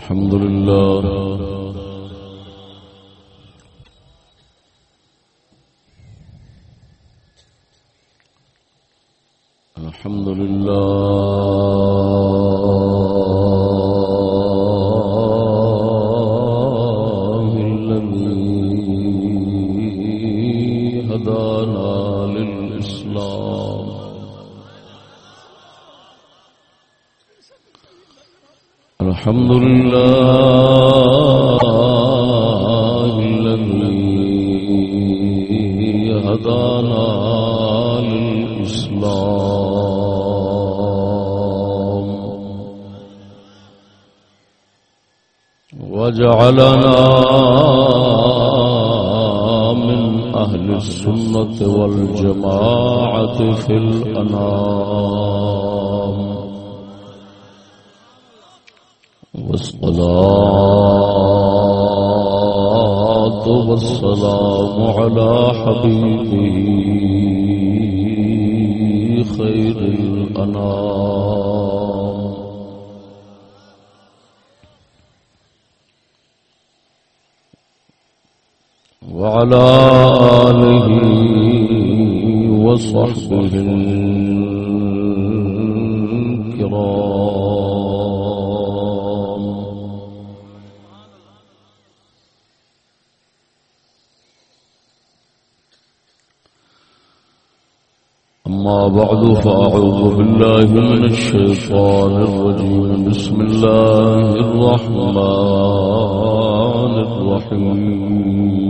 الحمد لله. وجعلنا من أهل السنة والجماعة في الأنام. والصلاة والسلام على حبيبه خير الأنام. وعلى آله وصحبه الكرام. أما بعد فأعوذ بالله من الشيطان الرجيم. بسم الله الرحمن الرحيم.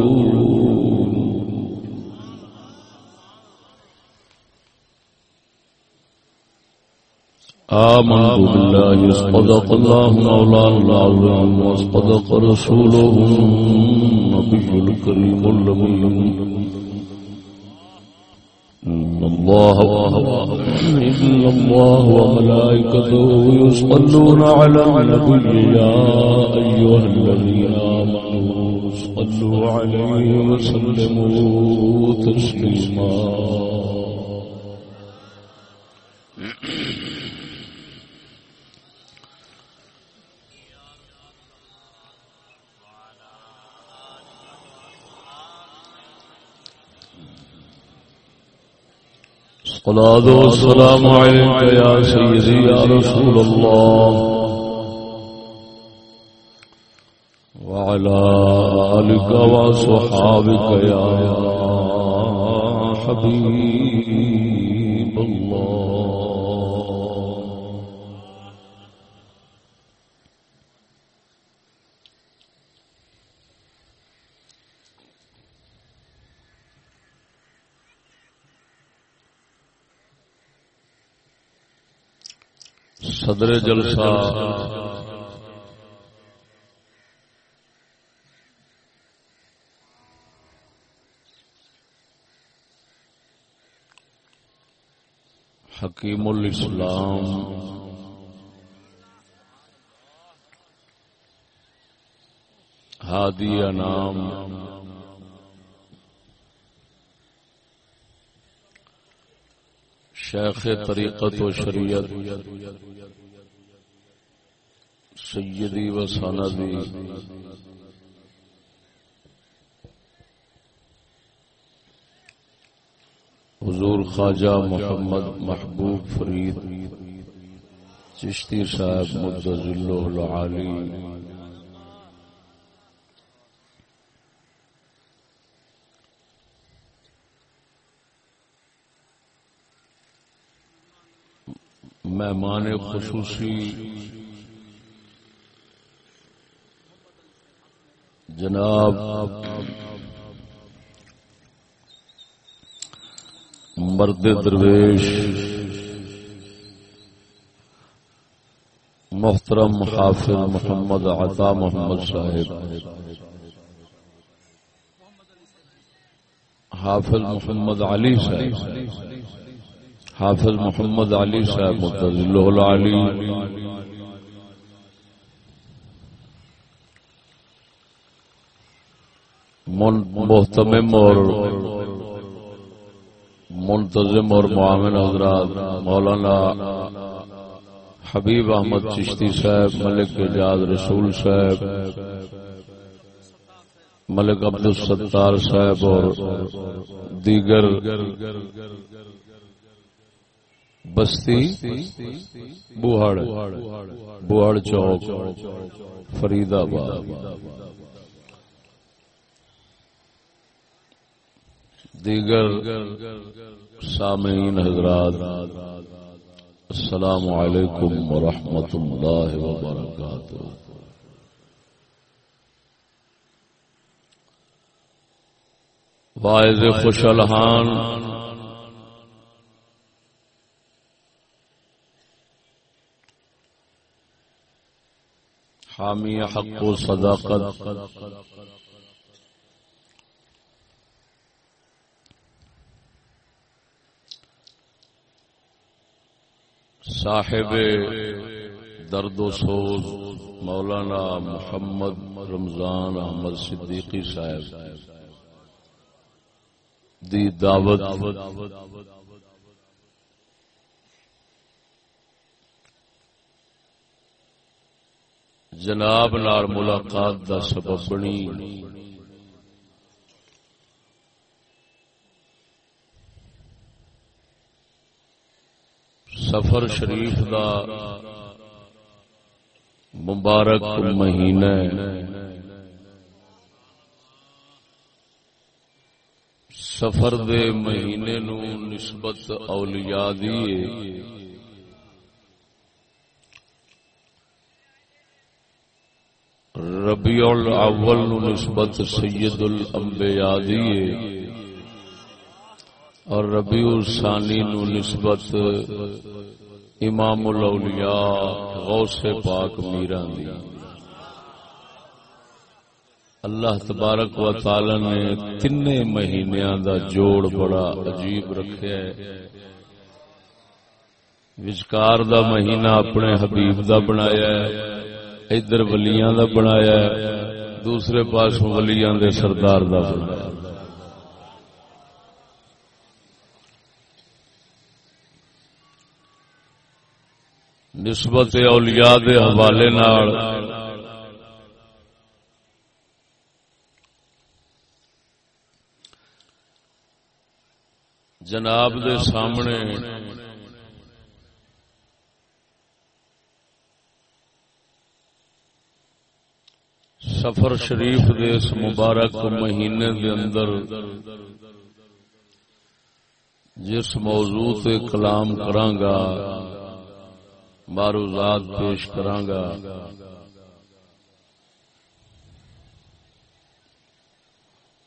آمنت بالله صدق الله مولانا العظيم وصدق رسوله النبي الكريم الأمين. إن الله إن الله وملائكته يصلون على النبي يا أيها الذين آمنوا صلوا عليه وسلموا تسليما. الصلاة والسلام عليك يا سيدي يا رسول الله. وعلى آلك وصحابك يا حبيب. صدر جلسہ۔ حکیم الاسلام۔ ہادی انام شیخ طریقت و شریعت، سیدی و سندی۔ حضور خواجہ محمد محبوب فرید، چشتی صاحب مدض العالی مہمان خصوصی جناب مرد درویش، محترم حافظ محمد عطا محمد صاحب، حافظ محمد علی صاحب حافظ محمد علی صاحب متضل علی۔ محتمم اور منتظم اور معاون حضرات مولانا حبیب احمد چشتی صاحب، ملک اجاز رسول صاحب، ملک عبد الستار صاحب اور دیگر بستی بوہڑ بوہڑ چوک، فرید آباد۔ دیگر سامعین حضرات، السلام علیکم ورحمۃ اللہ وبرکاتہ۔ واعض خوش الحان حامی حق و صداقت۔ صاحب درد و سوز مولانا محمد رمضان احمد صدیقی صاحب۔ دی دعوت جناب نار ملاقات دا سبب بنی۔ سفر شریف دا مبارک مہینہ سفر دے مہینے نو نسبت اولیاء دیئے ربیع الاول نو نسبت سید الانبیاء دیئے۔ اور ربیع الثانی نو نسبت امام الاولیاء غوث پاک میران دی۔ اللہ تبارک و تعالی نے تین مہینیاں دا جوڑ بڑا عجیب رکھے وچکار دا مہینہ اپنے حبیب دا بنایا ہے۔ ادھر ولیاں دا بنایا ہے، دوسرے پاس ولیاں دے سردار دا بنایا نسبت اولیاء دے حوالے نال جناب دے سامنے سفر شریف دے اس مبارک مہینے دے اندر جس موضوع تے کلام کرانگا معروضات پیش کرانگا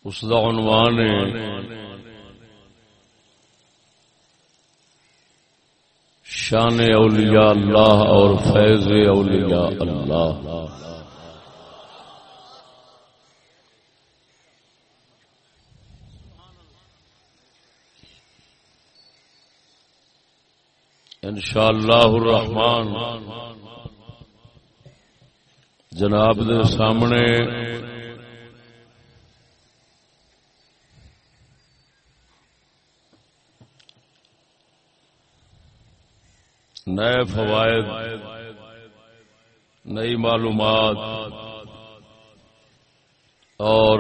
اس دا عنوان ہے، شان اولیاء اللہ اور فیض اولیاء اللہ۔ انشاء اللہ الرحمن. جناب دے سامنے نئے فوائد، نئی معلومات، اور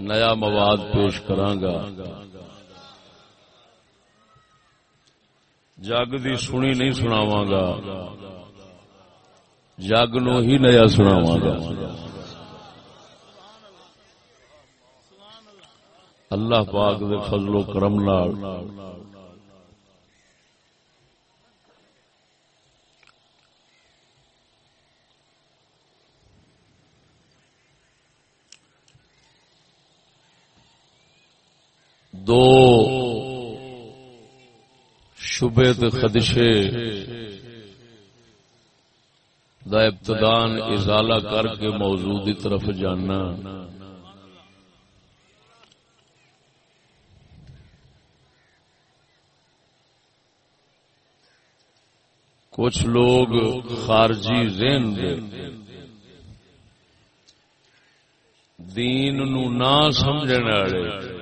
نیا مواد پیش کرانگا جگ دی سنی نہیں سناواں گا۔ جگ نو ہی نیا سناواں گا۔ اللہ پاک دے فضل و کرم نال۔ دو شبے خدشے دا ابتدان ازالہ کر کے موضوع کی طرف جانا۔ کچھ لوگ خارجی ذہن دے۔ دین نو نہ سمجھنے والے۔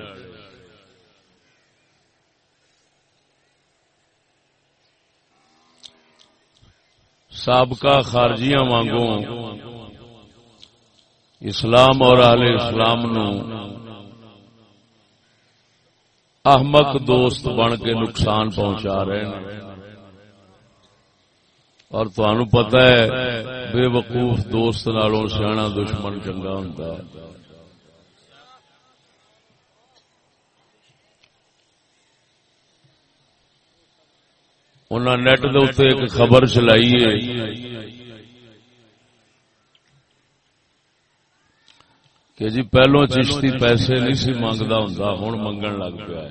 سابقہ خارجیاں وانگوں اسلام اور اہل اسلام نو احمق دوست بن کے نقصان پہنچا رہے ہیں۔ اور تہن پتا ہے بے وقوف دوست نالوں سیاح دشمن چنگا ہوں انہوں نیٹ دے ایک خبر چلائی ہے۔ کہ جی پہلو چشتی پیسے نہیں سی منگتا ہوں ہوں منگن لگ پیا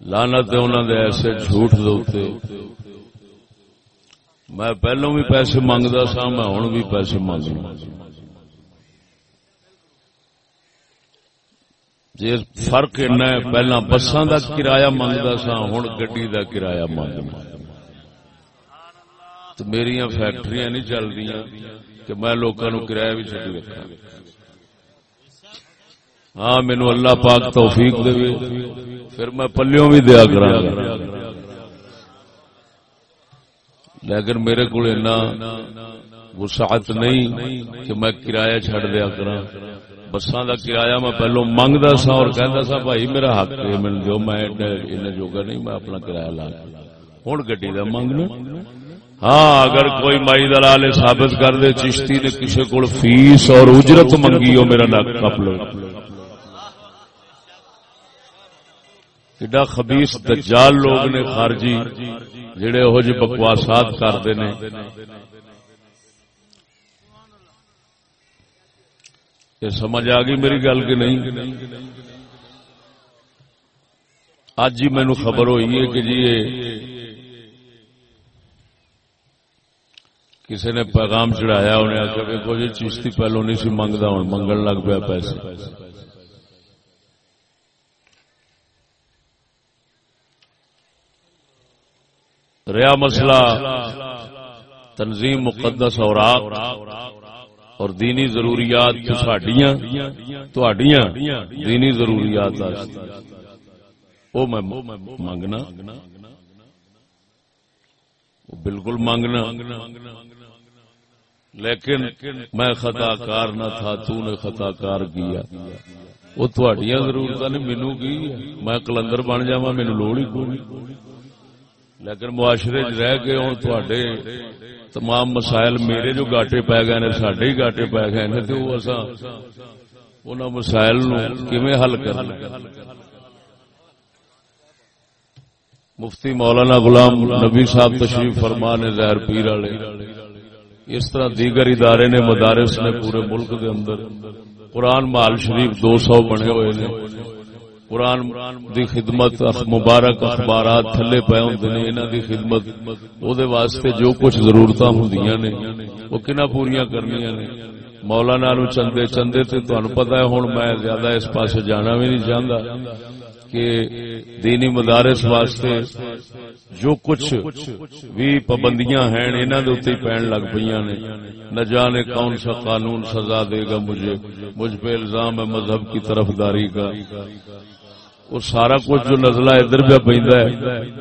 لانا دے ایسے جھوٹ دے میں پہلو بھی پیسے منگتا سا، میں ہوں بھی پیسے منگنا جی فرق اینا ہے، پہلا بسان دا کرایہ منگتا سا ہوں گڈی دا کرایہ منگنا۔ تو میری فیکٹری نہیں چل رہی کہ میں لوگوں نو کرایہ بھی چڑی رکھا ہاں مینو اللہ پاک توفیق دے۔ پھر میں پلیوں بھی دیا کرا لیکن میرے کو وسعت نہیں کہ میں کرایہ چڈ دیا کرا بسان کا کرایہ میں پہلو منگتا سا اور کہتا سا بھائی میرا حق ہے من دو میں جوگا نہیں میں اپنا کرایہ لا ہوں گڈی کا منگنا ہاں اگر کوئی مائی دلال ثابت کر دے چشتی نے کسی کو فیس اور اجرت منگی ہو میرا نک کپ ایڈا خبیس دجال لوگ نے خارجی جڑے ہو جی بکواسات کرتے ہیں یہ سمجھ آ گئی میری گل کی نہیں؟ اج ہی مینو خبر ہوئی ہے کہ جی کسی نے پیغام چڑھایا، انہیں آخر دیکھو جی چشتی پہلو نہیں سی منگتا ہوں منگن لگ پیا پیسے۔ ریا مسئلہ تنظیم مقدس اور اور دینی ضروریات دینی ضروریات وہ میں منگنا بالکل مانگنا۔ لیکن میں خطا کار نہ تھا، تو نے خطا کار کیا۔ وہ تھوڑیاں ضرورت نے مینو کی۔ میں کلندر بن جا مینو لوڑ ہی کوئی۔ لیکن معاشرے رہ کے ہوں تھوڑے تمام مسائل میرے جو گاٹے پی گئے نے سڈے ہی گاٹے پی گئے نے تو اصا ان مسائل کیویں حل کرنا؟ مفتی مولانا غلام نبی صاحب تشریف فرما نے زہر پیر والے، اس طرح دیگر ادارے نے، مدارس نے، پورے ملک دے اندر قرآن مال شریف دو سو بنے ہوئے نے۔ قرآن دی خدمت مبارک اخبارات تھلے پے ہوندے نے، انہاں دی خدمت۔ او دے واسطے جو کچھ ضرورتاں ہوندیاں نے او کنا پوریاں کرنیاں نے؟ مولانا نو چندے چندے تے تانوں پتہ ہے، ہن میں زیادہ اس پاسے جانا بھی نہیں چاہندا کہ دینی مدارس واسطے جو کچھ بھی پابندیاں ہیں، انہاں دے اوتے پین لگ پیاں نے۔ نہ جانے کون سا قانون سزا دے گا مجھے، مجھ پہ الزام ہے مذہب کی طرفداری کا۔ وہ سارا کچھ جو نزلہ ادھر پہ پہ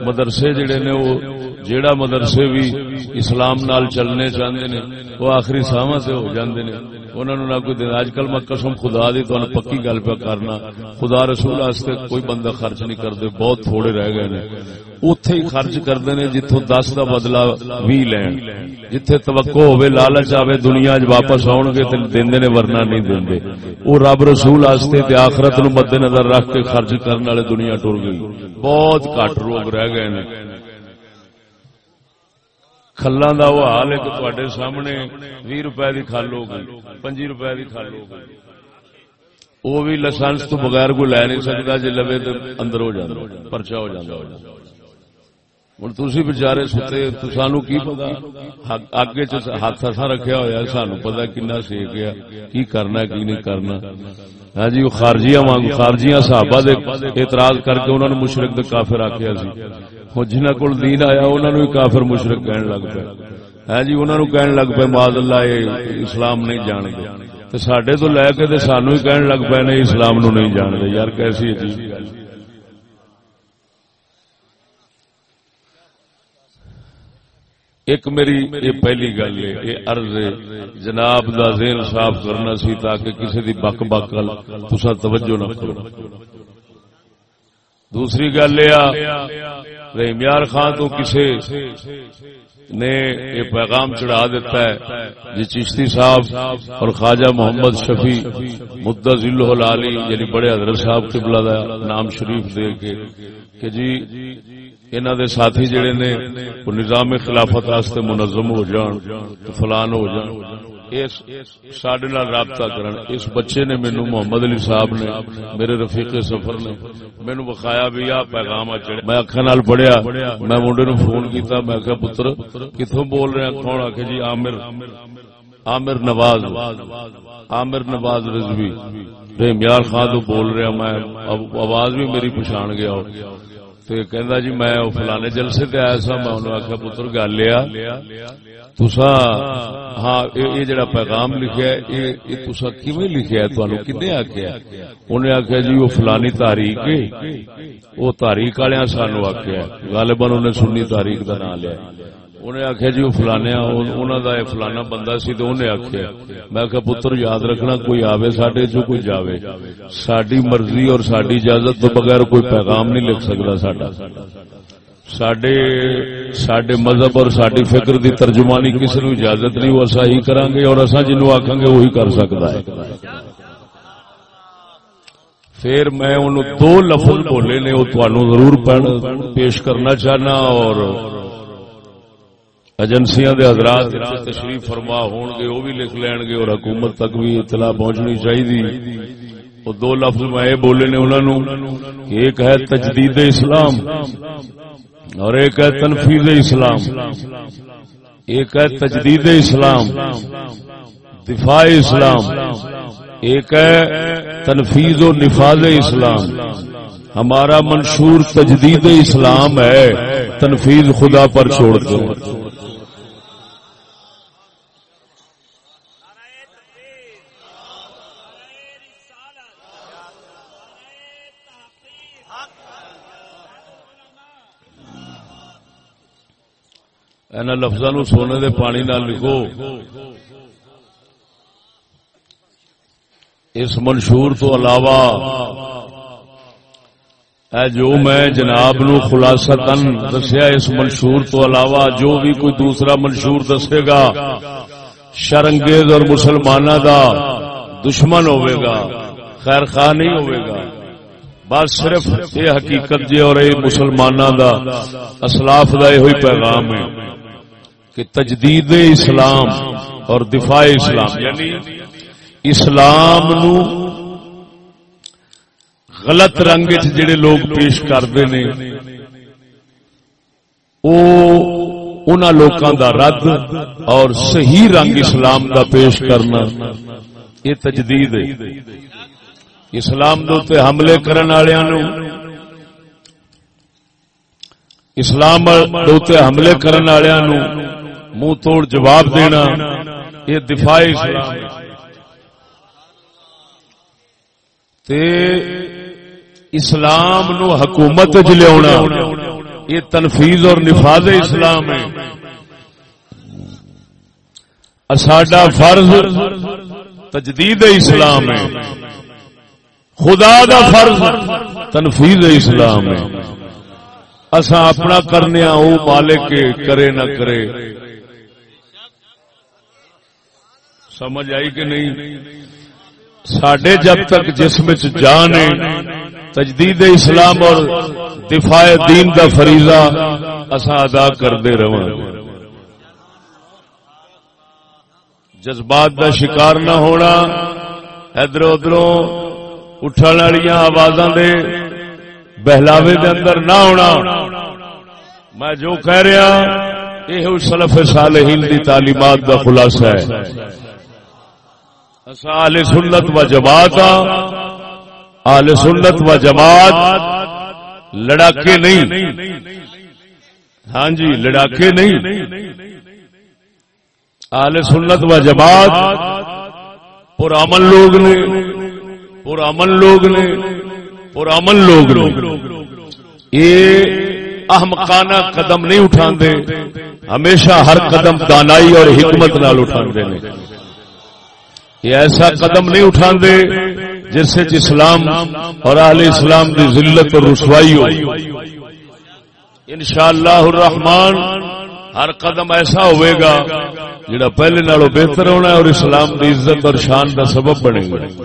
مدرسے جڑے نے وہ، جیڑا مدرسے بھی اسلام نال چلنے چاہتے نے، وہ آخری ساواں سے ہو جاندے نے۔ انہوں نے نہ کوئی دن اج کل میں قسم خدا دی تو پکی گل پہ کرنا۔ خدا رسول واسطے کوئی بندہ خرچ نہیں کرتے، بہت تھوڑے رہ گئے نے۔ اتے ہی خرچ کرتے ہیں جتوں دس کا بدلا بھی لین۔ جتھے توقع ہوئے، لالچ آئے دنیا چ واپس آؤ گے تو دے نے ورنہ نہیں دے وہ رب رسول واسطے آخرت نو مد نظر رکھ کے خرچ کرنے والے دنیا ٹر گئی۔ بہت کٹ لوگ رہ گئے نے۔ کھلا دا وہ حال ہے کہ تے سامنے بھی روپے کی کھل ہو گئی، پنجی روپے کی کھل ہو گئی۔ وہ بھی لائسنس تو بغیر کوئی لے نہیں سکتا جی لوے تو اندر ہو جاتا پرچا ہو جاتا ہوں تھی بچارے ستے سانو کی پتا اگ ہاتھ اصا رکھا ہوا سانو پتا کنا سیک گیا کی کرنا کی نہیں کرنا ہاں جی خارجیاں وانگ خارجیاں صحابہ دے اعتراض کر کے انہوں نے مشرق دے کافر آخیا سی ہوں جنہ کو دین آیا انہوں نے کافر مشرق کہن لگ پے ہاں جی انہوں نے کہن لگ پے ماد اللہ اے اسلام نہیں جان گے سڈے تو لے کے تے سانو ہی کہن لگ پے نہیں اسلام نو نہیں جان دے یار کیسی عجیب گل ایک میری یہ پہلی گل ہے، یہ ارض جناب دا ذہن صاف کرنا سی تاکہ کسی دی بک بک تسا توجہ نہ کرو۔ دوسری گل یہ رحمیار خان تو کسی نے یہ پیغام چڑھا دیتا ہے جی چشتی صاحب اور خواجہ محمد شفیع مدہ ذلہ العالی یعنی بڑے حضرت صاحب قبلہ دا نام شریف دے کے، کہ جی انہوں دے ساتھی جڑے نے وہ نظام خلافت واسطے منظم ہو جان تو فلان ہو جان۔ سڈے رابطہ کرن۔ اس بچے نے مینو محمد علی صاحب نے، میرے رفیق سفر نے مینو بخایا بھی آ پیغام میں اکھا نال پڑھیا، میں منڈے نو فون کیتا، میں کہ پتر کتوں بول رہے ہیں کون آخ جی؟ عامر۔ عامر نواز۔ عامر نواز رضوی۔ رحمیار خان تو بول رہا ہاں، میں آواز بھی میری پچھان گیا تو کہندا جی میں او فلانے جلسے تے آیا سا، میں انہوں آکھیا، پتر، گل لیا تسا ہاں یہ جڑا پیغام لکھیا ہے، یہ تسا کیویں لکھیا ہے؟ تانوں کنے آکھیا انہیں آکھیا جی وہ فلانی تاریخ وہ تاریخ والےاں سانو آخیا غالباً انہیں سنی تاریخ دا نام لیا انہیں آخیا جی وہ فلانے انہوں کا فلانا بندہ سی تو انہیں آخیا میں آخیا پتر، یاد رکھنا، کوئی آوے سڈے چ کوئی جاوے۔ ساری مرضی اور ساری اجازت تو بغیر کوئی پیغام نہیں لکھ سکتا سڈا سڈے مذہب اور ساری فکر دی ترجمانی کسی نو اجازت نہیں، وہ اصا ہی کریں گے اور اصا جنوب آخان گے وہی کر سکتا ہے۔ پھر میں ان دو لفظ بولے نے، وہ ضرور پیش کرنا چاہنا اور ایجنسیاں دے حضرات تشریف فرما ہون گے، وہ بھی لکھ لین گے اور حکومت تک بھی اطلاع پہنچنی چاہیے۔ وہ دو لفظ میں یہ بولے نے انہوں کہ ایک ہے تجدید اسلام اور ایک ہے تنفیذ اسلام۔ ایک ہے تجدید اسلام، دفاع اسلام۔ ایک ہے تنفیذ و نفاذ اسلام۔ ہمارا منشور تجدید اسلام ہے، تنفیذ خدا پر چھوڑ دو۔ لفظوں سونے دے پانی نہ لکھو اس منشور تو علاوہ اے جو میں جناب نو خلاصہ تن دسیا اس منشور تو علاوہ جو بھی کوئی دوسرا منشور دسے گا شرنگیز اور مسلمانہ دا دشمن ہوئے گا خیر خواہ نہیں ہوئے گا بس صرف یہ حقیقت جی اور یہ مسلمانہ دا اسلاف دا یہ ہوئی پیغام ہے کہ تجدید اسلام اور دفاع اسلام یعنی اسلام نو غلط رنگ جڑے لوگ پیش کرتے ہیں وہ ان لوکاں دا رد اور صحیح رنگ اسلام دا پیش کرنا، یہ تجدید ہے۔ اسلام دے حملے کرن والوں اسلام دے حملے کرن والوں منہ توڑ جواب دینا، یہ دفاع اسلام تے اسلام نو حکومت چ لیا یہ تنفیذ اور نفاذ اسلام ہے۔ ساڈا فرض تجدید اسلام ہے۔ خدا دا فرض تنفیذ اسلام ہے۔ اصا اپنا کرنے وہ مالک کرے نہ کرے۔ سمجھ آئی کہ نہیں؟ سڈے جب تک جسم جان ہے تجدید اسلام اور دفاع دین دا فریضہ اصا ادا کرتے رہو جذبات دا شکار نہ ہونا ادھر ادھر اٹھن والی آواز دے بہلاوے دے اندر نہ ہونا۔ میں جو کہہ رہا یہ سلف صالحین دی تعلیمات دا خلاصہ ہے۔ آل سنت و جماعت آل سنت و جماعت لڑاکے نہیں۔ ہاں جی لڑاکے نہیں۔ آل سنت و جماعت پر امن لوگ نے پر امن لوگ نے پر امن لوگ یہ احمقانہ قدم نہیں اٹھا ہمیشہ ہر قدم دانائی اور حکمت نال اٹھا دے یہ ایسا قدم نہیں اٹھا دے جس سے اسلام اور اہل اسلام کی ذلت اور رسوائی ہو۔ ان شاء اللہ الرحمان ہر قدم ایسا ہوئے گا جڑا پہلے نالوں بہتر ہونا ہے اور اسلام کی عزت اور شان کا سبب بنے گا۔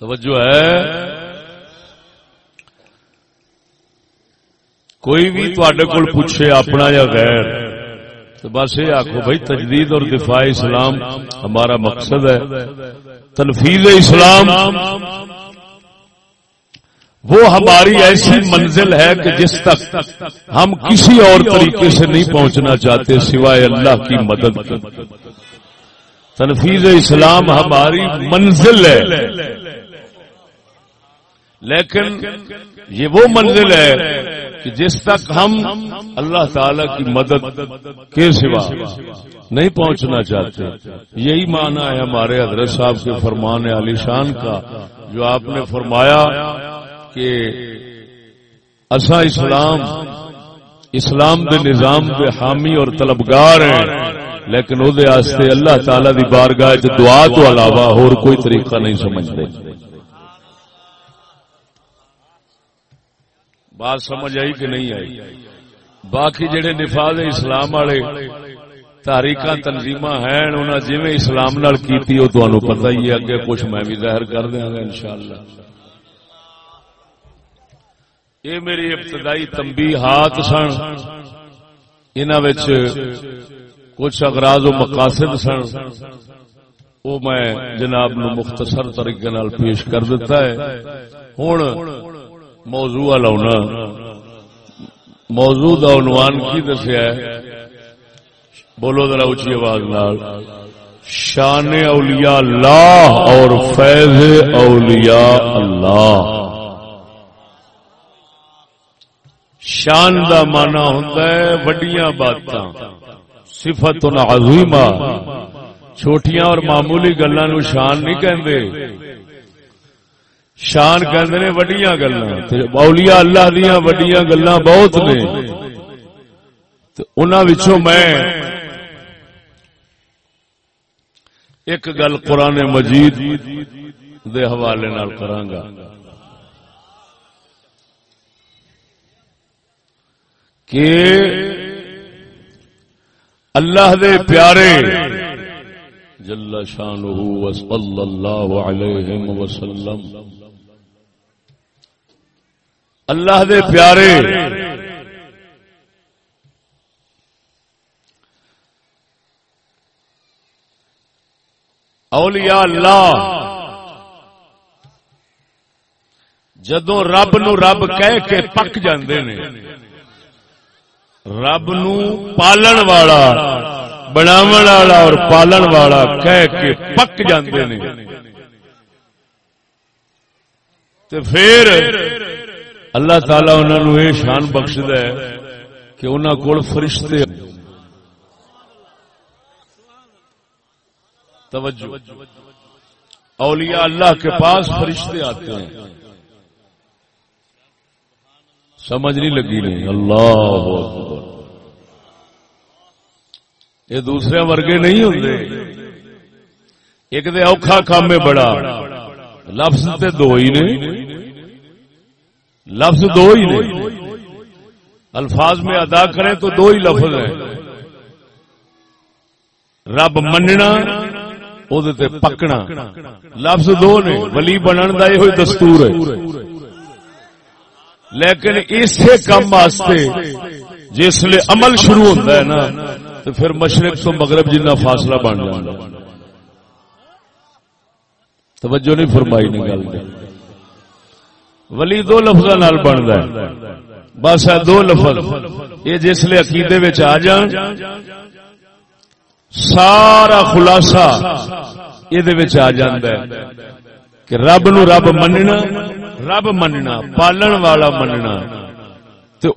توجہ ہے۔ کوئی بھی تے کو پوچھے اپنا یا غیر تو بس یہ آخو بھائی تجدید اور دفاع اسلام ہمارا مقصد ہے۔ تنفیز اسلام وہ ہماری ایسی منزل ہے کہ جس تک ہم کسی اور طریقے سے نہیں پہنچنا چاہتے سوائے اللہ کی مدد تنفیز اسلام ہماری منزل ہے۔ لیکن یہ وہ منزل ہے کہ جس تک ہم اللہ تعالی کی مدد کے سوا نہیں پہنچنا چاہتے۔ یہی معنی ہے ہمارے حضرت صاحب کے فرمان علی شان کا جو آپ نے فرمایا کہ اصا اسلام اسلام دے نظام دے حامی اور طلبگار ہیں لیکن وہ اللہ تعالی دی بارگاہ دعا تو علاوہ اور کوئی طریقہ نہیں سمجھتے۔ بات سمجھ آئی کہ نہیں آئی؟ باقی جڑے نفاذ اسلام والے تاریخ تنظیم ہیں انہیں جی اسلام نال کیتی وہ تمہیں پتا ہی ہے، اگے کچھ میں بھی ظاہر کر دیا گا ان یہ میری ابتدائی تمبی ہاتھ سن ان کچھ اغراض و مقاصد سن۔ وہ میں جناب نو مختصر طریقے پیش کر دیتا ہے۔ ہوں موضوع لاؤنا موضوع کا عنوان کی دسیا ہے؟ بولو ذرا اچھی آواز نال۔ شان اولیاء اللہ اور فیض اولیاء اللہ۔ شان دا مانا ہوتا ہے وڈیاں باتاں۔ صفت عظیمہ۔ چھوٹیاں اور معمولی گلوں شان نہیں کہندے۔ شان کہتے نے وڈیا گلا اولیاء اللہ دیا وڈیا گلا بہت نے۔ ان میں ایک گل قرآن مجید دے حوالے نال کرانگا کہ اللہ دے پیارے جل شانہ وصلی اللہ علیہ وسلم اللہ دے پیارے۔ اولیاء اللہ۔ جدو رب نو رب کہہ کے پک جاندے نے، رب نو پالن والا بناو والا اور پالن والا کہہ کے پک جاندے نے۔ تے پھر اللہ تعالی انہوں نے یہ شان بخش ہے کہ انہوں کو فرشتے توجہ۔ اولیاء اللہ کے پاس فرشتے آتے ہیں۔ سمجھ نہیں لگی نہیں۔ اللہ یہ دوسرے ورگے نہیں ہوتے ایک دے اوکھا کام میں بڑا۔ لفظ تے دو ہی نہیں لفظ دو ہی نہیں الفاظ میں ادا کریں تو دو ہی لفظ ہیں۔ رب مننا پکنا۔ لفظ دو نے، ولی بنن کا یہ دستور ہے۔ لیکن اسی کام واسطے جس عمل شروع ہوتا ہے نا تو پھر مشرق تو مغرب جنہ فاصلہ بن جانا۔ توجہ نہیں فرمائی نہیں گل۔ ولی دو لفظ بنتا ہے۔ بس ہے دو لفظ۔ یہ جس لیے عقیدے آ جان، سارا خلاصہ یہ آ جا کہ رب نو رب مننا رب مننا، پالن والا مننا، تے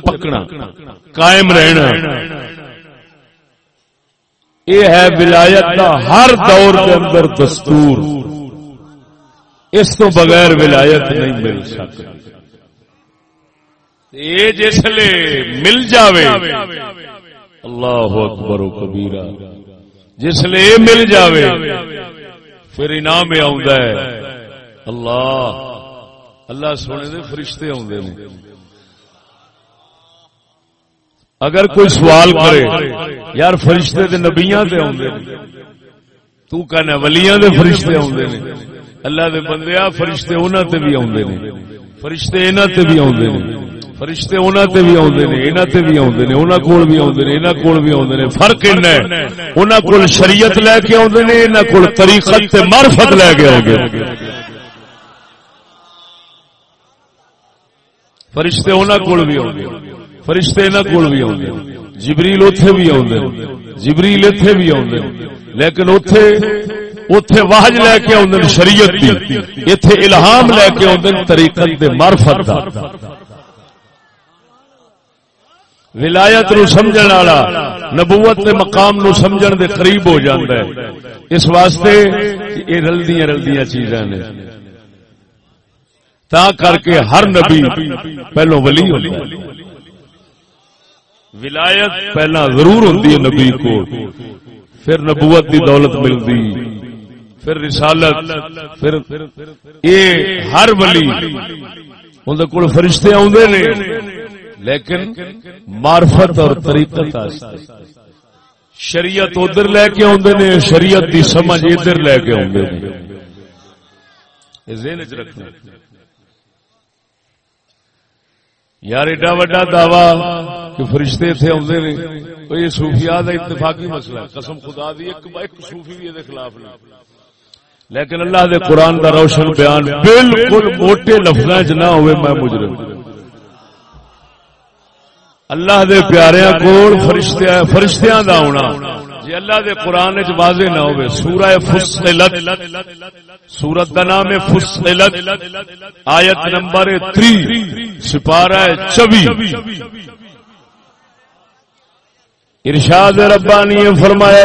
پکنا، قائم رہنا۔ یہ ہے ولایت کا ہر دور کے اندر دستور۔ اس تو بغیر ولایت نہیں مل سکتی۔ یہ جس مل جاوے۔ اللہ اکبر و کبیرہ۔ جس لیے مل جاوے۔ پھر انعام ہے۔ اللہ۔ اللہ سونے دے فرشتے آدھے اگر کوئی سوال کرے، یار فرشتے دے نبیاں تے آدھے تو کہنا، ولیاں دے فرشتے آدھے اللہ دے بندے آ فرشتے انہوں تے بھی آدھے فرشتے انہوں تے بھی آدھے فرشتے انہوں تے بھی آدھے نے انہوں تے بھی آدھے نے انہوں کول بھی آدھے نے انہوں کول بھی آدھے نے فرق ان ہے انہوں کول شریعت لے کے آدھے نے انہوں کول طریقت تے معرفت لے کے آدھے فرشتے انہوں کول بھی آدھے فرشتے انہوں کول بھی آدھے جبریل اوتھے بھی آدھے جبریل ایتھے بھی آدھے لیکن اوتھے اوتھے واہج لے کے آدھے شریعت دی، ایتھے الہام لے کے آدھے طریقت تے معرفت دا۔ ولایت نو سمجھن والا، نبوت کے مقام نو سمجھن دے قریب ہو جاتا ہے۔ اس واسطے یہ رلدیاں رلدیاں چیزاں نے۔ تا کر کے ہر نبی پہلو ولی ہوتا ہے۔ ولایت پہلا ضرور ہوتی ہے نبی کو۔ پھر نبوت دی دولت ملتی پھر رسالت، پھر یہ ہر ولی اندر کول فرشتے آدھے نے، لیکن معرفت اور طریقت شریعت ادھر لے کے آدھے نے، شریعت کی سمجھ ادھر لے کے آدھے رکھنا۔ یار ایڈا وڈا دعوی کہ فرشتے اتنے آدھے نے یہ سوفیا کا اتفاقی مسئلہ قسم خدا دی، ایک ایک صوفی بھی خلاف نہیں۔ لیکن اللہ دے قرآن دا روشن بیان بالکل موٹے لفظ نہ ہوئے، میں مجرم۔ اللہ دے پیاریاں کول فرشتیاں فرشتیاں دا ہونا۔ جی اللہ دے قرآن وچ واضح نہ ہوے سورہ فصلت۔ سورت دا نام ہے فصلت۔ آیت نمبر 3 سپارہ 24 ارشاد ربانی فرمایا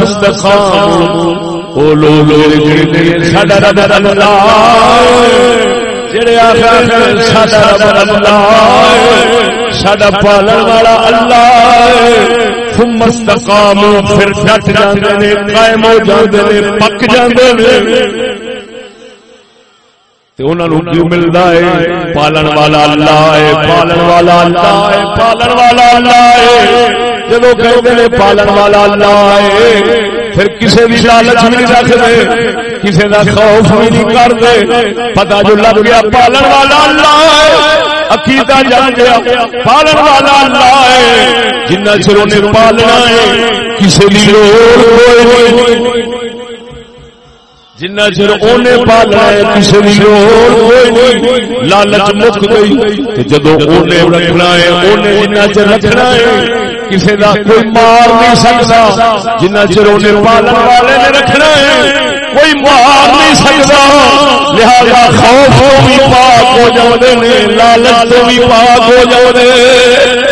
استقاموا ساڈا پالن والا اللہ مستقام پھر ڈٹ جاندے قائم ہو جاندے پک جاندے ملتا ہے پالن والا اللہ ہے پالن والا اللہ ہے پالن والا اللہ ہے۔ جب پالن والا اللہ ہے پھر کسی بھی لالچ نہیں رکھتے کسی کا خوف بھی نہیں کرتے پتا جو لگ گیا پالن والا اللہ عقیدہ جان گیا پالن والا اللہ ہے۔ جنہ چر پالنا ہے کسی بھی جنہ چر اونے پالنا ہے کسی بھی لالچ مک گئی اونے رکھنا ہے اونے جنہ چر رکھنا ہے کسی کوئی مار نہیں جنہ چر پالن والے نے رکھنا ہے کوئی مار نہیں لہذا خوف تو بھی پاک ہو جاتے لالچ تو بھی پاک ہو جاتے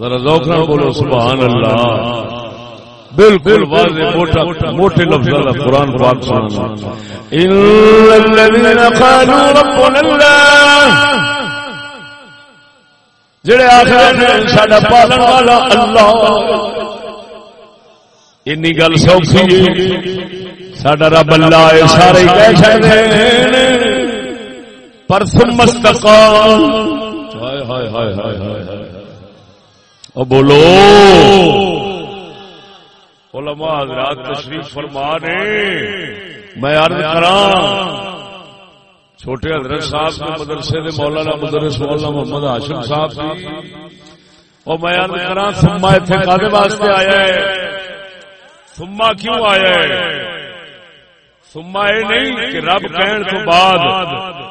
ذرا ذوق بولو سبحان اللہ۔ بالکل واضح موٹا موٹے لفظ والا قرآن پاک سننا الذين قالوا ربنا الله۔ جڑے آخر ساڈا پالن والا اللہ۔ اینی گل سوکھی ساڈا رب اللہ ہے سارے کہہ سکتے پر ثم استقام۔ ہائے ہائے ہائے ہائے ہائے او بولو۔ علماء حضرات تشریف فرما نے۔ میں عرض کراں چھوٹے حضرت صاحب کے مدرسے دے مولانا مدرس مولانا محمد ہاشم صاحب سی او میں عرض کراں ثم ایتھے کادے واسطے آیا ہے؟ ثم کیوں آیا ہے؟ ثم اے نہیں کہ رب کہن تو بعد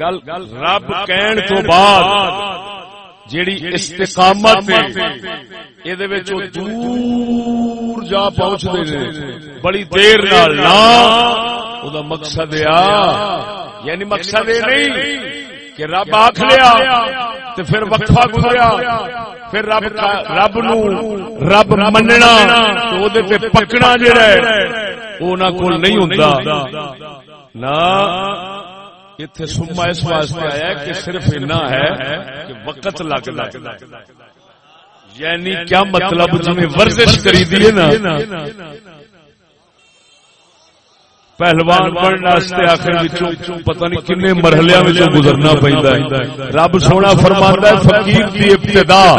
گل رب کہن تو بعد جیڑی استقامت دور جا پہنچتے بڑی دیر نال مقصد آ۔ یعنی مقصد یہ نہیں کہ رب آخ لیا تو پھر وقفہ گزریا۔ پھر رب رب نو رب مننا پکنا جڑا وہ نہیں ہوتا نہ اتنے سما اس واسطے آیا کہ صرف اتنا ہے کہ وقت لگ لگ یعنی کیا مطلب جی ورزش کری دیے نا پہلوان بننے آخر پتہ نہیں کن مرحلے گزرنا پہنتا ہے۔ رب سونا فرمانا ہے فقیر کی ابتدا۔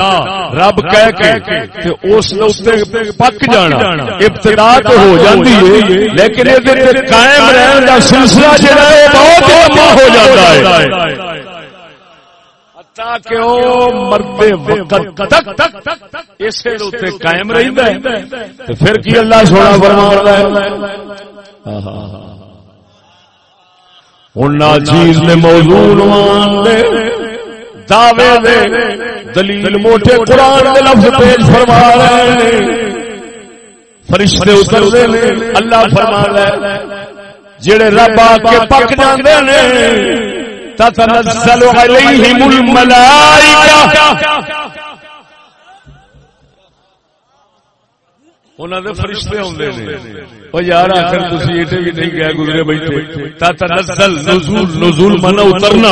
رب کہہ کے اس پک جانا۔ ابتدا تو ہو جاتی ہے لیکن قائم رہنے کا سلسلہ جہاں ہے بہت لمبا ہو جاتا ہے۔ تاکہ مرتے وقت تک تک اسے قائم ہے۔ پھر کی اللہ سونا ہے؟ ہوں چیز نے موضوع دعوے دے دلیل موٹے قرآن دے لفظ پیش فرما رہے فرشتے اترتے ہیں اللہ فرما رہے جڑے رب آ کے پک جاندے نے تتنزل علیہم الملائکہ فرشتے یار آخر بھی نہیں گیا گزرے بیٹھے نزول اترنا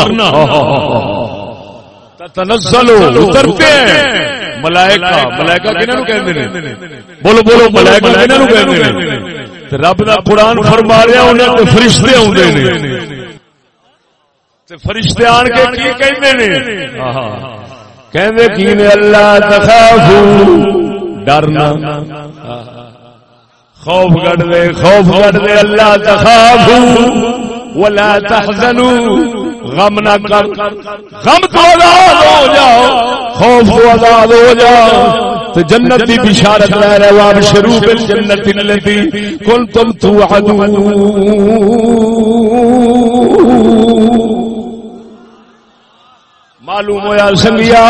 تنزل اترتے ملائکہ ملائکہ کنہوں کہتے بولو بولو ملائکہ کنہوں کہتے رب کا قرآن فرما رہا نے فرشتے نے فرشتے آن کے کی اللہ تخافو ڈرنا۔ خوف گڑ دے خوف گڑ دے اللہ تخاف ولا تحزنوا غم نہ کر۔ غم کو آزاد ہو جاؤ۔ خوف کو آزاد ہو جاؤ۔ تو جنت کی بشارت لے رہے ہو۔ آپ شروع بالجنت التي كنتم توعدون معلوم ہوا سنگیا،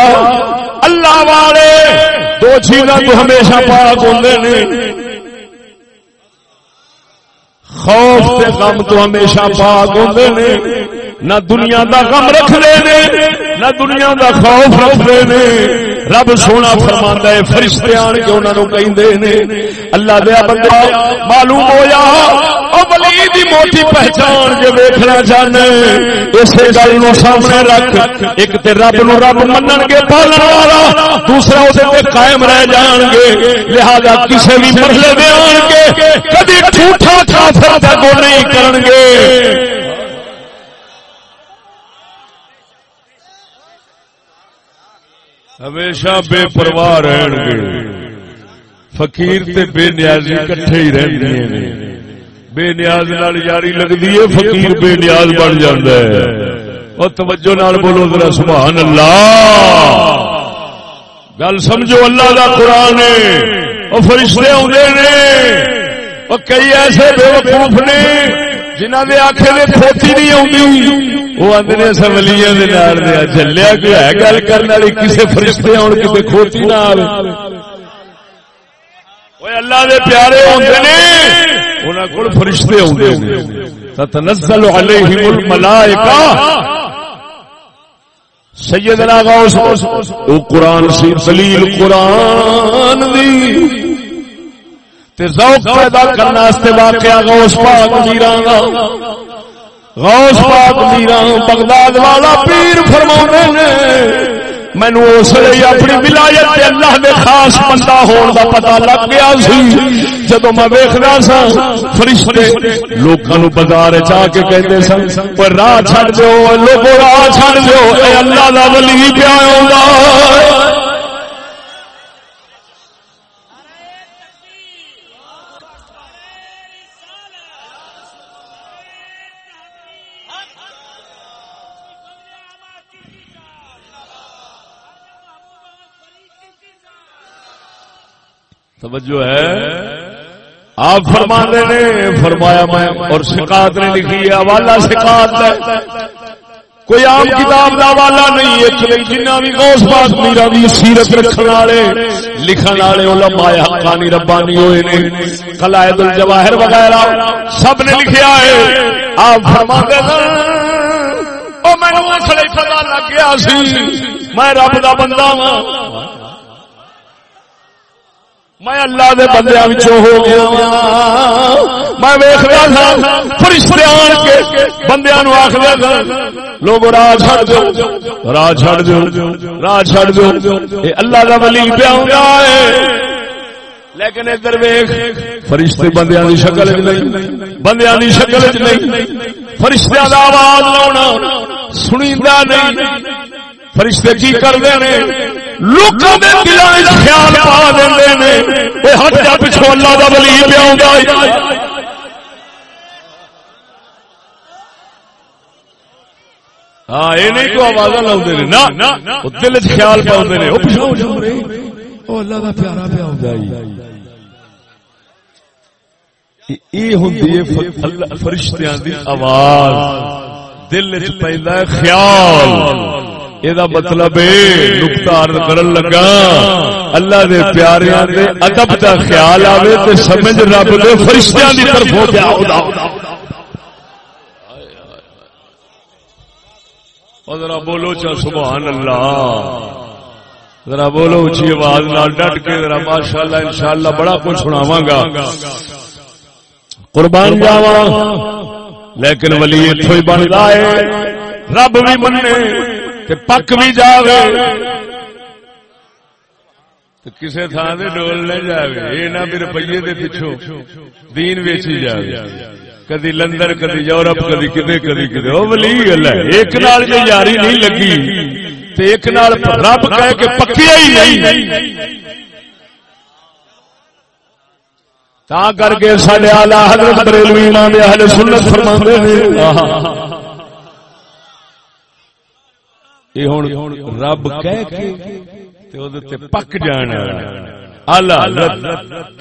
اللہ والے دو چیزاں تو ہمیشہ پاک ہوتے ہیں خوف تے غم تو ہمیشہ پاک ہوتے ہیں نہ دنیا دا غم رکھ نے، نہ دنیا دا خوف رکھتے ہیں رب سونا فرما ہے، فرشتے آن کے انہوں نے، اللہ دیا بندہ معلوم ہو ولی دی موٹی پہچان جو ویکھنا چاہنے اسے گل نو سامنے رکھ، ایک تے رب نو رب منن گے، پالن والا، دوسرا اسے تے قائم رہ جان گے، لہذا کسے بھی مرحلے دے آن کے کبھی جھوٹا کافر تے نہیں کرن گے۔ ہمیشہ بے پرواہ رہن گے فقیر تے بے نیازی کٹھے ہی رہندے ہیں بے نیاز نال یاری لگتی ہے، فقیر بے نیاز بن جاتا ہے۔ اور توجہ نال بولو ذرا، سبحان اللہ۔ گل سمجھو، اللہ دا قرآن اور فرشتے آدھے نے۔ اور کئی ایسے بے وقوف نے جنہ دے آخے میں کھوتی نہیں آتی وہ آدھے سب ولیاں دے دیا چلیا کہ ہے گل کرنے والی؟ کسی فرشتے آن کے کھوتی نہ آئے اللہ دے پیارے ہوتے نے انہوں کو فرشتے تتنزل علیہم الملائکہ۔ سیدنا غوث، او قرآن سی، دلیل قرآن دی۔ تے ذوق پیدا کرنا واسطے واقعہ غوث پاک میران دا غوث پاک میران بغداد والا پیر فرماوندے نے مینو اس لیے اپنی ولایت اللہ دے خاص بندہ ہون دا پتہ لگ گیا سی۔ جدو میں ویکھدا سا فرشتے لوکاں نو بازار چا کے کہندے سن پر راہ چھڑ دیو لوگو راہ چھڑ دیو، اے اللہ دا ولی پیا ہوندا۔ توجہ ہے؟ آپ فرما نے، فرمایا میں، اور شکایت نے لکھی ہے، حوالہ شکایت ہے۔ کوئی عام کتاب کا حوالہ نہیں ایک نہیں جنہ بھی غوث پاک، میرا بھی سیرت رکھنے والے، لکھن والے علماء حقانی ربانی ہوئے نے، قلائد الجواہر وغیرہ، سب نے لکھیا ہے۔ آپ فرما دے او میں نے کھڑے پتہ لگ گیا سی، میں رب دا بندہ ہوں میں اللہ دے بندے ہو گیا ہاں۔ میں ویخ رہا تھا فرشتے آن کے بندے آخر لوگ راہ چھڑ دو راہ چھڑ دو راہ چھڑ دو۔ اللہ کا ولی پیا لیکن ادھر ویخ فرشتے بندیاں کی شکل چ نہیں، بندیاں کی شکل چ نہیں۔ فرشتہ کا آواز لاؤنا سنی نہیں۔ فرشتے کی کرتے ہیں لوگوں کے خیال پا دے ہٹ جا پچھو اللہ کا بلی پیا ہاں یہ نہیں تو آواز لاؤ دل خیال پا اللہ کا پیارا پیا یہ ہوں فرشتیاں دی آواز۔ دل چ پہ خیال۔ یہ مطلب کرن لگا اللہ دے پیاریاں دے ادب دا خیال آوے تے سمجھ رب دے فرشتیاں دی طرف ہو گیا ذرا بولو چا سبحان اللہ ذرا بولو اچھی آواز نال ڈٹ کے ذرا ماشاء اللہ ان شاء اللہ بڑا کچھ سناواں گا قربان جاواں لیکن ولی اتو ہی بن ہے رب بھی مننے تے پک بھی جائے کسی تھان سے ڈول نہ جائے یہ نہ بھی روپیے کے پچھو دین ویچی جائے کدی لندن، کدی یورپ، کدی کدے کدی کدے۔ وہ ولی گل ہے۔ ایک نال جو یاری نہیں لگی تو ایک نال رب کہہ کے پکیا ہی نہیں۔ تا کر کے سڈے آلہ حضرت بریلوی دے اہل سنت فرما نے۔ یہ ہوں رب کہہ کے پک جانا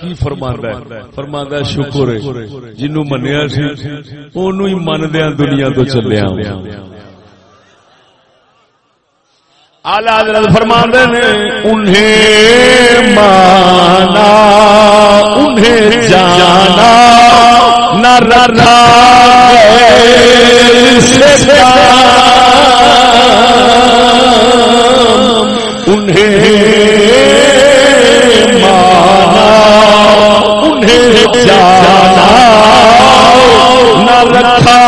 کی فرماندا ہے؟ فرماندا شکر ہے۔ جنوں منیا سی، اونوں ہی مندیاں دنیا تو چلیا آلہ حضرت فرماندے نے انہیں مانا انہیں جانا نہ انہیں مانا انہیں جانا نہ رکھا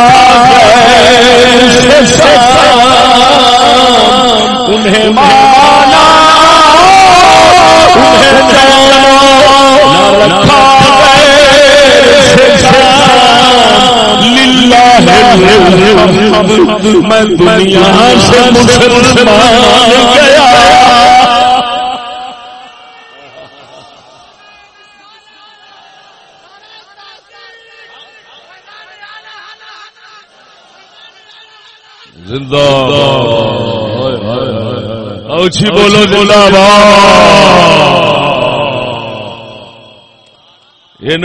انہیں مانا۔ میں دنیا سے مسلمان گیا زندہ بولو بولا با یہ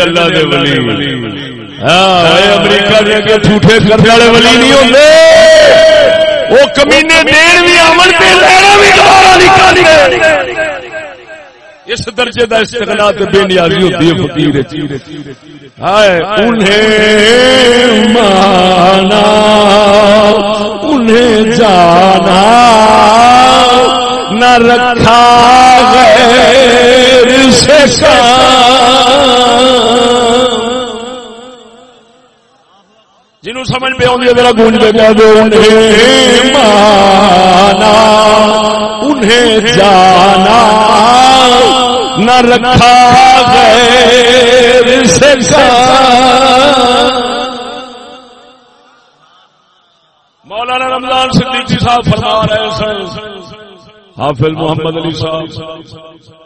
اللہ دے ولی۔ امریکہ دے جھوٹے کرنے والے ولی نہیں ہوتے وہ کمینے دین بھی لینا نکال اس درجے کا استغنا بے نیازی ہوتی ہے فقیر ہائے انہیں مانا انہیں جانا نہ رکھا غیر سے جنہوں سمجھ پہ آؤں میرا گونج پہ کہہ دو انہیں مانا، انہیں جانا، نہ رکھا غیر سے مولانا رمضان صدیقی صاحب فرما رہے ہیں، حافظ محمد علی صاحب۔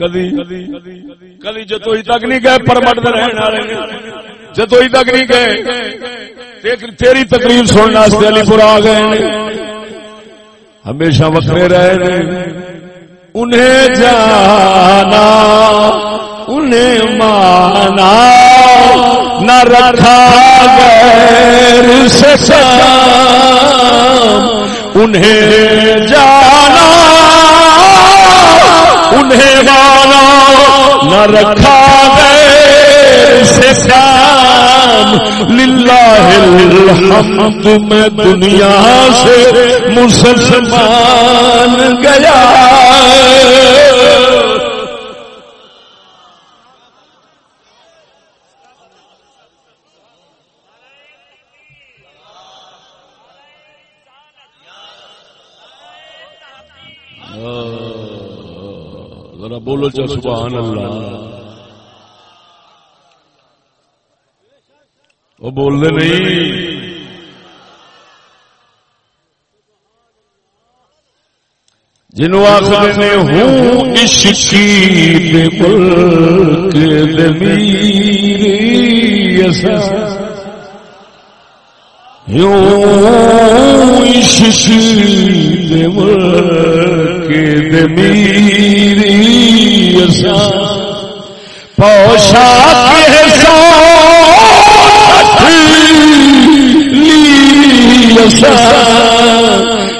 کدی کدی تک نہیں گئے پرمٹ رہنے والے جتوئی تک نہیں گئے تیری تقریر سننا علی پور آ گئے ہمیشہ وکرے رہے انہیں جانا انہیں مانا نہ رکھا غیر سے انہیں جانا۔ انہیں مانا نہ رکھا غیر سے کام للہ الحمد میں دنیا سے مسلمان گیا ذرا بولو چا سبحان اللہ۔ وہ بول رہے نہیں۔ جنوں آخر میں ہوں عشقی ملک دمیری یوں عشقی ملک دمیری پوشا کے ساتھ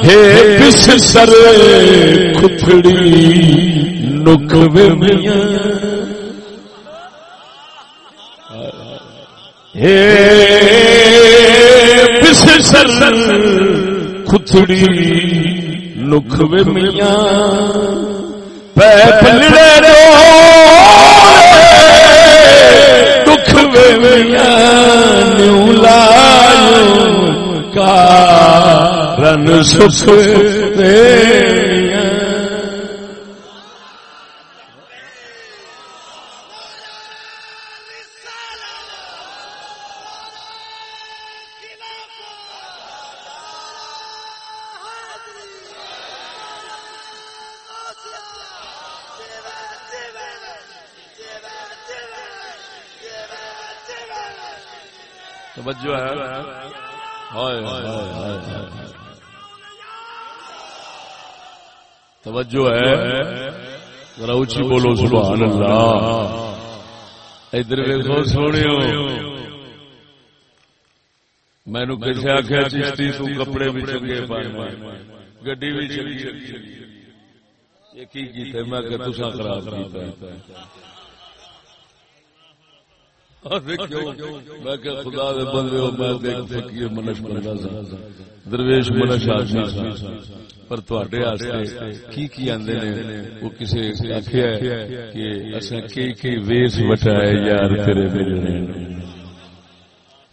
ہے سر کھتڑی نکوے میاں ہے پس سر کھتڑی نکوے میاں پیپ لڑے رو سکھ توجہ ہے۔ ذرا اچھی بولو، سبحان اللہ۔ ادھر ویسو سونے مینو کسی آخیا چیشتی تو کپڑے بھی چنگے پائے گڈی بھی چنگی یہ کی میں کہ تسا خراب کیتا خدا دے بندے میں دیکھ فقیر منش بندہ سا۔ درویش منش آدمی سا۔ پر تواڈے واسطے کی کی آندے نے وہ کسے آکھیا ہے کہ اساں کی کی ویس وٹائے یار تیرے ملنے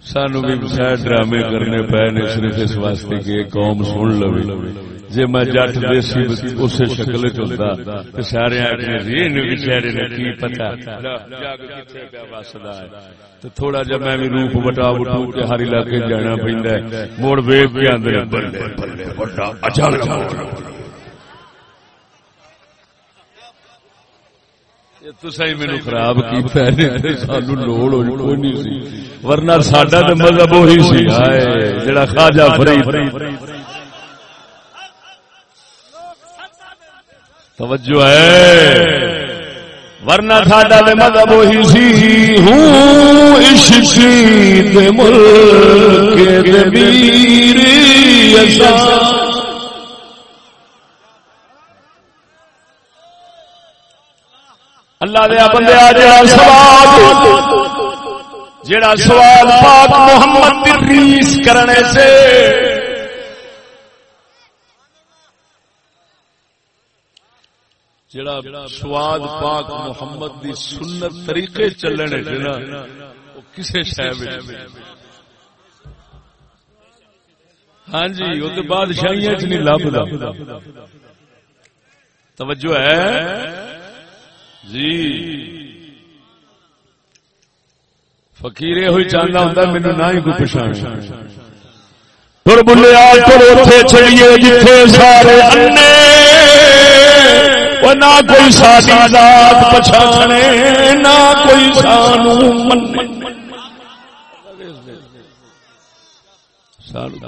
سانو بھی شاید ڈرامے کرنے پے نے صرف اس واسطے کہ قوم سن لوے جی میں جٹ دیسی اس شکل چلتا تو سارے بچارے نے کی پتا تو تھوڑا جا میں بھی روپ بٹا بٹو کے ہر علاقے جانا پہ موڑ ویب کے مینو خراب سانو لوڑ کوئی نہیں ورنہ ساڈا تو مذہب وہی سی۔ جڑا خواجہ فرید۔ توجہ ہے۔ ورنہ ساڈا دے مذہب وہی سی۔ ہوں عشق دے ملک دے میر اللہ دیا بندے آ جڑا سوال۔ جڑا سوال پاک محمد ریس کرنے سے۔ جڑا سواد پاک محمد دی سنت طریقے چلنے جنا کسے شہ ہاں جی وہ تو بادشاہیاں چ نہیں لبدا توجہ ہے؟ جی۔ فقیر ہوئی چاہتا ہوں مینو نہ ہی کوئی پچھاڑ تر بلیا تر چڑیے جتھے سارے انے۔ نہ کوئی ساری ذات پچھانے نہ کوئی سانو من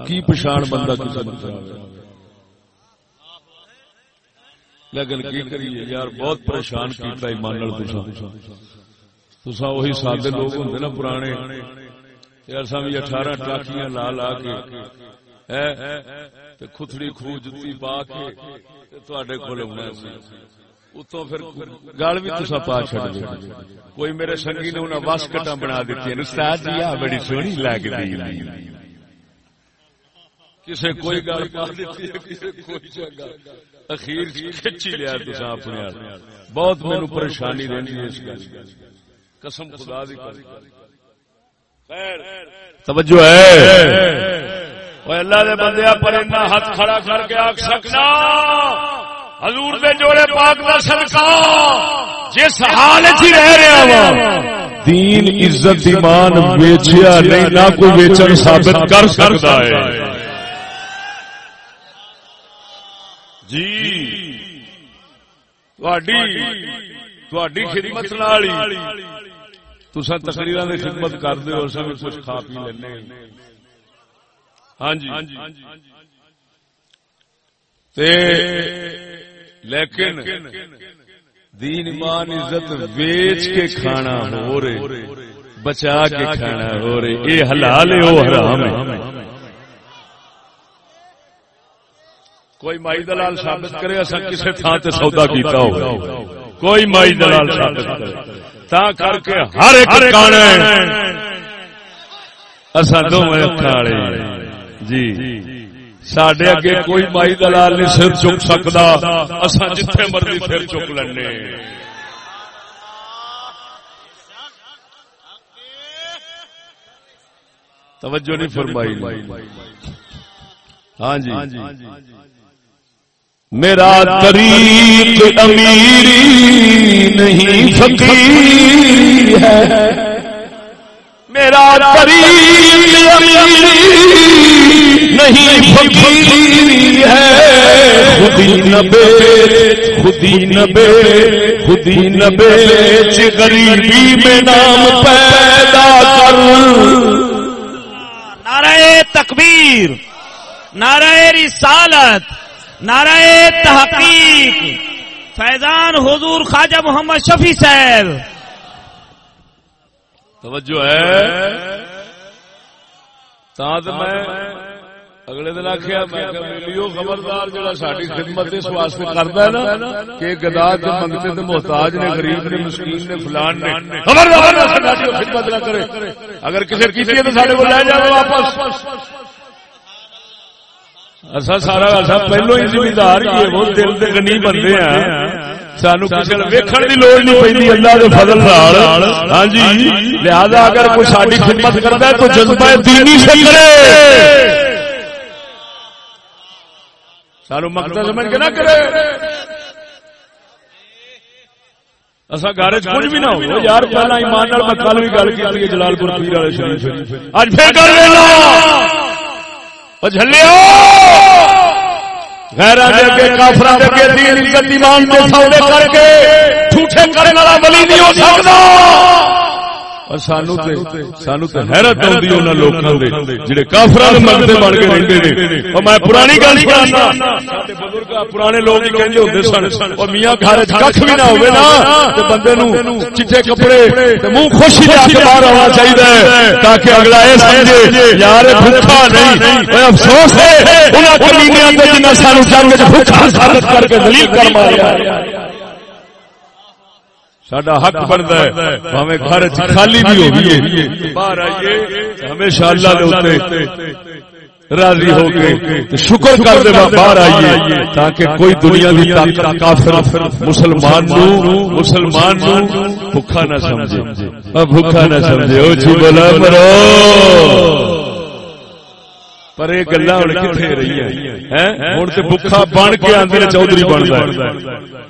کی پچھاڑ بندہ کسی بندہ لیکن کی کریے یار بہت پریشان کیتا ایمان تسا وہی سادے لوگ ہوں نا پرانے اصا بھی اٹھارہ ٹاکیاں لا لا کے کتڑی خو جتی پا کے تے کول آنا اتوں پھر گل بھی تسا پا کوئی میرے سنگی نے بنا دیتی ہے بڑی سونی لگ کسی کوئی گل پا دیتی ہے کسی کوئی جگہ اخیر کھچی لیا تصا اپنے بہت میرے پریشانی رہی ہے اس گل قسم خدا دی توجہ ہے اللہ دے بندے پر اتنا ہاتھ کھڑا کر کے آگ سکنا۔ حضور دے جوڑے پاک دا صدقہ۔ جس حال چ رہ رہا وا دین عزت ایمان بیچیا نہیں، نہ کوئی بیچن ثابت کر سکتا ہے۔ جی۔ خدمت تسا تقریر خدمت کرتے ہو سب کچھ کھا پی لینے۔ ہاں جی۔ لیکن دین ایمان عزت ویچ کے کھانا ہو رہے۔ بچا کے کھانا ہو رہے۔ یہ حلال ہے وہ حرام ہے۔ کوئی مائی دلال ثابت کرے اصا کسی تھان سے سودا کیتا ہو۔ کوئی مائی دلال ثابت کرے۔ تا کر کے ہر ایک کانے اصا دو والے جی۔ سڈے اگے کوئی مائی دلال نہیں سر چک سکتا اصا جتھے مرضی پھر چک لینے توجہ نہیں فرمائی۔ ہاں جی۔ میرا طریق امیری نہیں فقیر ہے۔ میرا نہیں فقیر ہے۔ خودی نبے خودی نبے خودی نبے غریبی میں نام پیدا کر۔ نعرہ تکبیر، نعرہ رسالت، نعرہ تحقیق۔ فیضان حضور خواجہ محمد شفیع صاحب۔ توجہ ہے؟ تاں میں اگلے دن آخیا میں خبردار جڑا ساری خدمت اس واسطے کرتا ہے نا، کہ گدا جو منگتے تو محتاج نے، غریب نے، مسکین نے، فلان نے، خبردار خدمت نہ کرے۔ اگر کسی کی تو سارے کو لے جائے واپس۔ اصا سارا اصا پہلو ہی زمیندار ہی وہ دل کے گنی بندے ہیں سانو کسی ویکن کی لوڑ نہیں پی اللہ کے فضل نال ہاں جی لہذا اگر کوئی ساری خدمت کرتا ہے تو جذبہ دینی سے کرے سانو مقصد سمجھ کے نہ کرے اصا گھر کچھ بھی نہ ہو یار پہلا ایمان نال میں کل بھی گل کی جلال پور پیر والے شریف اج پھر کر جلیا دین عزت ایمان کو سودے کر کے جھوٹے کرنے والا ولی نہیں ہو سکتا! سانو سانو حیرت جڑے کافر مرد بن کے ہیں میں پرانی گل بزرگ پرانے لوگ سن اور میاں گھر کھ بھی نہ نا تو بندے نو چٹے کپڑے منہ خوشی کے باہر آنا چاہیے۔ تاکہ اگلا یہ سمجھے یار بھوکا نہیں افسوس ہے سانو جنگ بھوکا ثابت کر کے دلیل کر ماریا۔ سڈا حق بنتا ہے۔ ہمیں گھر خالی بھی ہوگی باہر آئیے۔ ہمیشہ اللہ راضی ہو کے شکر کر دے باہر آئیے تاکہ کوئی دنیا کی طاقت کافر مسلمان نو مسلمان نو بھوکا نہ سمجھے۔ بھوکا نہ سمجھے۔ او جی بولا مرو۔ پر یہ گلا ہوں کتنے رہی ہے ہوں تو بکھا بن کے آدھے چودھری بنتا ہے۔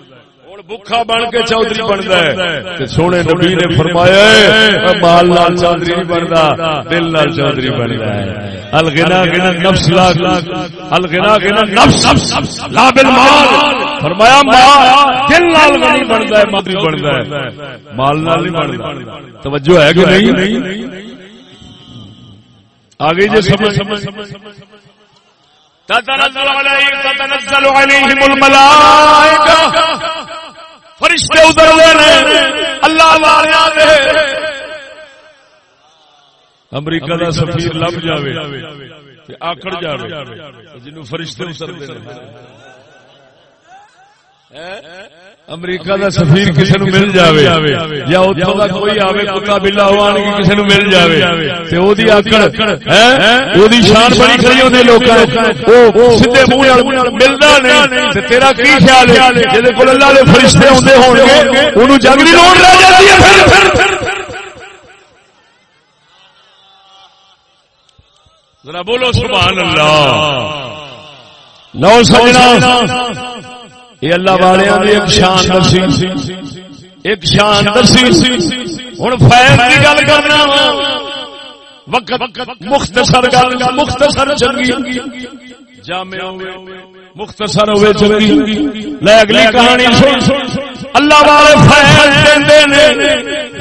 بکھا بن کے چودھری بنتا ہے۔ سونے نبی نے فرمایا مال لال چودھری نہیں بنتا دل لال چودھری بنتا ہے۔ الگنا گنا نفس لا الگنا گنا نفس لا بالمال۔ فرمایا مال دل لال نہیں بنتا ہے مدری بنتا ہے۔ مال لال نہیں بنتا۔ توجہ ہے کہ نہیں؟ آگے جی سمجھ۔ سمجھ تتنزل علیہم تتنزل علیہم الملائکہ۔ فرشتے ادھر اللہ والے امریکہ کا سفیر لب جائے آکڑ جائے جنوب فرشتے اتر دے امریکہ دا سفیر کسی نو مل جاوے، یا اتوں کا کوئی آوے، کتا بلا ہوان کی کسی نو مل جاوے۔ تے او دی آکڑ او دی شان بڑی کھڑی ہوندے لوکاں او سیدھے منہ نال ملدا نہیں، تے تیرا کی خیال ہے؟ جے کول اللہ دے فرشتے ہوندے ہون گے اونوں جگ دی لوڑ رہ جاتی ہے پھر۔ ذرا بولو سبحان اللہ۔ لو سجنا۔ یہ اللہ والے ایک شان دسی، ایک شان دسی۔ ہوں فائد کی گل کرنا وقت مختصر گل، مختصر چنگی۔ جامع مختصر ہوئے چنگی۔ لے اگلی کہانی سن۔ اللہ والے فیض دے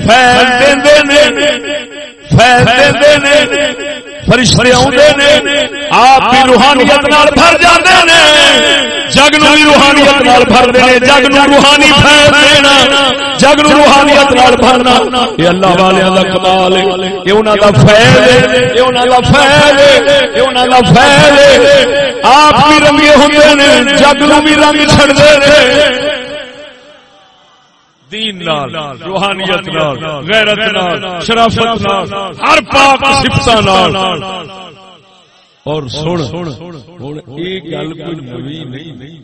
فیض دے فیض دے فرشتے آدھے نے آپ کی روحانیت بھر جاتے ہیں جگ نو روحانیت نال بھر دے جگ نو روحانی پھیر دینا جگ نو روحانیت نال بھرنا یہ اللہ والےاں دا کمال ہے۔ یہ انہاں دا فیض ہے یہ انہاں دا فیض ہے یہ انہاں دا فیض ہے۔ آپ بھی رنگے ہوندے نے جگ نو بھی رنگ چھڑ دے نے۔ دین نال روحانیت نال غیرت نال شرافت نال ہر پاک صفتاں نال اور سن گل کوئی نہیں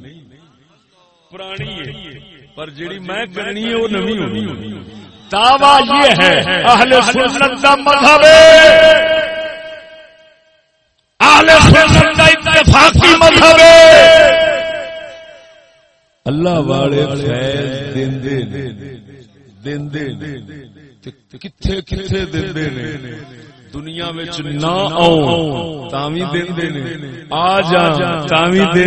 پرانی ہے پر جڑی میں کرنی ہے وہ نوی ہونی دعویٰ یہ ہے اہل سنت کا مذہب اہل سنت کا اتفاقی مذہب اللہ والے خیر دیندے دیندے کتھے کتھے دیندے نے۔ دنیا نہ آؤ تاوی دے آ جا تاوی دے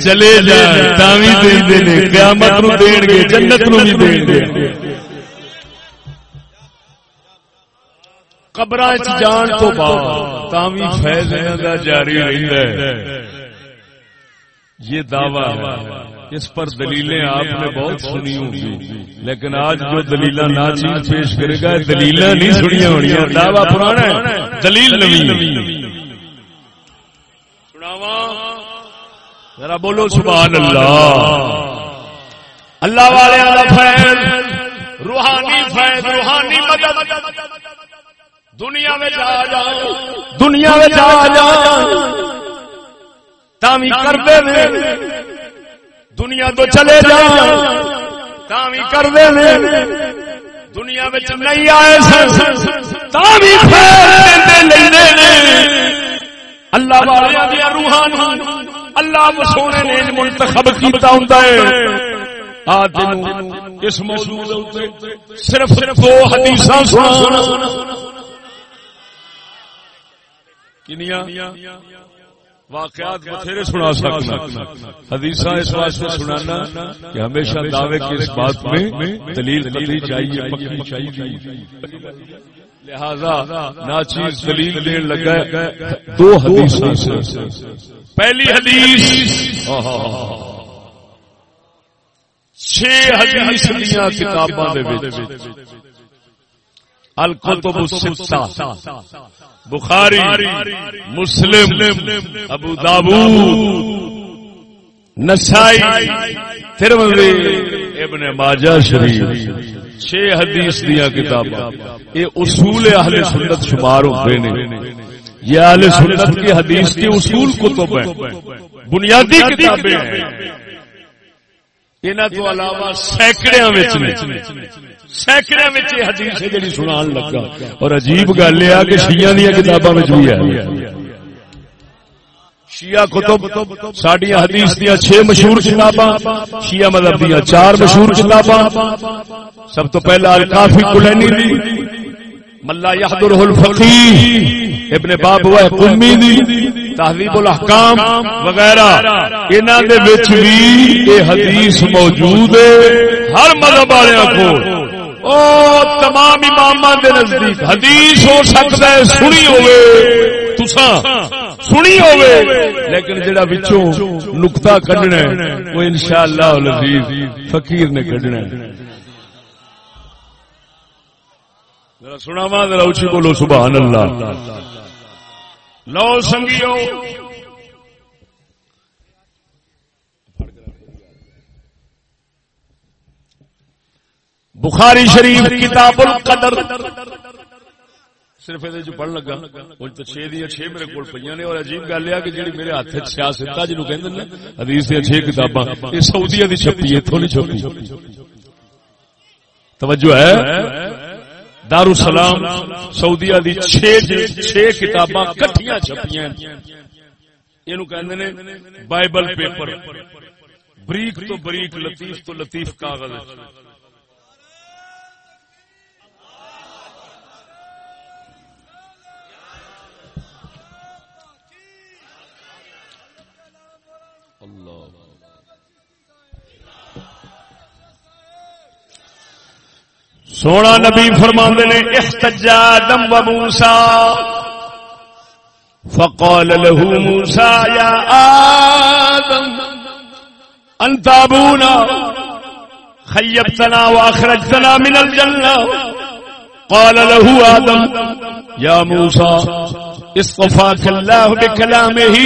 چلے جا تاوی دے قیامت نو دین گے جنت نو بھی دین گے۔ قبر جان تو بعد تاوی فیض جاری رہتا ہے۔ یہ دعویٰ ہے۔ اس پر دلیلیں آپ نے بہت سنی ہوں گی لیکن آج جو دلیل نا چیز پیش کرے گا دلیل نہیں سنیا ہونی دعوی پرانا ہے دلیل نوی. ذرا بولو سبحان اللہ. اللہ والے فیض روحانی فیض روحانی مدد. دنیا میں جا جا دنیا میں جا جا تامی کر دے دنیا تو چلے جا کر دے دنیا نہیں آئے اللہ والے روحان اللہ سونے نے منتخب کیتا ہوں اس موضوع صرف صرف دو حدیث کنیا واقعات بتھیرے سنا سکنا۔ حدیث اس واسطے سنانا کہ ہمیشہ دعوے کی اس بات میں دلیل دلیل چاہیے، پکی چاہیے۔ لہذا ناچیز دلیل دین لگا دو حدیث پہلی حدیث۔ چھ حدیث دیا کتاباں الکتب الستہ بخاری مسلم ابو دابو نسائی ترمذی ابن ماجہ شریف چھ حدیث دیا کتاباں۔ یہ اصول اہل سنت شمار ہوتے ہیں۔ یہ اہل سنت کی حدیث کی اصول کتب ہیں۔ بنیادی کتابیں ہیں۔ انہوں تو علاوہ سینکڑے سینکڑے حدیث جی سنان لگا۔ اور عجیب گل یہ کہ شیعہ دیا کتاباں بھی ہے۔ شیعہ کتب ساڈیا حدیث دیا چھ مشہور کتاباں شیعہ مذہب دیا چار مشہور کتاباں۔ سب تو پہلا الکافی کلینی دی ملا یحضرہ الفقیہ ابن باب وہ قمی دی۔ تہذیب الاحکام وغیرہ، انہاں دے وچ بھی یہ حدیث موجود ہے، ہر مذہب والے کو۔ او تمام اماماں دے نزدیک حدیث ہو سکتا ہے، سنی ہوئے۔ تساں سنی ہوئے، لیکن جڑا وچوں نقطہ کڈنا ہے، وہ انشاءاللہ العزیز فقیر نے کڈنا ہے۔ ذرا سنا وا ذرا اچھی بولو، سبحان اللہ۔ لو سنگیو بخاری شریف کتاب القدر صرف یہ پڑھ لگا تو چھ دیا چھ میرے کو پہ نے اور عجیب گل ہے کہ جی میرے ہاتھ سیاست جنوب کہ حدیث دیا چھ کتاباں یہ سعودیا کی چھپی اتوں نہیں چھپی توجہ ہے دار السلام سعودیا دی چھ کتاباں کٹیاں چھپیاں یہ کہ بائبل پیپر۔ بریک تو بریک، لطیف تو لطیف کاغذ۔ سونا نبی فرما نے، احتجا دم و موسا فقال له موسى يا آدم أنت أبونا خيبتنا وأخرجتنا من الجنة قال له آدم يا موسى اصطفاك الله بكلامه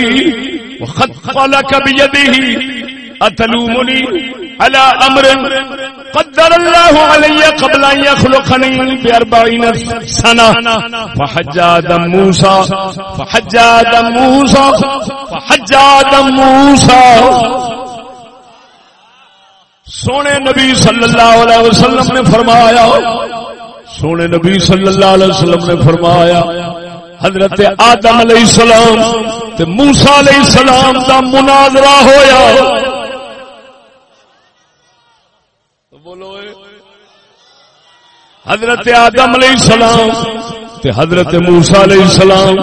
وخط لك بيده أتلومني على أمر قدر الله علي قبل أن يخلقني بأربعين سنة. فحج آدم موسى. فحج آدم موسى. فحج آدم موسى. سونے نبی صلی اللہ علیہ وسلم نے فرمایا. سونے نبی صلی اللہ علیہ وسلم نے فرمایا، حضرت آدم علیہ السلام تے موسیٰ علیہ السلام دا مناظرہ ہویا بولو حضرت آدم علیہ السلام تے حضرت موسا علیہ السلام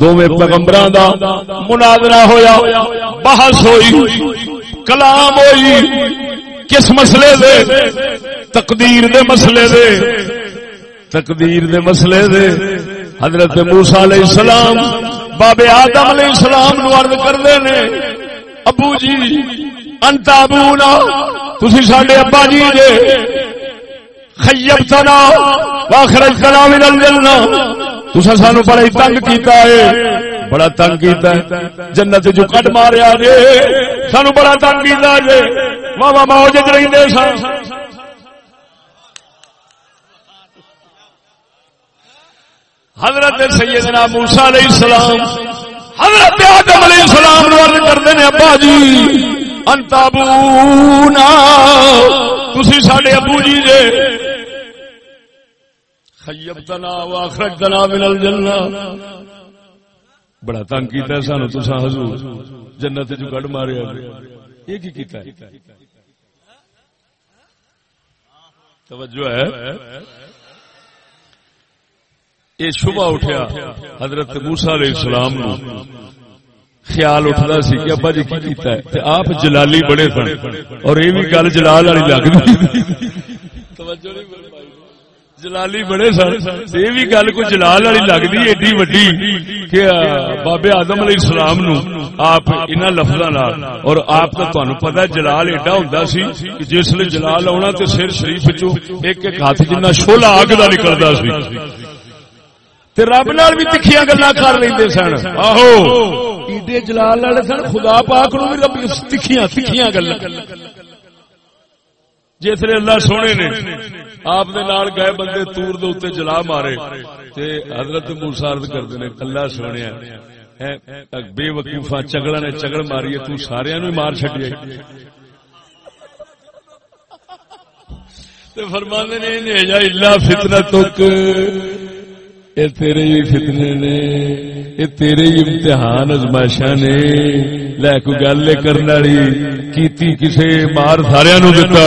دونوں پیغمبر دا مناظرہ ہویا، بحث ہوئی، کلام ہوئی، کس مسئلے دے؟ تقدیر دے مسئلے دے۔ تقدیر دے مسئلے دے۔ حضرت موسا علیہ السلام بابے آدم علیہ السلام نو عرض کردے نے، ابو جی انتا ابونا تھی سڈے ابا جی جے خیب تنا واخرج تنا من الجنہ۔ تسا سانو بڑا ہی تنگ کیتا ہے۔ بڑا تنگ کیتا ہے۔ جنت جو کٹ ماریا جے۔ سانو بڑا تنگ کیتا جے۔ واہ موج رہندے سن حضرت سیدنا موسی علیہ السلام، حضرت آدم علیہ السلام نو عرض کردے نے، ابا جی انتابونا۔ تسی ساڑے ابو جی دے خیبتنا و اخرجتنا من الجنہ. بڑا تنگ کیتا ہے سانو تسا حضور. جنت جو گڑ مارے یہ کی کیتا ہے؟ توجہ ہے؟ یہ شبہ اٹھیا حضرت موسیٰ علیہ السلام نو. خیال اٹھتا سی کہ ابا جی کی کیتا ہے؟ تے آپ جلالی بڑے سن. اور یہ بھی گل جلال والی لگ گئی توجہ لگتی جلالی بڑے سن یہ بھی گل کوئی جلال والی لگتی ایڈی وڈی کہ بابے آدم علیہ السلام نو آپ ان لفظ اور آپ کا تمہیں پتا جلال ایڈا ہوں سی کہ جس نے جلال آنا تو سر شریف ایک ایک ہاتھ جنہ شولا اگ کا نکلتا سی رب نال بھی تکھیاں گلا کر لیں سن آہو ایڈے جلال والے سن خدا پاک نو بھی رب تکھیاں تکھیاں جس جسے اللہ سونے نے آپ دے نال گئے بندے تور دے اتنے جلا مارے تے حضرت موسارد کرتے ہیں، اللہ سونے بے وقوفا چگڑا نے چگڑ ماری ہے، تو سارے نو مار چڈیا فرمانے نے اللہ فتنہ تک یہ تیرے ہی فتنے نے یہ تیرے ہی امتحان ازمائشا نے۔ لے کو گل کرنے والی، کیتی کسے مار سارا نو دتا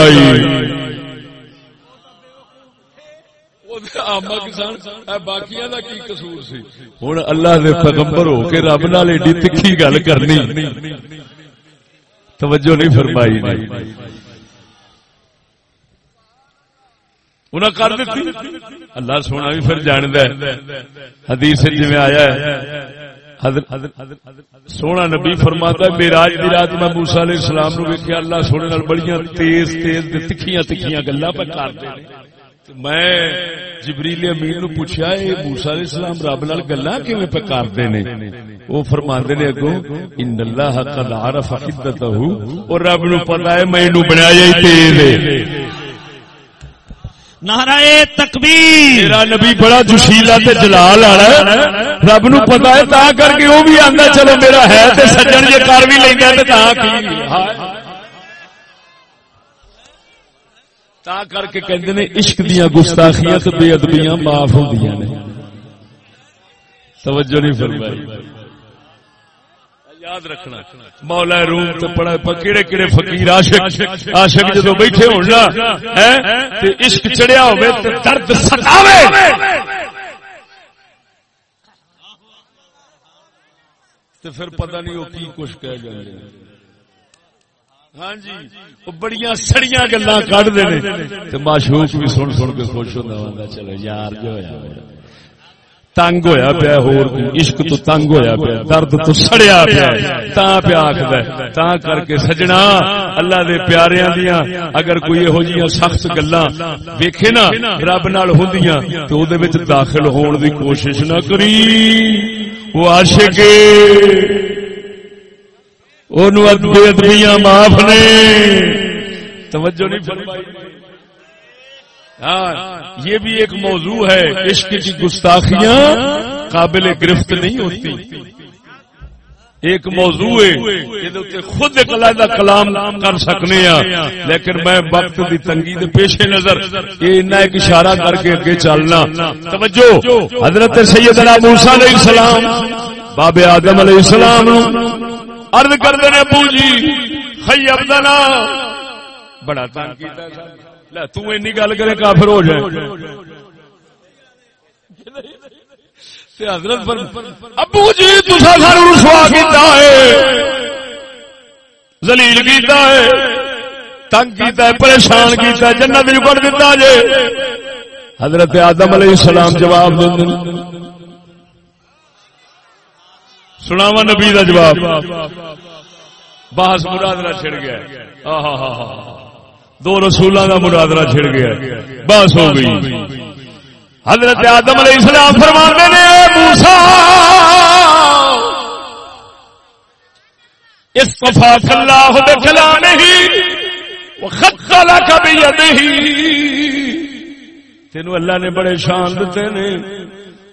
ہوں اللہ نے پیغمبر ہو کے رب نال ایڈی تکھی گل کرنی۔ توجہ نہیں فرمائی انہیں کر دیتی؟ اللہ سونا بھی پھر جاند حدیث جی آیا ہے۔ سونا نبی فرماتا میراج دی رات میں موسا علیہ السلام نو ویکیا اللہ سونے بڑی تیز تیز تکھیاں تکھیاں گلا پہ کرتے میں جبریل امین نو پوچھا اے موسی علیہ السلام رب نال گلاں کیویں پہ کردے نے؟ وہ فرماندے نے اگوں، ان اللہ قد عرف حدته اور رب نو پتہ ہے، میں نو بنایا ہی تیز ہے۔ نعرہ تکبیر. میرا نبی بڑا جشیلا تے جلال والا ہے. رب نو پتہ ہے تا کر کے وہ بھی آندا چلو میرا ہے تے سجن جے کر بھی لیندا تے تا کی تا کر کے کہندے نے عشق دیاں گستاخیاں تے بے ادبیاں معاف ہوندیاں نے۔ توجہ نہیں فرمائی۔ یاد رکھنا۔ مولا روم تے پڑا کیڑے کیڑے فقیر، عاشق عاشق جدو بیٹھے ہون نا، ہیں، تے عشق چڑھیا ہوے تے درد ستاوے۔ تے پھر پتہ نہیں وہ کی کچھ کہہ جائے ہاں جی وہ بڑی سڑیاں گلا کٹ دے معشوق بھی سن سن کے خوش ہوتا چلو یار جو ہوا تنگ ہویا پیا ہور عشق تو تنگ ہویا پیا، درد تو سڑیا پیا۔ تا پیا آخد تا کر کے سجنا۔ اللہ دے پیاریاں دیاں، اگر کوئی یہو جیاں سخت گلاں ویکھے نا، رب نال ہوندیاں تو او دے وچ داخل ہون دی کوشش نہ کری۔ وہ عاشق۔ اونوں ادبیاں معاف نے۔ توجہ نہیں فرمائی۔ ہاں، یہ بھی ایک موضوع ہے، عشق کی گستاخیاں قابل گرفت نہیں ہوتی۔ ایک موضوع ہے خود ایک علیحدہ کلام کر سکنے ہیں لیکن میں وقت کی تنگی کے پیش نظر یہ ایک اشارہ کر کے اگے چلنا۔ توجہ، حضرت سیدنا موسیٰ علیہ السلام، باب آدم علیہ السلام ارد کر دے ابو جی خیب بڑا تنگ کیتا تو اینی گل کرے کافر ہو جائے حضرت ابو جی تسا سر رسوا کیتا ہے زلیل کیتا ہے تنگ کیتا ہے پریشان کیتا ہے جنت جو کر دیتا جے حضرت آدم علیہ السلام جواب دیں سناوا نبی کا جواب بحث مرادرا چھڑ گیا آہا ہا ہا دو رسولوں کا مرادرا چھڑ گیا بحث ہو گئی۔ حضرت آدم علیہ السلام فرمانے نے موسا استفا اللہ کلا نہیں خلا کبھی نہیں تینوں اللہ نے بڑے شان دیتے نے۔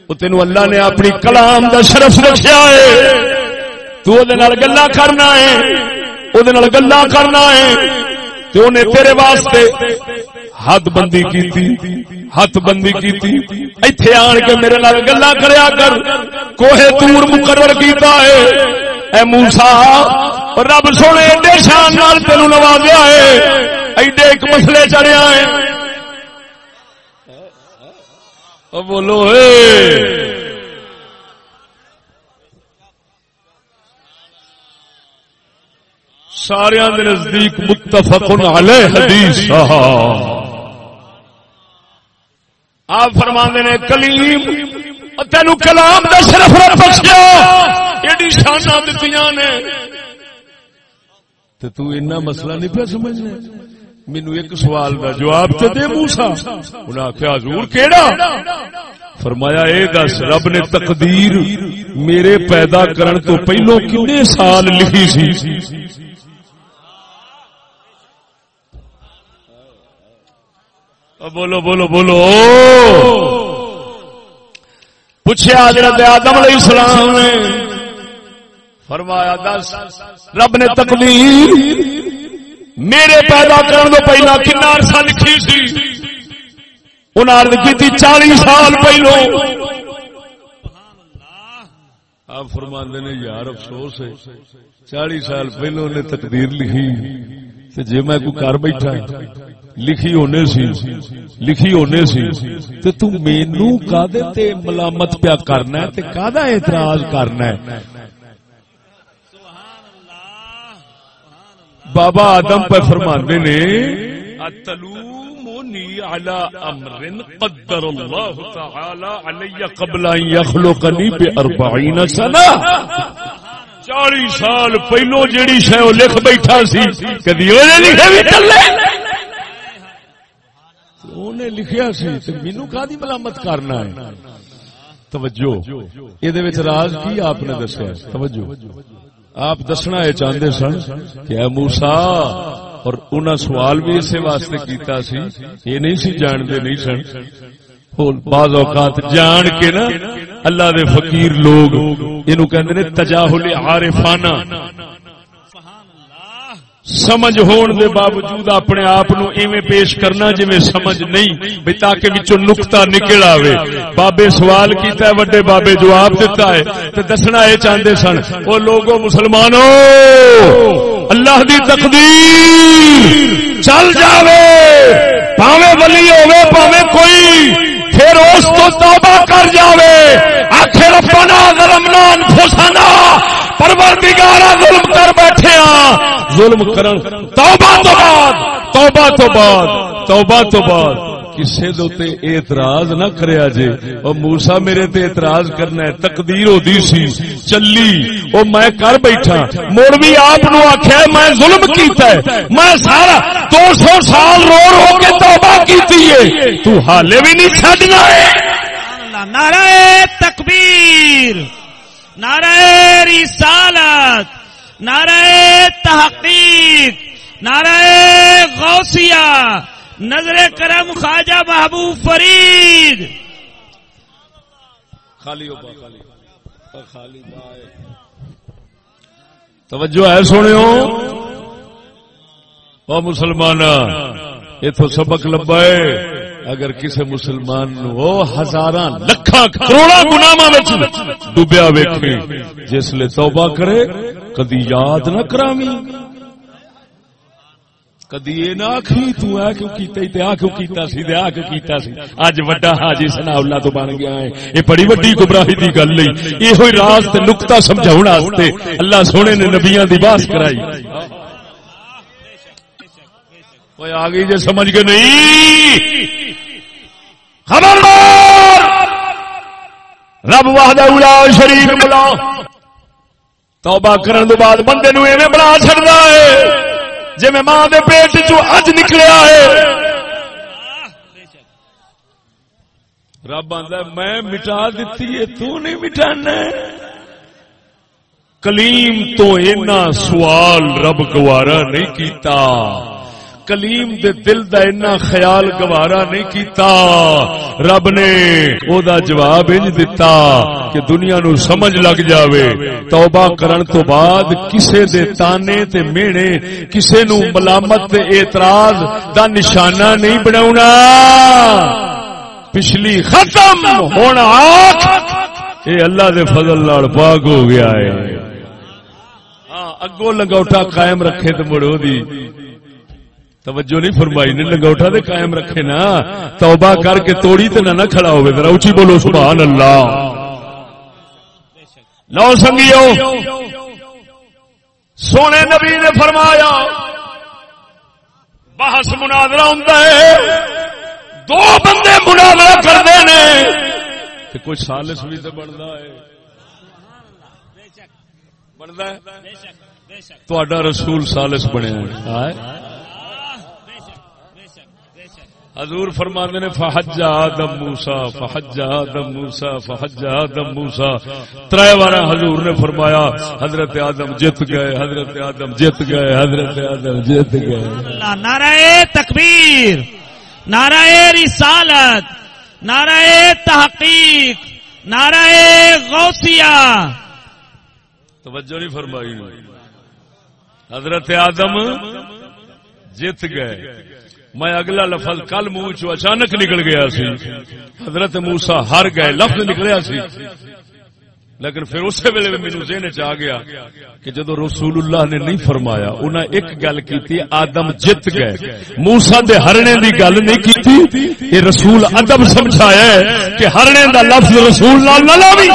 وہ تین اللہ نے اپنی کلام دا شرف رکھا ہے۔ تو گلا کرنا ہے۔ وہ گلا کرنا ہے۔ تو انہیں تیرے واسطے ہاتھ بندی کی ہاتھ بندی کی ایتھے آن کے میرے نال گلا کریا کر۔ کوہے دور مقرر کیتا ہے۔ اے موسا رب سونے ایڈے شان نال تینوں نوازیا ہے۔ ایڈے ایک مسئلے چڑھیا ہے بولو سارا نزدیک متفق علیہ حدیث آپ فرما نے کلیم تین کلام کا صرف بخشیا ایڈی شانہ دیتی نے۔ تو اینا مسئلہ نہیں پہ سمجھنا۔ مینو ایک سوال کا جواب تو دے موسا انہیں آخیا حضور کیڑا؟ فرمایا، اے دس، رب نے تقدیر میرے پیدا کرن تو پہلو کنے سال لکھی سی؟ بولو بولو بولو پوچھا حضرت آدم علیہ السلام نے فرمایا دس رب نے تقدیر میرے پیدا کرنے تو پہلا کنا عرصہ لکھی سی انہیں عرض کی چالی سال پہلو آپ فرماندے نے یار افسوس ہے چالی سال پہلو نے تقدیر لکھی جی میں کوئی کر بیٹھا لکھی ہونے سی، لکھی ہونے سی۔ تے تو مینو کادے تے ملامت پیا کرنا ہے، تے کادا اعتراض کرنا ہے؟ بابا آدم پہ فرماندے نے اتلومونی علی امر قدر اللہ تعالی علی قبل ان یخلقنی بی اربعین سنہ۔ چالی سال پہلو جیڑی شہ لکھ بیٹھا سی، کدی لکھے بھی چلے۔ انہیں لکھیا سی مینو کا ملامت کرنا ہے؟ توجہ۔ یہ راز کی آپ نے دسیا؟ توجہ۔ آپ دسنا یہ چاہتے سن کہ اے موسا اور انہیں سوال بھی اسی واسطے کیتا سی، یہ نہیں سی جانتے نہیں سن۔ بعض اوقات جان کے نا، اللہ دے فقیر لوگ یہ کہ تجاہل عارفانہ۔ سمجھ ہون دے باوجود اپنے آپ ایویں پیش کرنا جی سمجھ نہیں بھی تاکہ بچوں نکتا نکل آوے۔ بابے سوال کیتا ہے، وڈے بابے جواب دیتا ہے۔ تو دسنا یہ چاہتے سن وہ لوگوں مسلمانوں اللہ دی تقدیر چل جاوے۔ پاوے ولی ہوے پاوے کوئی، پھر اس تو توبہ کر جاوے۔ آخر ربنا ظلمنا انفسنا۔ پروردگارا ظلم کر بیٹھے ہاں ظلم کرن۔ توبہ تو بعد، توبہ تو بعد، توبہ تو بعد۔ کسے دوتے اعتراض نہ کریا جے۔ او موسی میرے تے اعتراض کرنا ہے، تقدیر ہودی سی۔ چلی، او میں کر بیٹھا۔ مڑ بھی آپ نو آکھیا میں ظلم کیتا ہے۔ میں سارا 200 سال رو رو کے توبہ کیتی ہے۔ تو حالے بھی نہیں چھڈنا ہے۔ نعرہ تکبیر۔ نعرہ رسالت، نعرہ تحقیق، نعرہ غوثیہ، نظر کرم خواجہ محبوب فرید۔ خالی خالی توجہ ہے سونے او مسلمان اتو سبق لبائے اگر کسی مسلمان نو ہزار لکھا کروڑا گنا ڈوبیا ویکھے جس لے توبہ کرے، کدی یاد نہ کرامی کدی یہ نہ آخی توں کیتا آ کیوں کیتا سی آ کیوں کیتا سی۔ اج وڈا حاجی سنا اللہ تو بن گیا ہے۔ یہ بڑی وڈی گمراہی دی گل نہیں۔ یہ ہوئی راز تے نقطہ واسطے اللہ سونے نے نبیاں دی باس کرائی۔ آ گئی جی سمجھ کے نہیں۔ خبردار! رب واہدہ واہد شریف بلا توبہ کرن دو بعد بندے نو ایویں بنا چڑتا ہے جی میں ماں دے پیٹ چو اج نکلیا ہے۔ رب آدھا میں مٹا دیتی ہے، تو نہیں مٹانا۔ کلیم تو اینا سوال رب گوارا نہیں کیتا۔ کلیم دے دل دا اتنا خیال گوارا نہیں کیتا۔ رب نے او دا جواب انج دیتا کہ دنیا نو سمجھ لگ جاوے۔ توبہ کرن تو بعد کسے دے تانے تے میڑے کسے نو ملامت تے اعتراض دا نشانہ نہیں بناونا۔ پچھلی ختم ہونا آکھ اے اللہ دے فضل لڑ پاک ہو گیا ہے۔ ہاں اگو لگوٹا قائم رکھے تو مڑو دی۔ توجہ نہیں فرمائی نے لنگوٹا دے قائم رکھے نا۔ توبہ کر کے توڑی تے نہ کھڑا ہوئے ذرا اونچی بولو سبحان اللہ۔ لو سنگیو سونے نبی نے فرمایا بحث مناظرہ ہوندا ہے۔ دو بندے مناظرہ کرتے ہیں۔ کہ کوئی سالس بھی تو بنتا ہے۔ بنتا ہے؟ تو رسول سالس بنیا ہے۔ حضور فرمانے نے فحج آدم موسا فحج آدم موسا فحج آدم موسا تر بار حضور نے فرمایا حضرت آدم جیت گئے حضرت آدم جیت گئے حضرت آدم جیت گئے۔ نعرہ تکبیر نعرہ رسالت نعرہ تحقیق نعرہ غوثیہ۔ توجہ نہیں فرمائی۔ حضرت آدم جیت گئے۔ میں اگلا لفظ کل منہ چ اچانک نکل گیا سی۔ حضرت موسا ہر گئے، لفظ نکلیا سی۔ لیکن پھر اسی ویلے میرے ذہن چ آ گیا کہ جدو رسول اللہ نے نہیں فرمایا انہیں ایک گل کی آدم جت گئے۔ موسا دے ہرنے دی گل نہیں کی یہ رسول ادب سمجھایا ہے کہ ہرنے دا لفظ رسول نہ لاوی۔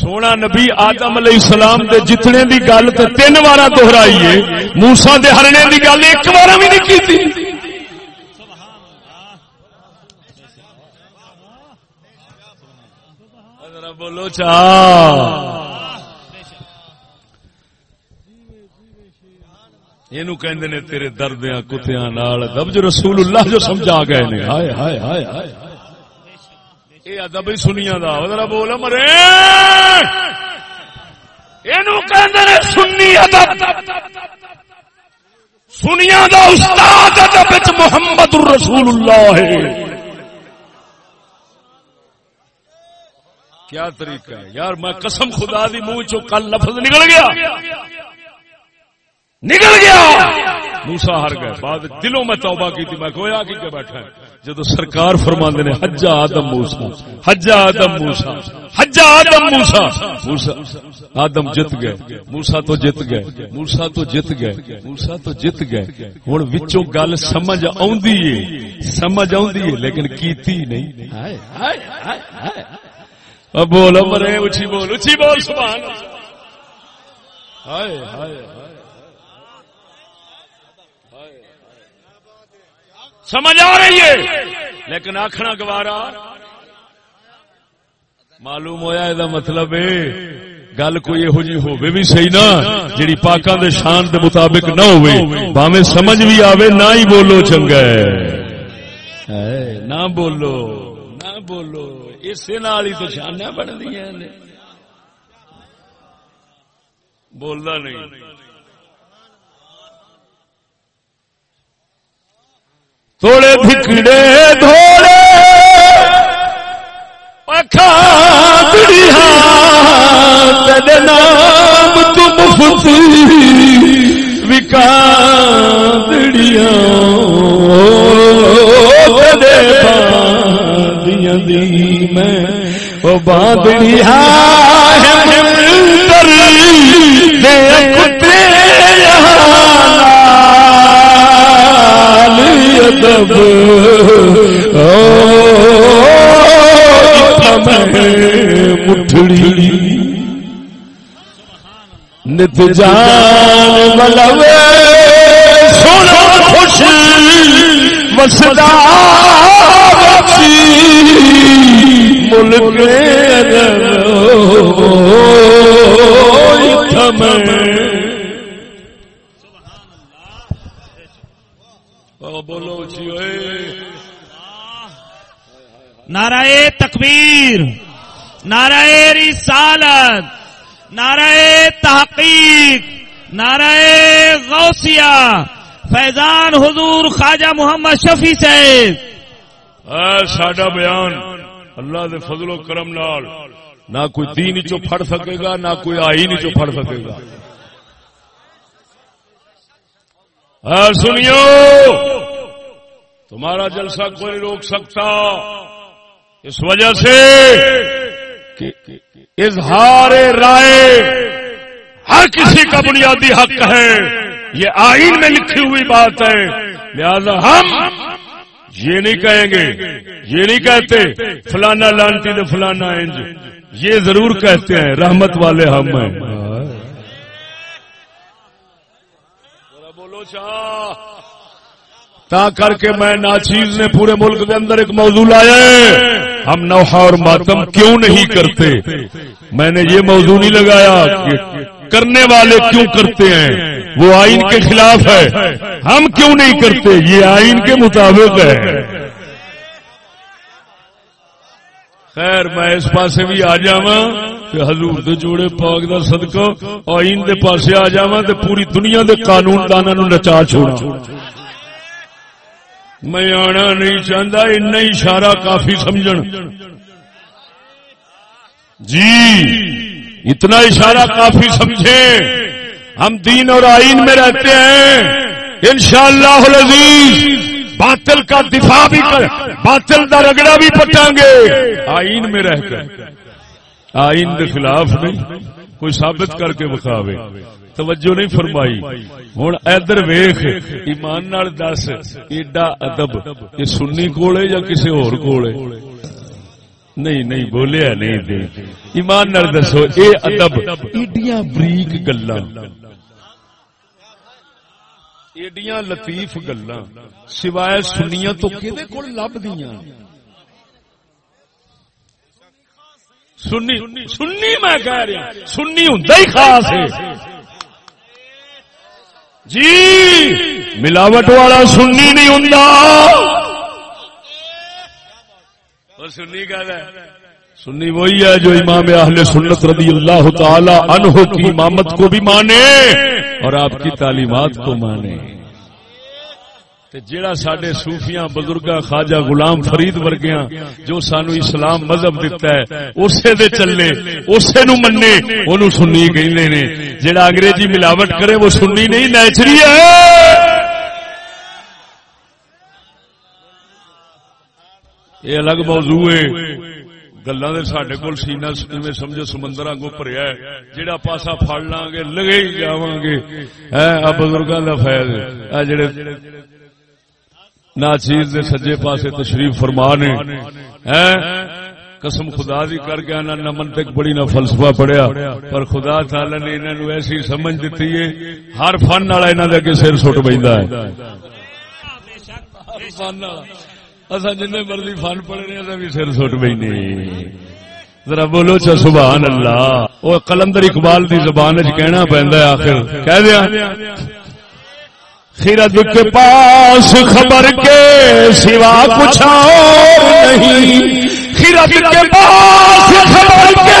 سونا نبی آدم علیہ السلام دے جتنے دی گل تے تین بار دوہرائی ہے موسا دے ہرنے دی گل ایک بار بھی نہیں کی بولو چا۔ یہ کہ تیرے دردیاں کتیاں نال رسول اللہ جو سمجھا گئے نے۔ ہائے ہائے ہائے ہائے۔ یہ ادب ہی سنیا دا ذرا بول مرے سنی ادب। سنیا دا استاد ادب محمد رسول اللہ ہے کیا طریقہ ہے یار میں قسم خدا دی منہ چو کل لفظ نکل گیا نکل گیا موسا ہر گئے بعد دلوں میں توبہ کی تھی میں گویا کی کے بیٹھا جدو سرکار فرما نے حجا آدم موسا حجا آدم موسا حجا آدم موسا آدم جت گئے موسا تو جت گئے موسا تو جت گئے موسا تو جت گئے۔ ہوں وچوں گل سمجھ ہے سمجھ ہے لیکن کیتی نہیں۔ بولو مرے اچھی بول اچھی بول سبحان ہائے ہائے ہائے۔ سمجھ آ رہی ہے۔ لیکن آخنا گوارا، معلوم ہوا یہ مطلب گل کوئی یہو جی ہو بھی صحیح نا، جیڑی پاکاں دے شان دے مطابق نہ ہوئے باویں سمجھ بھی آوے، نہ ہی بولو چنگا ہے۔ نہ بولو نہ بولو اسے نال ہی تو شانیاں بن دیا بولدا نہیں۔ تھوڑے بکڑے دھوڑے تیرے نام تم فتی وکا دڑیا دی میں وہ باندڑیا ادب مٹھڑی۔ نت جان ملو سونا خوش مسدا ملک میں بولو جی نعرہ تکبیر، نعرہ رسالت، نعرہ تحقیق، نعرہ غوثیہ، فیضان حضور خواجہ محمد شفیع صاحب۔ ساڈا بیان، اللہ دے فضل و کرم نال، نہ کوئی دین چو پھڑ سکے گا، نہ کوئی آئین چو پھڑ سکے گا۔ سنیو، تمہارا جلسہ کوئی روک سکتا؟ اس وجہ سے اظہار رائے ہر کسی کا بنیادی حق ہے۔ یہ آئین میں لکھی ہوئی بات ہے۔ لہذا ہم یہ نہیں کہیں گے، یہ نہیں کہتے فلانا لانتی تو فلانا انج۔ یہ ضرور کہتے ہیں، رحمت والے ہم ہیں۔ بولو چاہ۔ تا کر کے میں ناچیز نے پورے ملک کے اندر ایک موضوع لایا ہے۔ ہم نوحا اور ماتم کیوں نہیں کرتے؟ میں نے یہ موضوع نہیں لگایا کہ کرنے والے کیوں کرتے ہیں۔ وہ آئین کے خلاف ہے۔ ہم کیوں نہیں کرتے؟ یہ آئین کے مطابق ہے۔ خیر، میں اس پاسے بھی آ جاواں تے حضور دے جوڑے پاک دا صدقہ، آئین دے پاسے آ جاواں تے پوری دنیا دے قانون داناں نو نچا چھوڑا میں آنا نہیں چاہتا ان اشارہ کافی سمجھن۔ جی اتنا اشارہ کافی سمجھے ہم دین اور آئین میں رہتے ہیں۔ انشاءاللہ العزیز، باطل کا دفاع بھی کر، باطل کا رگڑا بھی پٹاں گے۔ آئین میں رہ کر۔ آئین کے خلاف نہیں، کوئی ثابت کر کے بکھاوے۔ توجہ نہیں فرمائی۔ ہوں ادھر ویخ، ایمان نال دس، ایڈا ادب، یہ سنی کول یا کسی ہور کول نہیں نہیں، بولیا نہیں دے۔ ایمان نال دسو، اے ادب، ایڈیاں بریک گلاں۔ ایڈیاں لطیف گلاں۔ سوائے سنیاں تو کدے کول لبدیاں سنی سنی میں کہہ رہا سنی ہوں ہی خاص ہے۔ جی ملاوٹ والا سنی نہیں ہوں سنی کا سنی وہی ہے جو امام اہل سنت رضی اللہ تعالی عنہ کی امامت کو بھی مانے اور آپ کی تعلیمات کو مانے۔ جڑا سڈے صوفیاں بزرگا خواجہ غلام فرید ورگیاں جو سانو اسلام مذہب دتا ہے، اسے دے چلے اسے نو منے اونوں سنی کہندے نے۔ جڑا انگریزی ملاوٹ کرے، وہ سنی نہیں نیچری ہے۔ یہ الگ موضوع ہے۔ گلا سڈے کول سینا سمجھو سمندر آگوں پریا جہاں پاسا پڑ لاں گے لگے ہی جا گے۔ بزرگوں کا فیض جڑے ناچیز دے سجے پاسے تشریف فرما نے قسم خدا دی کر کے آنا نہ منطق بڑی نہ فلسفہ پڑھیا، پر خدا تعالی نے انہوں نے ایسی سمجھ دیتی ہے، ہر فن والا انہوں نے سر سٹ بہتا ہے۔ اصا جن مرضی فن پڑھ رہے بھی سر سٹ بہنے ذرا بولو چا سبحان اللہ۔ وہ کلندر اقبال دی زبان چ کہنا پہنتا ہے آخر۔ کہہ دیا۔ خرد کے پاس خبر کے سوا کچھ اور نہیں۔ خرد کے پاس خبر کے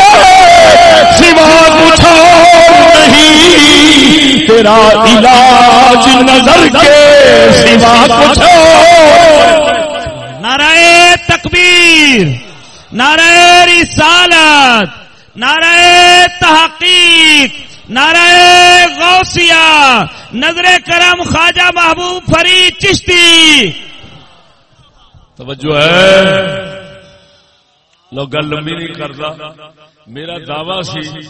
سوا کچھ اور نہیں۔ تیرا علاج نظر کے سوا کچھ اور نعرہ تکبیر، نعرہ رسالت، نعرہ تحقیق نعرہ غوثیہ، نظر کرم خواجہ محبوب فرید چشتی۔ توجہ ہے۔ لوگ گل لمبی نہیں کرتا۔ میرا دعوی سی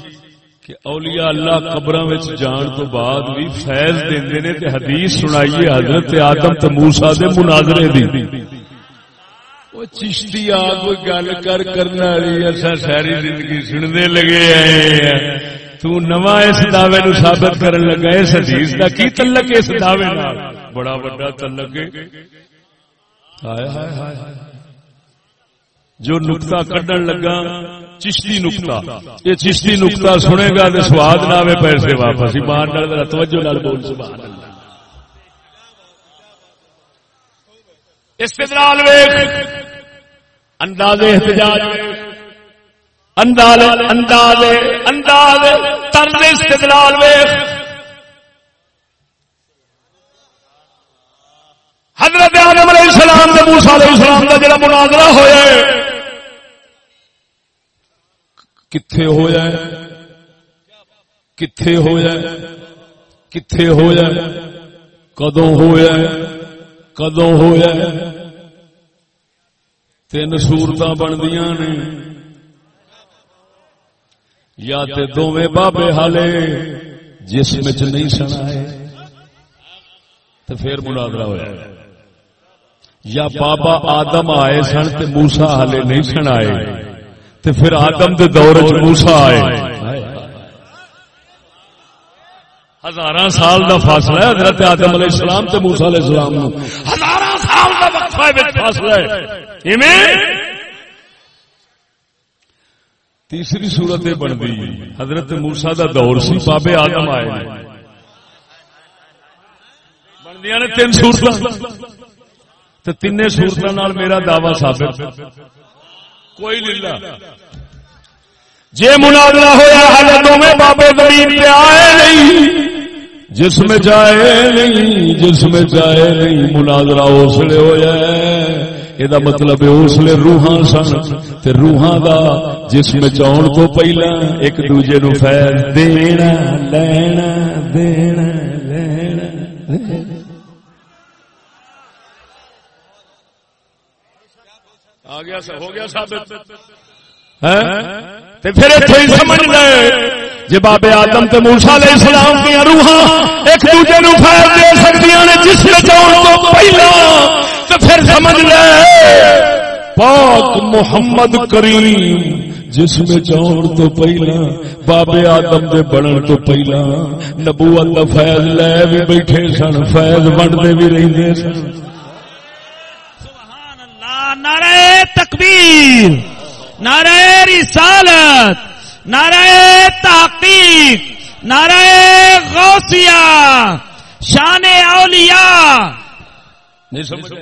کہ اولیاء اللہ قبر جان تو بعد بھی فیض دے نے تے حدیث سنائیے حضرت آدم تے موسا دے مناظرے دی۔ وہ چشتی آ کوئی گل کر کرنا اچھا ساری زندگی سننے لگے آئے ہیں۔ تو نواں اس دعوے نو ثابت کرن لگا، اس حدیث دا کی تعلق اس دعوے نال؟ بڑا بڑا تعلق ہے۔ ہائے ہائے ہائے جو نقطہ کڈن لگا، چشتی نقطہ۔ یہ چشتی نقطہ سنے گا تے سواد نہ آوے پیسے واپس۔ ایمان نال ذرا توجہ نال بول، سبحان اللہ۔ استدلال ویکھ، انداز احتجاج۔ ویکھ انداز انداز انداز طرز استدلال ویخ حضرت آدم علیہ السلام کے موسا علیہ السلام کا جڑا مناظرہ ہوا کتھے ہوا کتھے ہوا کتھے ہوا کدوں ہوا کدوں ہوا تین سورت بندیاں نے۔ یا تے دوویں بابے حالے جس میں نہیں سنا ہے تو پھر مناظرہ ہوا یا بابا آدم آئے سن تے موسا حالے نہیں سن آئے تے پھر آدم دے دور چ موسا آئے۔ ہزار سال دا فاصلہ ہے حضرت آدم علیہ السلام تے موسا علیہ السلام ہزار سال دا وقفہ فاصلہ ہے۔ تیسری صورت یہ بنتی حضرت موسا دا دور سی بابے آدم آئے۔ بندیا نے تین سورت تین سورتوں میرا دعوی ثابت۔ کوئی لیلا جے مناظرہ ہویا حالتوں میں بابے زمین پہ آئے نہیں۔ جس میں جائے نہیں جس میں جائے نہیں مناظرہ اسلے ہوا یہ مطلب اسلے روحاں سن۔ تے روحاں دا جس میں چاؤن تو پہلا ایک دوجے نو فیض دینا، لینا دینا، لینا آ گیا ہو گیا ثابت۔ ہاں؟ پھر اتنے سمجھ لے۔ جی بابے آدم تے موسا علیہ السلام کی روحاں ایک دوجے نو فیض دے سکتی نے جس میں چاؤن تو پہلا۔ تو پھر سمجھ لے۔ پاک محمد کریم جس میں چاؤن تو پہلا بابے آدم دے بنن تو پہلا۔ نبوت دا فیض لے بھی بیٹھے سن فیض بنتے بھی رہتے سن۔ سبحان اللہ نعرہ تکبیر نعرہ رسالت نعرہ تحقیق نعرہ غوثیہ شان اولیاء۔ نہیں سمجھ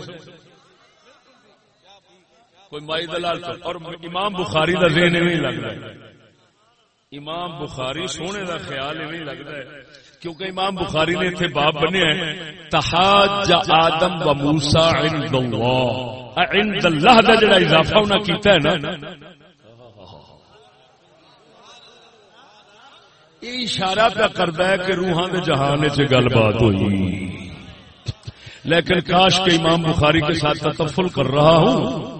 کوئی مائی دلال اور امام بخاری دا ذہن نہیں لگتا امام بخاری سونے دا خیال نہیں لگتا ہے۔ کیونکہ امام بخاری نے اتنے باب بنے ہیں۔ تحاج آدم و موسا عند اللہ۔ عند اللہ دا جڑا اضافہ انہاں کیتا ہے نا۔ یہ اشارہ پہ کرتا ہے کہ روحاں دے جہان چ گل بات ہوئی۔ لیکن کاش کے امام بخاری کے ساتھ تطفل کر رہا ہوں۔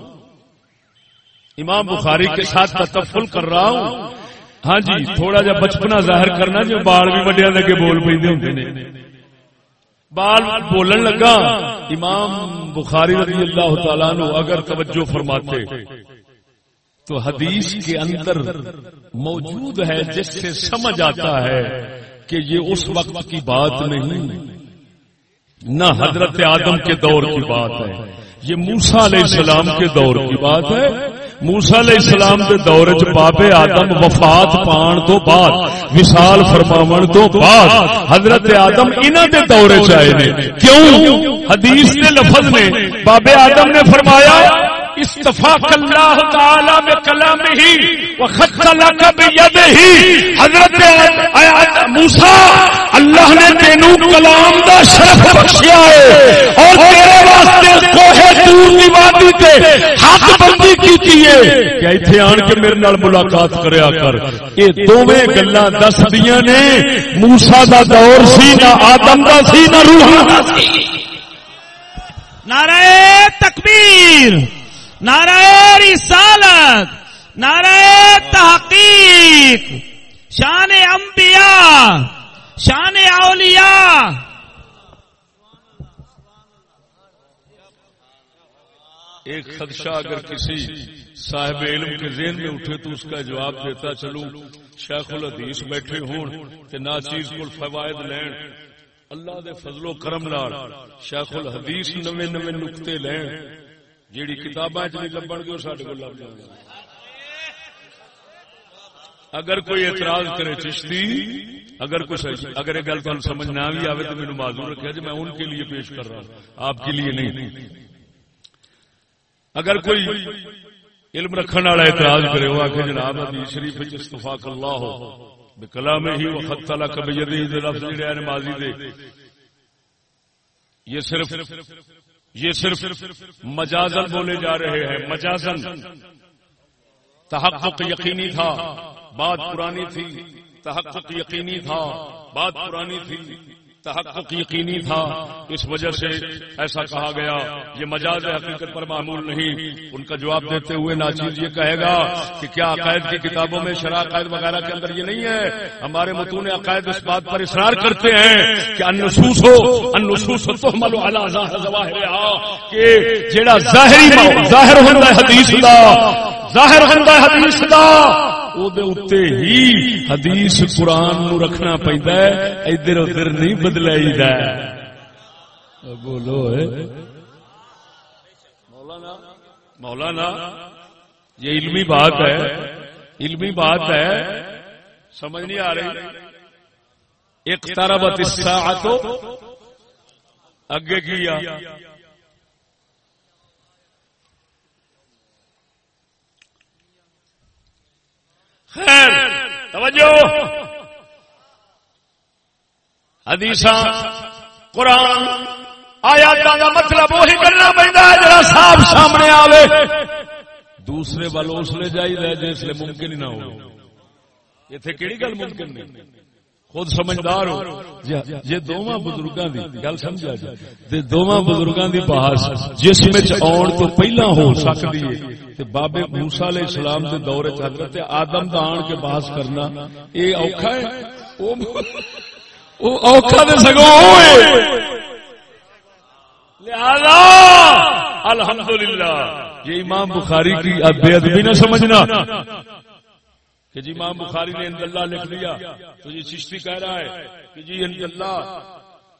امام بخاری کے ساتھ تطفل کر رہا ہوں۔ ہاں جی تھوڑا جا بچپنا ظاہر کرنا جو بال بھی وڈیا لگے بول پہ بال بولن لگا۔ امام بخاری رضی اللہ تعالیٰ نو اگر توجہ فرماتے تو حدیث کے اندر موجود ہے جس سے سمجھ آتا ہے کہ یہ اس وقت کی بات نہیں۔ نہ حضرت آدم کے دور کی بات ہے، یہ موسا علیہ السلام کے دور کی بات ہے۔ موسا علیہ السلام کے دور چ بابے آدم وفات پان تو بعد، وصال فرماون تو بعد، حضرت آدم انہوں کے دور چ آئے نے۔ کیوں؟ حدیث کے لفظ میں بابے آدم نے فرمایا، استفاق اللہ تعالی میں کلام ہی وخط لک بیدہی۔ حضرت موسی، اللہ نے تینو کلام دا شرف بخشیا ہے اور تیرے واسطے کوہ تور دی وادی تے، حق بندی کیتی ہے؟ کہ ایتھے آن کے میرے نال ملاقات کریا کر۔ اے دوویں گلاں دس دیاں نے۔ موسی دا دور سی نہ آدم دا سی نہ روح دا سی۔ نعرہ تکبیر نعرہ رسالت نعرہ تحقیق شان انبیاء شان اولیاء۔ ایک خدشہ اگر کسی صاحب علم کے ذہن میں اٹھے تو اس کا جواب دیتا چلوں شیخ الحدیث بیٹھے ہون کہ نا چیز کو فوائد لین۔ اللہ دے فضل و کرم نال شیخ الحدیث نویں نویں نقطے لین۔ جیڑی کتاباں چ نہیں لبن گے سارے کو لب جان اگر کوئی اعتراض کرے چشتی، اگر کچھ اگر یہ گل تمہیں سمجھ نہ بھی آئے تو میرے معذور رکھا جی میں ان کے لیے پیش کر رہا ہوں، آپ کے لیے نہیں۔ اگر کوئی علم رکھنے والا اعتراض کرے، وہ آخر جناب ابھی شریف استفاق اللہ ہو کلام ہی وہ خط تلا کبھی لفظ جڑے ہیں ماضی دے۔ یہ صرف یہ صرف مجازن بولے جا رہے ہیں، مجازن۔ تحقق یقینی تھا، بات پرانی تھی۔ تحقق یقینی تھا، بات پرانی تھی۔ تحقق یقینی تھا۔ اس وجہ سے ایسا کہا گیا، یہ مجاز حقیقت پر معمول نہیں۔ ان کا جواب دیتے ہوئے ناچیز یہ کہے گا کہ کیا عقائد کی کتابوں میں شرح عقائد وغیرہ کے اندر یہ نہیں ہے؟ ہمارے متون عقائد اس بات پر اصرار کرتے ہیں کہ انسوس ہو انسوس ہو تو ملو کہ جیڑا ظاہری ظاہر ہوتا ہے حدیث کا ظاہر ہوتا ہے حدیث کا ہی حدیث قرآن نو رکھنا پہنتا ہے ادھر ادھر نہیں بدلائی بولو مولانا مولانا یہ علمی بات ہے علمی بات ہے سمجھ نہیں آ رہی ایک طرح بت اگے کیا خیر۔ توجہ۔ حدیث قرآن آیا کا مطلب وہی کرنا پہنتا ہے جڑا صاف سامنے آوے۔ دوسرے وال اس لیے چاہیے جس لیے ممکن ہی نہ ہو۔ اتنے کہڑی گل ممکن نہیں؟ خود سمجھدار ہو۔ جی دونوں بزرگوں کی گل سمجھا جی دونوں بزرگوں کی بحث جسم آن تو پہلا ہو سکتی ہے بابے موسا علیہ السلام کے دور حضرت آدم کا آن کے بحث کرنا یہ اوکھا ہے؟ اوکھا تو سگو لہذا الحمدللہ۔ یہ امام بخاری کی بے ادبی نہ سمجھنا۔ کہ جی امام بخاری نے اند اللہ لکھ لیا تو یہ چشتی کہہ رہا ہے کہ جی اند اللہ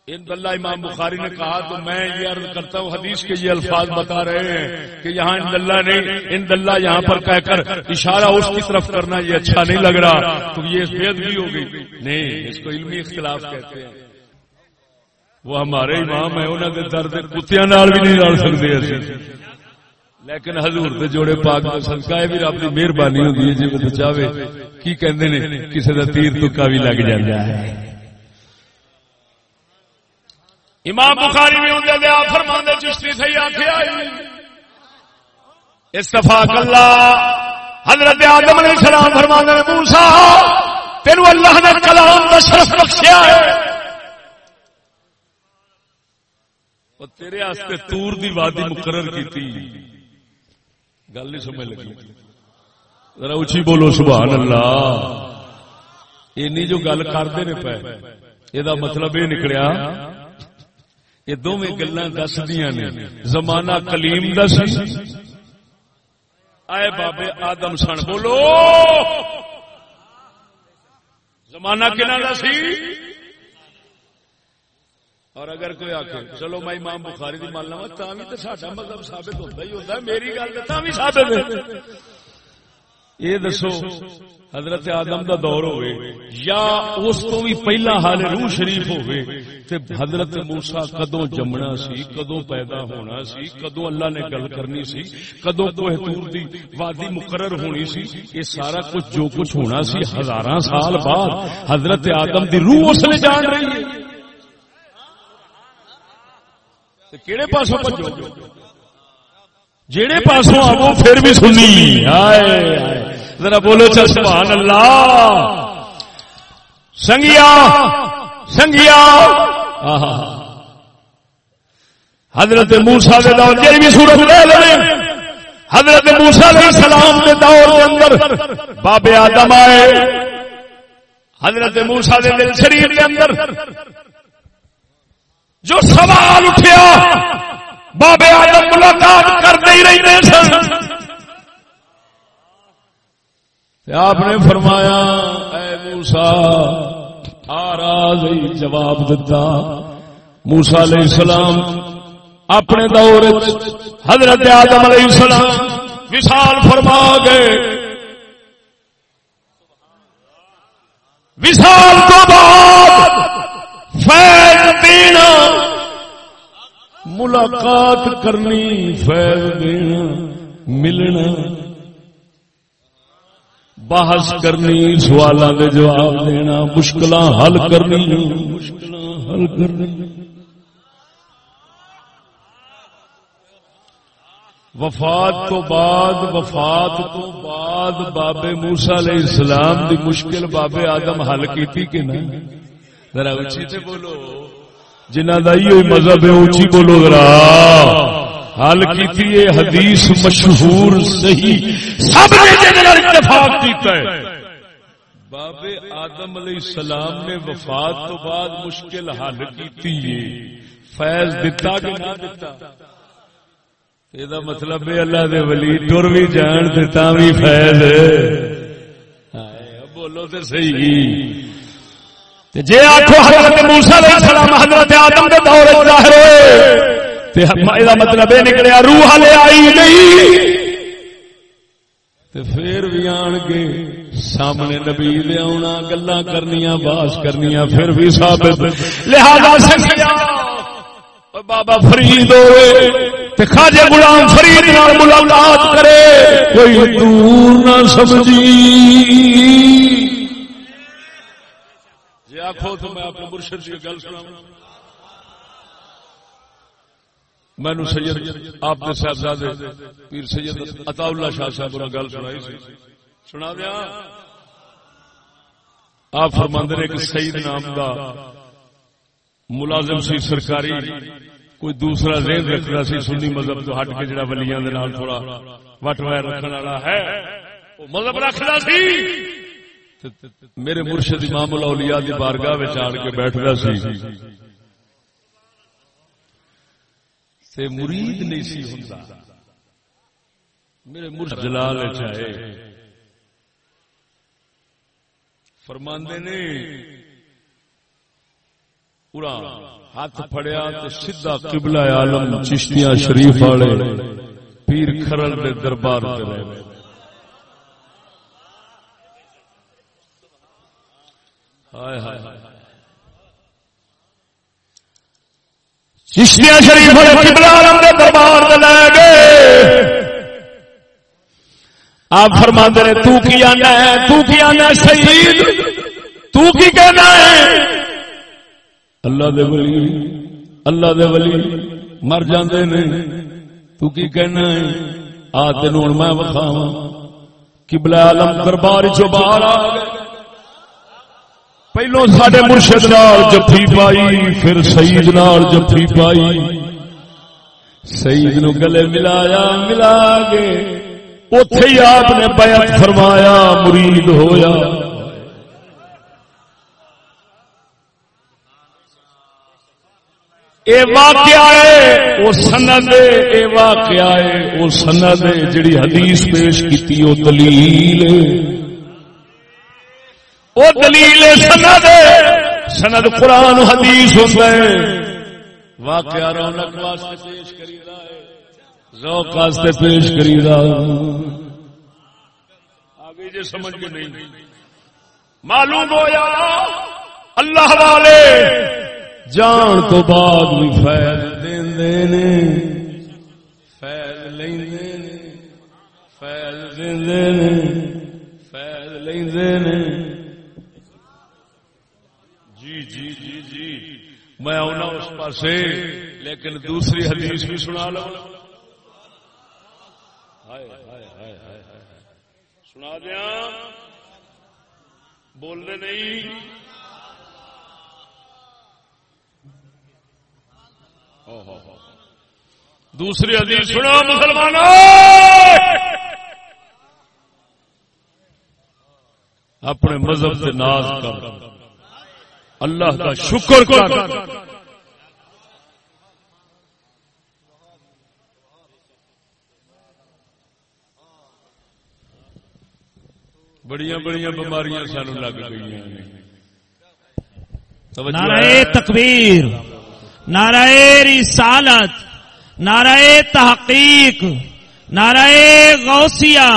اللہ امام بخاری نے کہا تو میں یہ عرض کرتا ہوں، حدیث کے یہ الفاظ بتا رہے ہیں کہ یہاں اند اللہ نے اند اللہ یہاں پر کہہ کر اشارہ اس کی طرف کرنا یہ اچھا نہیں لگ رہا، تو یہ بےد بھی ہوگی نہیں، اس کو علمی اختلاف کہتے ہیں۔ وہ ہمارے امام ہیں انہوں نے درد کتیا بھی نہیں ڈال سکتے لیکن حضور دے جوڑے پاک دا صدقہ ہے، بھی رب دی مہربانی ہوندی ہے، جے بچاوے۔ کی کہندے نے؟ کسے دا تیر تکا بھی لگ جاندا ہے۔ امام بخاری میں ہوندے دے فرماندے چشتی صحیح آکھیا استفاق اللہ۔ حضرت آدم علیہ السلام فرماندے نے، موسی، تینو اللہ نے کلام دا شرف بخشیا ہے۔ اور تیرے واسطے تور دی وادی مقرر کیتی۔ گل نہیں سمجھ لگی۔ ذرا اچھی بولو، سبحان اللہ۔ اینی جو گل کرتے نے پہ یہ مطلب یہ نکلیا۔ یہ دونوں گلا دس دیا نے۔ زمانہ کلیم دس آئے بابے آدم سن بولو۔ زمانہ کنا سی اور اگر کوئی آخ چلو میں امام بخاری کی مان لوا تا بھی تو ساڈا مطلب ثابت ہوتا ہی ہوتا ہے میری گل بھی ثابت ہے۔ یہ دسو، حضرت آدم دا دور ہوئے، یا اس تو بھی پہلا حال روح شریف ہوئے، تے حضرت موسا کدو جمنا سی کدو پیدا ہونا سی کدو اللہ نے گل کرنی سی کدو کوہ تور دی وادی مقرر ہونی سی، یہ سارا کچھ جو کچھ ہونا سی ہزاراں سال بعد حضرت آدم دی روح اس نے جان رہی ہے۔ کہڑے پاسوں بجو جہے پاسوں آو پھر بھی سنی۔ ذرا بولو چل سبحان اللہ سنگیا سنگیا۔ حضرت موسا کے دور جی بھی سورت لے لے۔ حضرت موسا علیہ السلام کے دور کے اندر بابے آدم آئے۔ حضرت موسا کے دل شریف کے اندر جو سوال اٹھیا، بابے آدم ملاقات کرتے ہی رہتے سن۔ آپ نے فرمایا، اے موسا آراز جواب دیتا موسا علیہ السلام اپنے دور حضرت آدم علیہ السلام وشال فرما گئے۔ وشال تو بعد فیض دینا، ملاقات کرنی، فیض دینا، ملنا۔ بحث کرنی، سوالوں کے جواب دینا مشکل حل کرنی۔ حل کرنی۔ وفات تو بعد، وفات تو بعد بابے موسا علیہ السلام دی مشکل بابے آدم حل کی کہ نہیں؟ ذرا اچھی سے بولو۔ جنہ کا یہ مذہب ہے اچھی بولو ذرا۔ حل کی حدیث مشہور صحیح۔ سب نے اتفاق کیتا ہے۔ بابے آدم علیہ السلام نے وفات تو بعد مشکل حل کی فیض دتا کہ نہ دتا۔ یہ مطلب ہے اللہ دے ولی ٹر بھی جان دتا بھی فیض۔ بولو تو صحیح۔ جی آخو حضرت موسا علیہ السلام حضرت آدم کے دور ظاہر ہوئے۔ یہ مطلب یہ نکلیا، روح لے آئی نہیں۔ پھر بھی آن کے سامنے نبی لیا گلا کرنیا باس کرنیا پھر بھی ثابت۔ لہذا سکیا بابا فرید ہوئے خاجے غلام فرید نال ملاقات کرے۔ کوئی دور نہ سمجھی۔ جی آخو تو میں اپنے مرشد کی گل سنا مینو سید آپ کے صاحبزادے پیر سید عطا اللہ شاہ صاحب نے گل سنائی سی۔ سنا دیا؟ آپ فرماند نے ایک سعید نام کا ملازم سی سرکاری کوئی دوسرا ذہن رکھنا سی سنی مذہب تو ہٹ کے جڑا ولیاں دے نال تھوڑا وٹ ویر رکھنے والا ہے۔ وہ مذہب رکھنا سی۔ میرے مرشد امام الاولیاء دی بارگاہ وچ آن کے بیٹھدا سی۔ تے مرید نہیں سی ہوندا۔ میرے مرشد جلال چاہے فرماندے نے پورا ہاتھ پھڑیا تو سیدھا قبلہ عالم چشتیاں شریف والے پیر کھرل دے دربار تے رہے۔ ہائے ہائے۔ چشتیاں شریف والے قبلہ عالم دے دربار تے لے گئے۔ آپ فرما نے، تو کی آنا ہے، تو کی آنا ہے شہید، تو کی کہنا ہے؟ اللہ دے ولی، اللہ دے ولی مر جاندے نے، تو کی کہنا ہے؟ آ تین ہوں میں وکھاوا قبلہ عالم دربار چو باہر آ گئے۔ پہلو سڈے مرشد نال جفی پائی، پھر سعید نال جفی پائی۔ سعید نو گلے ملایا، ملا گے اتے ہی آپ نے بیعت فرمایا، مرید ہویا۔ اے واقعہ ہے وہ سند اے واقعہ ہے وہ سند جڑی حدیث پیش کی وہ دلیل وہ دلیل سند سند قرآن حدیث ہوتا ہے۔ واقعہ رونق واسطے پیش کری ذوق واسطے پیش کری آگے جی سمجھ کے نہیں۔ معلوم ہو یا اللہ والے جان تو بعد بھی فیض دے فیض لے فیض دے فیض لے جی جی، میں آنا اس پاسے، لیکن دوسری حدیث بھی سنا لو۔ سنا دیا؟ بولنے نہیں۔ دوسری حدیث سنا مسلمان اپنے مذہب سے ناز کر۔ اللہ کا شکر کر۔ بڑی بڑی بیماریاں سانو لگ گئی نعرہ تکبیر، نعرہ رسالت، نعرہ تحقیق، نعرہ غوثیہ،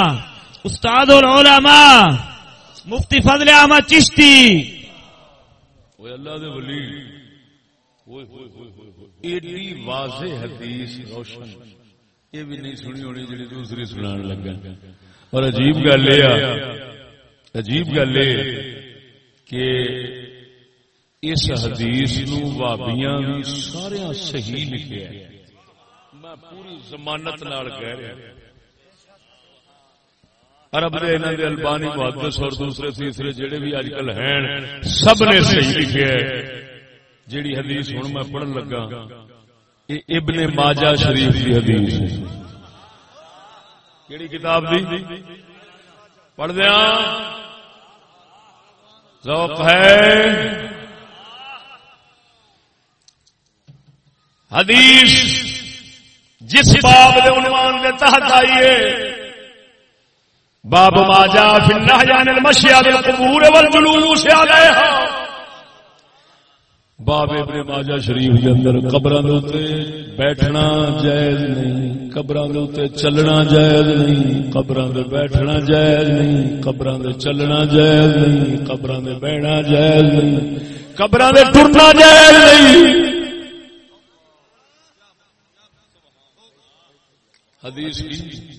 استاد العلماء، مفتی فضل احمد چشتی۔ اللہ دے ولی ایڈی واضح حدیث روشن۔ یہ بھی نہیں سنی ہونی جی دوسری سنان لگا۔ اور عجیب گل یہ عجیب گل یہ کہ اس حدیث نو وابیاں بھی سارے صحیح لکھے میں پوری ضمانت نال کہہ رہا عرب دے انہاں دے البانی محدث اور دوسرے تیسرے جڑے بھی اج کل ہیں سب نے صحیح لکھے ہے جیڑی حدیث ہن میں پڑھن لگا یہ ابن ماجہ شریف کی حدیث ہے۔ کیڑی کتاب دی؟ پڑھ دیا۔ ذوق ہے۔ حدیث جس باب دے عنوان دے تحت آئیے باب ما جا فی النهی عن المشی علی القبور والجلوس علیہا باب ابن ماجہ شریف کے اندر قبراں دے اوتے بیٹھنا جائز نہیں قبراں دے اوتے چلنا جائز نہیں قبراں دے بیٹھنا جائز نہیں قبراں دے چلنا جائز نہیں قبراں دے بیٹھنا جائز نہیں قبراں دے ٹرنا جائز نہیں۔ حدیث کی۔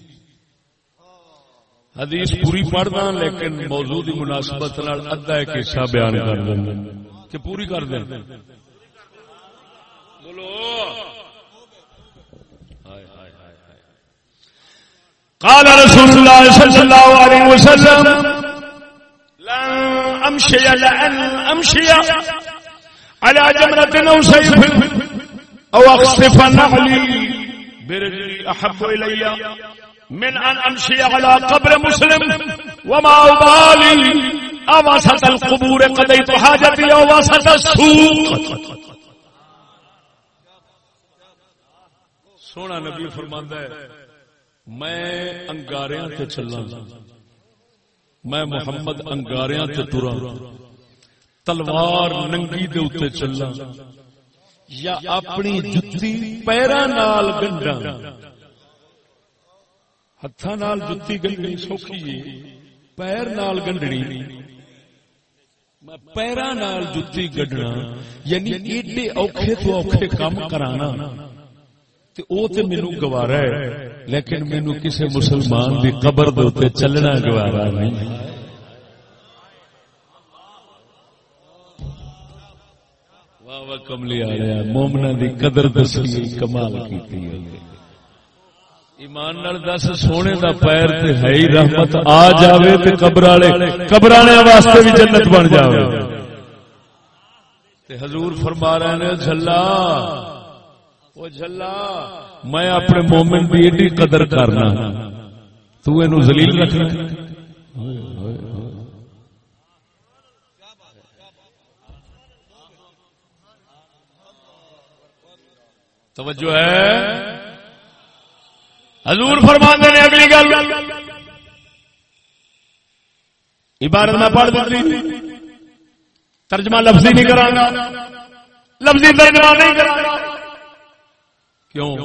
حدیث پوری پڑھنا لیکن موضوع کی مناسبت ادھا ایک حصہ بیان کر دیں کہ پوری کر دیں بولو۔ قال رسول الله صلى الله عليه وسلم، لن أمشي لأن أمشي على جمرة أو سيف أو أخصف نعلي برجلي أحب إلي من أن أمشي على قبر مسلم وما أبالي. أوسط القبور قضيت حاجتي أو وسط السوق. سونا نبی فرماندا ہے، میں انگاریاں تے چلاں، میں محمد انگاریاں تے ٹرا تلوار ننگی دے اوتے چلاں، یا اپنی جُتی پیراں نال گنڈاں۔ ہتھاں نال جُتی گنڈنی سوکھی ہے پیر نال گنڈنی میں پیراں نال جُتی گڈنا یعنی ایڈے اوکھے تو اوکھے کام کرانا تے او تے مینوں گوارا ہے لیکن مینوں کسے مسلمان دی قبر دے اوتے چلنا گوارا نہیں واہ واہ کملی آ گیا مومنا دی قدر دسی کمال کیتی ہے ایمان نال دس، سونے دا پیر تے ہے ہی رحمت۔ آ جاوے تے قبر والے قبر والے واسطے بھی جنت بن جاوے۔ تے حضور فرما رہے نے، جھلا۔ وہ جھلا۔ میں اپنے مومن کی ایڈی قدر کرنا۔ تو اینو ذلیل رکھنا توجہ ہے؟ حضور فرماندے نے اگلی گل۔ عبارت میں پڑھ دیتی۔ ترجمہ لفظی نہیں کرانا۔ لفظی ترجمہ نہیں کرانا۔ کیوں؟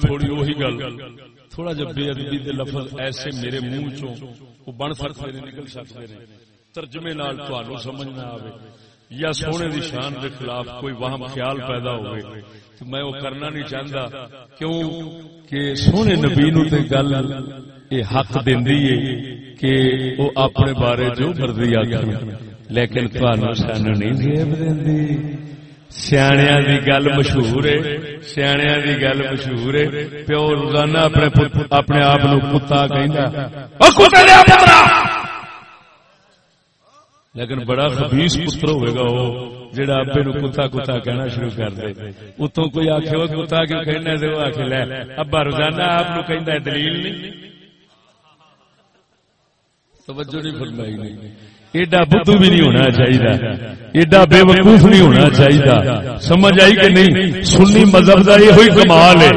تھوڑی وہی گل۔ تھوڑا جب بے ادبی کے لفظ ایسے میرے منہ چوں وہ بن سکتے ہیں نکل سکتے ہیں ترجمے نال تھانوں سمجھ نہ آوے۔ یا سونے دی شان دے خلاف کوئی وہم خیال پیدا ہوئے، تو میں وہ کرنا نہیں چاہتا کیوں؟ کہ سونے نبی نو تے گل یہ حق دیندی ہے کہ وہ اپنے بارے جو مرضی آکھن، لیکن تھانوں شان نہیں جیب دیندی سیاح دی گل مشہور ہے سیاح دی گل مشہور ہے پیو روزانہ اپنے اپنے آپ کتا کہ لیکن بڑا خبیس پتر ہوئے گا وہ جڑا ابے نو کتا کتا کہنا شروع کر دے۔ اتوں کوئی آخے وہ کتا کیوں کہنا دے وہ آخ لے، ابا روزانہ آپ نو کہنا ہے دلیل نہیں۔ توجہ نہیں فرمائی نہیں ایڈا بدھو بھی نہیں ہونا چاہیے ایڈا بے وقوف نہیں ہونا چاہیے سمجھ آئی کہ نہیں؟ سنی مذہب کا یہ ہوئی کمال ہے۔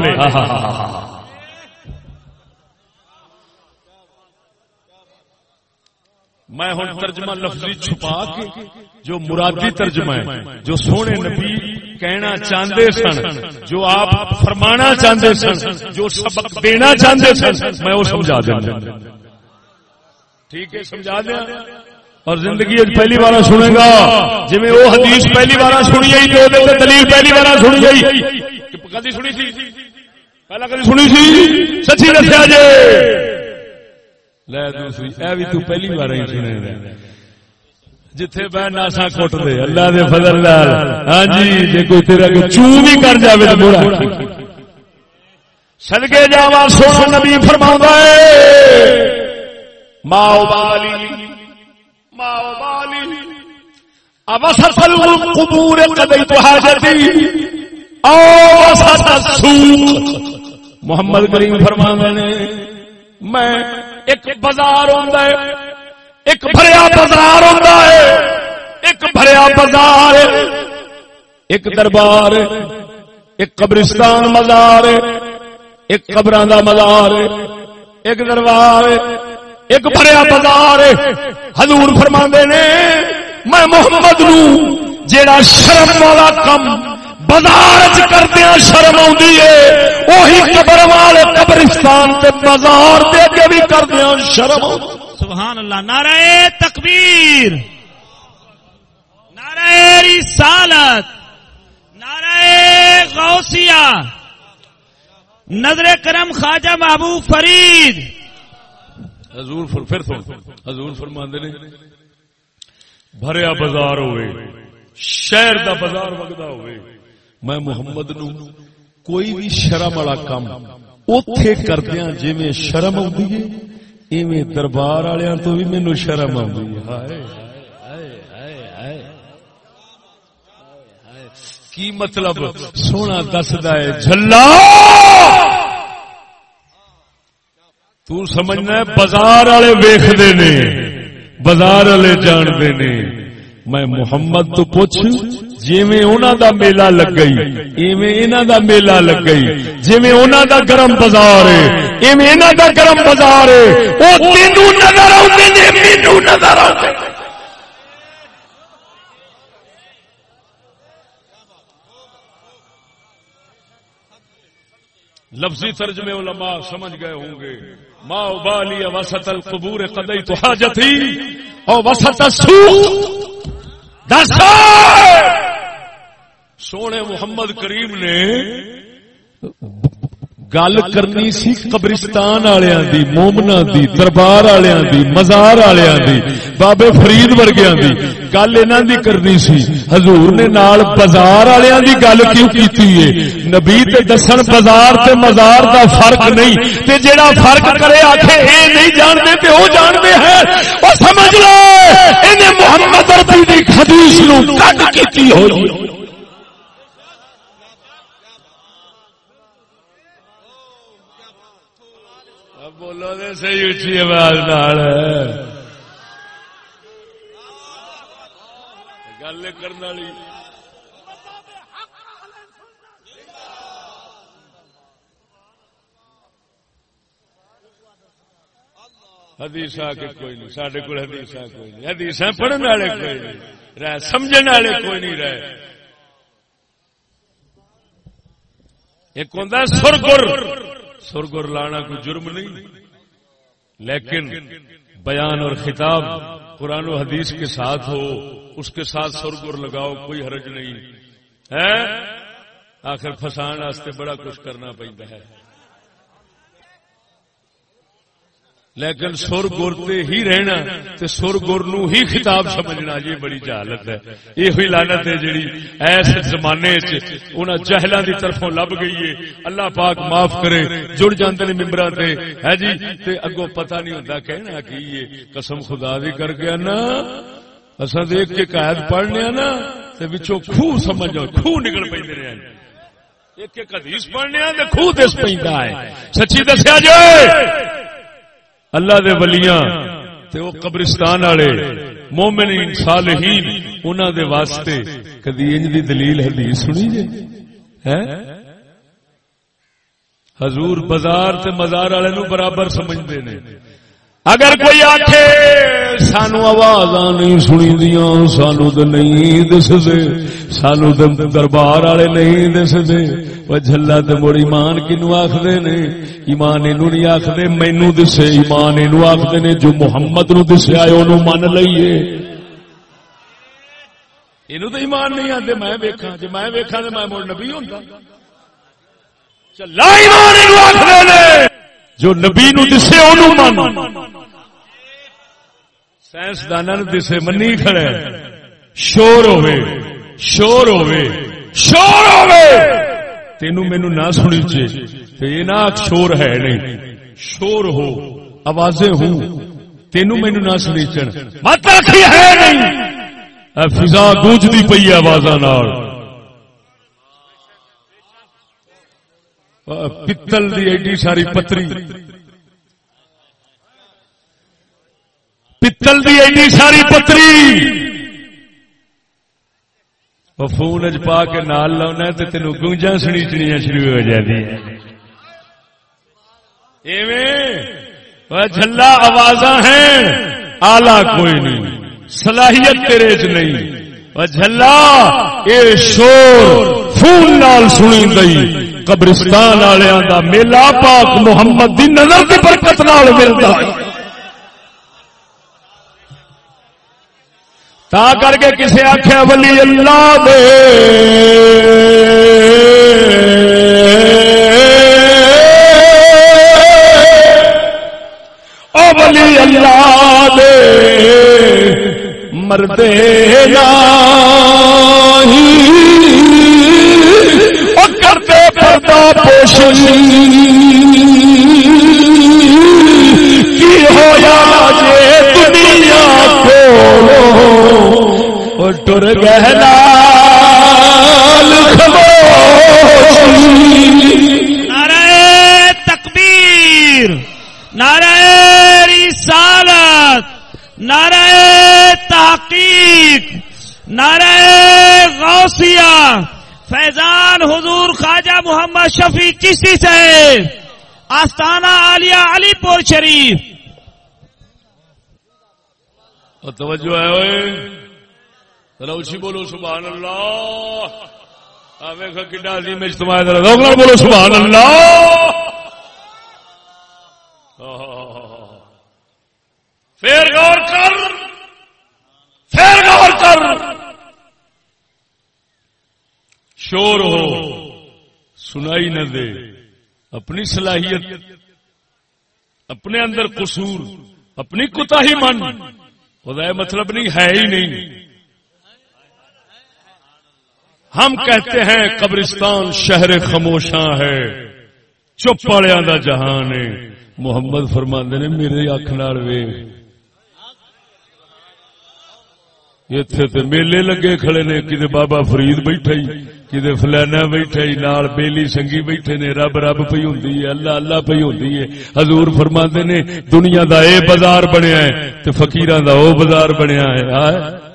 میں ہوں ترجمہ لفظی چھپا کے جو مرادی ترجمہ ہے، جو سونے نبی کہنا چاہتے سن، جو آپ فرمانا چاہتے سن، جو سبق دینا چاہتے سن، میں وہ سمجھا دیا۔ ٹھیک ہے، سمجھا دیا۔ اور زندگی پہلی بار سنے گا۔ جی وہ حدیث پہلی بار سنی گئی تو دلیل پہلی بار سنی گئی۔ کدی سنی سی؟ پہلا کدی سنی سی؟ سچی دسیا جی لے دوسری اے بھی تو پہلی بار ہی سنے جتھے بہ ناسا کٹ دے اللہ دے فضل لال ہاں جی جے کوئی تیرا کو چو بھی کر جاوے تو برا صدقے جاوا سونا نبی فرماؤں ہے ماؤ بالی قضیت حاجتی او وسط السوق محمد کریم فرمانے نے میں ایک بازار ہوندا ہے، ایک بھریا بازار ہوندا ہے، ایک بھریا بازار ایک دربار ایک قبرستان مزار ایک قبران دا مزار ایک دربار ایک بھریا بازار حضور فرما نے، میں محمد نو جیڑا شرم والا کم بازار کردیا شرم آئی قبر والے قبرستان تے بازار دے بھی کردیا شرم سبحان اللہ نعرہ تکبیر نعرہ رسالت نعرہ غوثیہ نظر کرم خواجہ محبوب فرید۔ حضور فر پھر تو حضور فرماندے نے بھریا بازار ہوئے شہر دا بازار وگدا ہوئے میں محمد نو کوئی بھی شرم والا کام اوتھے کردیاں جویں شرم آندی ہے، ایویں دربار والےاں تو بھی مینوں شرم آندی ہے۔ ہائے ہائے ہائے کی مطلب؟ سونا دسدا ہے، جھلا! تو سمجھنا ہے، بازار والے ویختے نے، بازار والے جانتے نے۔ میں محمد تو پوچھ جیویں انہوں دا میلہ لگ گئی ایویں انہوں دا میلہ لگ گئی جیویں انہوں دا گرم بازار ہے، ایویں انہوں دا گرم بازار ہے۔ وہ تینوں نظر آتے نے، مینوں نظر آتے لفظی ترجمے علماء سمجھ گئے ہوں گے۔ ما ابالی وسط القبور قدی تو حاجتی اور وسط السوق۔ دس سونے محمد کریم نے گل کرنی سی قبرستان والوں دی مومنا دی، دربار والوں دی، مزار والوں دی، بابے فرید ورگیا دی۔ گل انہوں دی کرنی سی۔ حضور نے نال بازار والوں دی گل کیوں کیتی ہے؟ نبی تے دسن بازار تے مزار دا فرق نہیں۔ تے جیڑا فرق کرے آکھے اے نہیں جانتے تے او جانتے ہیں۔ او سمجھ لو انہیں محمد ربی دی حدیث نو کٹ کیتی ہوئی۔ بولو دے صحیح اچھی آواز نال گل کرنے والی حدیث کے کوئی نہیں سڈے کو حدیث کوئی نہیں حدیث پڑھنے والے کوئی نہیں رہ سمجھنے والے کوئی نہیں رہے ایک ہوں سرگر سرگر لانا کوئی جرم نہیں لیکن بیان اور خطاب قرآن و حدیث کے ساتھ ہو، اس کے ساتھ سرگر لگاؤ کوئی حرج نہیں۔ ہے آخر فسان واسطے بڑا کچھ کرنا پہ ہے۔ لیکن سر گر ہی رہنا تے سر گر نو ہی خطاب سمجھنا یہ بڑی جہالت ہے۔ یہ ہوئی لانت ہے جڑی ایس زمانے چ جہلوں کی طرفوں لب گئی ہے۔ اللہ پاک معاف کرے۔ جڑ جاندے نے ممبر تے۔ ہے جی؟ تے اگوں پتہ نہیں ہوتا کہنا کی یہ قسم خدا دی کر گیا نا اصا دیکھ کے قائد پڑھنے نا تے وچوں خوہ سمجھ خوہ نکل پہ رہے ایک ایک حدیث پڑھنے تے خوہ دس پہ ہے۔ سچی دسیا جائے۔ اللہ دے ولیاں تے وہ قبرستان والے، مومن صالحین، انہاں دے واسطے۔ کدی انج دی دلیل حدیث سنی جے؟ ہیں حضور بازار تے مزار والے نو برابر سمجھدے نے۔ اگر کوئی آکھے، سانو آواز نہیں سنی دیا سانو تو نہیں دستے سانو تو دربار والے نہیں دستے وہ جلا تو مڑ ایمان کنو آخر نے؟ ایمان یہ نہیں آخر مینو دسے، ایمان یہ آخر نے، جو محمد نو دسیا ہے من لئیے۔ یہ تو ایمان نہیں آتے میں ویکا جی میں ویکا تو میں مڑ نبی ہوتا چلا ایمان آخر نے! جو نبی نو دسے من۔ سائنسدان دسے منی کھڑے۔ شور ہوے شور ہوے شور ہوے تینو مینو نہ سنی چے یہ نہ شور ہے نہیں۔ شور ہو، آوازیں ہوں۔ تینو مینو نہ سنی چن مت آخی ہے نہیں۔ فضا گونجتی پئی آواز پتل دی ایڈی ساری پتری۔ پتل دی ایڈی ساری پتری۔ فون چ پا کے نال لاؤنا تو تین گونجا سنیچنیا شروع ہو جاتی جلا آواز ہیں۔ آلہ کوئی نہیں۔ صلاحیت تیرے چ نہیں۔ جلا اے شور، فون نال سنی گئی قبرستان والوں کا میلہ پاک محمد دی نظر کی برکت نال ملتا تا کر کے کسی آخیا ولی اللہ دے۔ او ولی اللہ دے۔ مردے نہیں پوشی کی ہویا جے دنیا کو ٹر گہلا نعرہ تکبیر نعرہ رسالت نعرہ تحقیق، نعرہ غوثیہ فیضان حضور خواجہ محمد شفیع چشتی سے آستانہ عالیہ علی پور شریف۔ توجہ ہے اوئے ذرا بولو، سبحان اللہ۔ ویکھا کڈا عظیم اجتماع ذرا بولو، سبحان اللہ۔ پھر غور کر پھر غور کر شور ہو، سنائی نہ دے۔ اپنی صلاحیت، اپنے اندر قصور، اپنی کوتا ہی من۔ خدا مطلب نہیں، ہے ہی نہیں۔ ہم کہتے ہیں، قبرستان شہر خاموشاں ہے۔ چپ والوں کا جہان ہے۔ محمد فرماندے نے، میرے اکھ نال ویکھ۔ اتے تے میلے لگے کھڑے نے کدے بابا فرید بیٹھا ہی۔ کدے فلانا بیٹھا ہی نال بیلی سنگی بیٹھے نے، رب رب پی ہوندی ہے، اللہ اللہ پی ہوندی ہے۔ حضور فرماندے نے، دنیا دا اے بازار بنیا ہے تے فقیراں دا او بازار بنیا ہے۔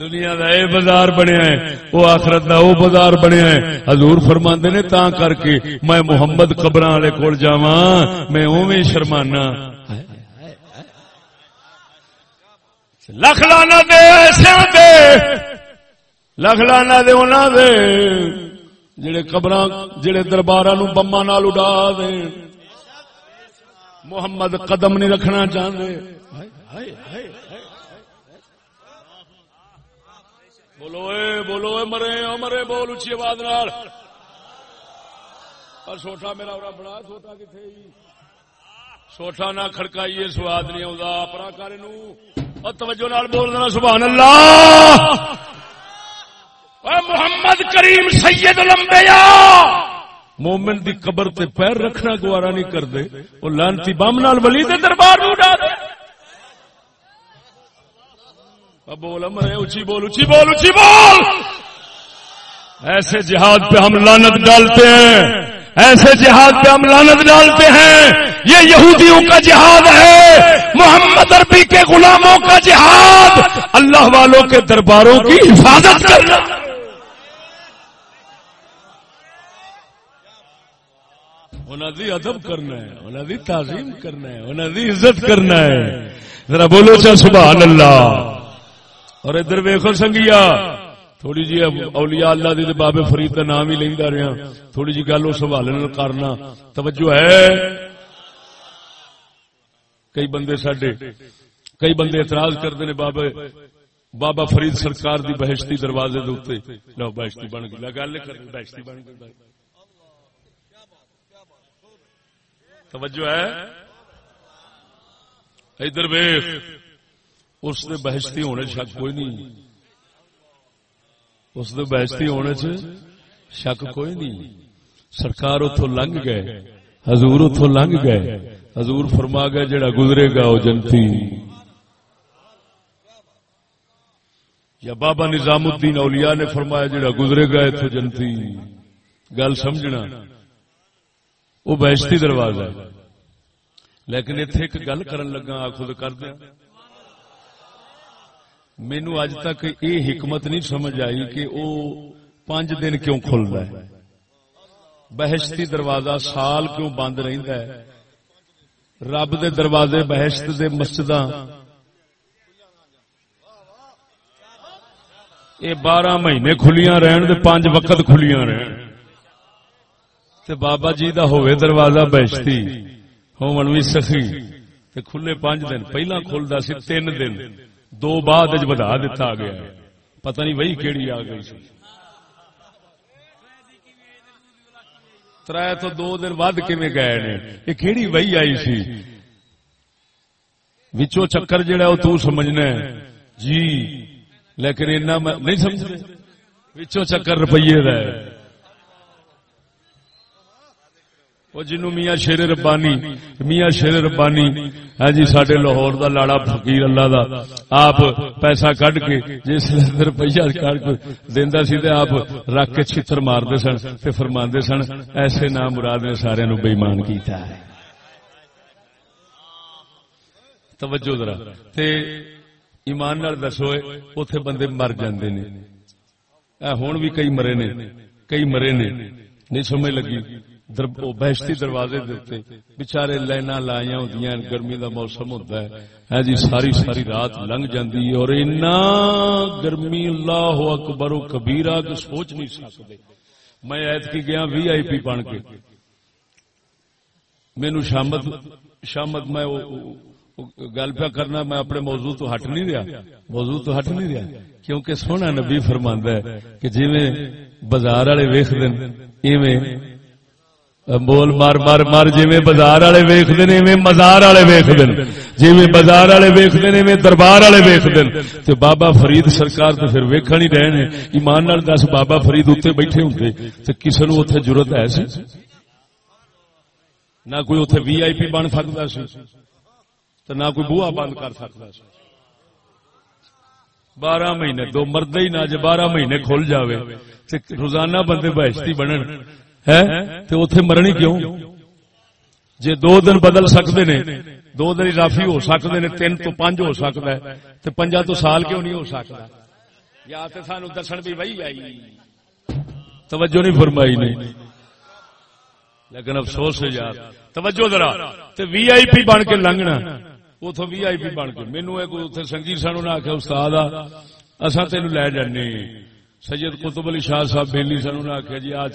دنیا دا اے بازار بنیا ہے وہ آخرت دا او بازار بنیا ہے۔ حضور فرماندے نے، تاں کر کے میں محمد قبراں والے کول جاواں، میں اوویں شرمانا لکھ لانا دے ایسے دے۔ لکھ لانا دے انہاں دے۔ جڑے قبراں، جڑے درباراں نو بماں نال اڈا دے۔ محمد قدم نہیں رکھنا چاہندے۔ بولو اے بولو اے، مرے، او مرے، بول اچھی آواز نال۔ اور چھوٹا میرا اورا بڑا چھوٹا کتھے جی چھوٹا نہ کھڑکائیے، سواد نہیں آਉਂدا اپنا کر توجہ نال بول دینا، سبحان اللہ۔ محمد کریم سید الانبیاء! مومن دی قبر تے پیر رکھنا گوارا نہیں کردے او لانتی بم نال ولی دے دربار نو اڈا دے۔ اب بول مرے اچھی بول اچھی بول اچھی بول! ایسے جہاد پہ ہم لانت ڈالتے ہیں۔ ایسے جہاد پہ ہم لانت ڈالتے ہیں۔ یہ یہودیوں کا جہاد ہے۔ محمد عربی کے غلاموں کا جہاد۔ اللہ والوں کے درباروں کی حفاظت کرنا۔ انہوں دی ادب کرنا ہے انہوں دی تعظیم کرنا ہے انہوں دی عزت کرنا ہے۔ ذرا بولو چا سبحان اللہ۔ اور ادھر ویخو سنگیا، تھوڑی جی اولیاء اللہ دی بابے فرید کا نام ہی لینا رہا تھوڑی جی گل اس حوالے کرنا۔ توجہ ہے۔ کئی بندے سڈے کئی بندے اعتراض کرتے ہیں بابا بابا فرید سرکار دی بہشتی دروازے دے لو، بہشتی بن گئی۔ گل کر بہشتی بن گئی۔ توجہ ہے؟ ادھر ویخ اس دے بہشتی ہونے شک کوئی نہیں۔ اس دے بہشتی ہونے سے شک کوئی نہیں۔ سرکار اتو لنگ گئے، حضور اتو لنگ گئے۔ حضور فرما گئے، جڑا گزرے گا وہ جنتی۔ یا بابا نظام الدین اولیاء نے فرمایا، جڑا گزرے گا اتو جنتی۔ گل سمجھنا۔ وہ بہشتی دروازہ ہے۔ لیکن اتنے ایک گل کرن لگا آخو کر دیا۔ مینو اج تک یہ حکمت نہیں سمجھ آئی کہ وہ پانچ دن کیوں کھلتا ہے۔ بہشتی دروازہ سال کیوں بند رہتا ہے؟ رب دے دروازے، بہشت دے مسجد یہ بارہ مہینے کھلیاں رہن، دے پانچ وقت کھلیاں رہن۔ تے بابا جی دا ہوئے دروازہ بہشتی۔ ہون بھی سخی۔ تے کھلے پانچ دن۔ پہلا کھلدا سی تین دن۔ دو بعد بدا دتا گیا۔ پتہ نہیں وہی کیڑی آ گئی سی۔ تر تو دو دن ود کیویں گئے نے؟ یہ کیڑی وہی آئی سی۔ وچو چکر جڑا وہ تو سمجھنا ہے۔ جی لیکن اینا نہیں سمجھ رہے وچو چکر روپیے دا ہے۔ وہ جنو میاں شیر ربانی میاں شیر ربانی ہاں جی سڈے لاہور دا لاڑا فقیر اللہ دا آپ پیسہ کڈ کے جس روپیہ کڈ کے دینا سی تے آپ رکھ کے چھتر مارتے سن تے فرماندے سن ایسے نام مراد نے سارے نو بےمان کیتا ہے توجہ ذرا تے ایمان نال دسو اوتھے بندے مر جاندے نے ہوں بھی کئی مرے نے کئی مرے نے نہیں سمجھ لگی بہشتی دروازے دیتے بچارے لائن لائیا ہوں گرمی دا موسم ہوتا ہے ہاں جی ساری ساری رات لنگ جاندی ہے اور اینا گرمی اللہ اکبر و کبیرہ کہ سوچ نہیں سکتے میں ایت کی گیا وی آئی پی بن کے مینو شامت شامت میں گل پہ کرنا میں اپنے موضوع تو ہٹ نہیں رہا موضوع تو ہٹ نہیں رہا کیونکہ سونا نبی فرماندا ہے کہ جی بازار والے ویخ دن ایویں بول مار مار مار جی بازار والے ویخ دن ایویں مزار والے ویخ دن جی بازار والے ویخ دن ایویں دربار والے ویخ دن تو بابا فرید سرکار تو پھر ویکھن ہی رہے ایمان نال دس، بابا فرید اتنے بیٹھے ہوں تو کسی نو اتنے ضرورت ہے سی؟ نہ کوئی اتنے وی آئی پی بن سکتا سی تو نہ کوئی بوا بند کر سکتا سی۔ بارہ مہینے، دو مرد ہی نہ جب بارہ مہینے کھل جاوے روزانہ بندے بہشتی بنن۔ ہے؟ تو اتے مرنی کیوں؟ جے دو دن بدل سکتے نے، دو دن اضافی ہو سکتے نے، تین تو پانچ ہو سکتا ہے تو پنجا تو سال کیوں نہیں ہو سکتا؟ یا تو سانو دسن بھی وہی آئی۔ توجہ نہیں فرمائی نہیں لیکن افسوس ہے یار۔ توجہ ذرا۔ تے وی آئی پی بن کے لنگنا۔ اتو وی آئی پی بن کے۔ مینو اتنے سنگیر سانو نے آخیا استاد آ اصا تین لے جانے سید قطب علی شاہ صاحب بیلی سانو نے آخیا جی آج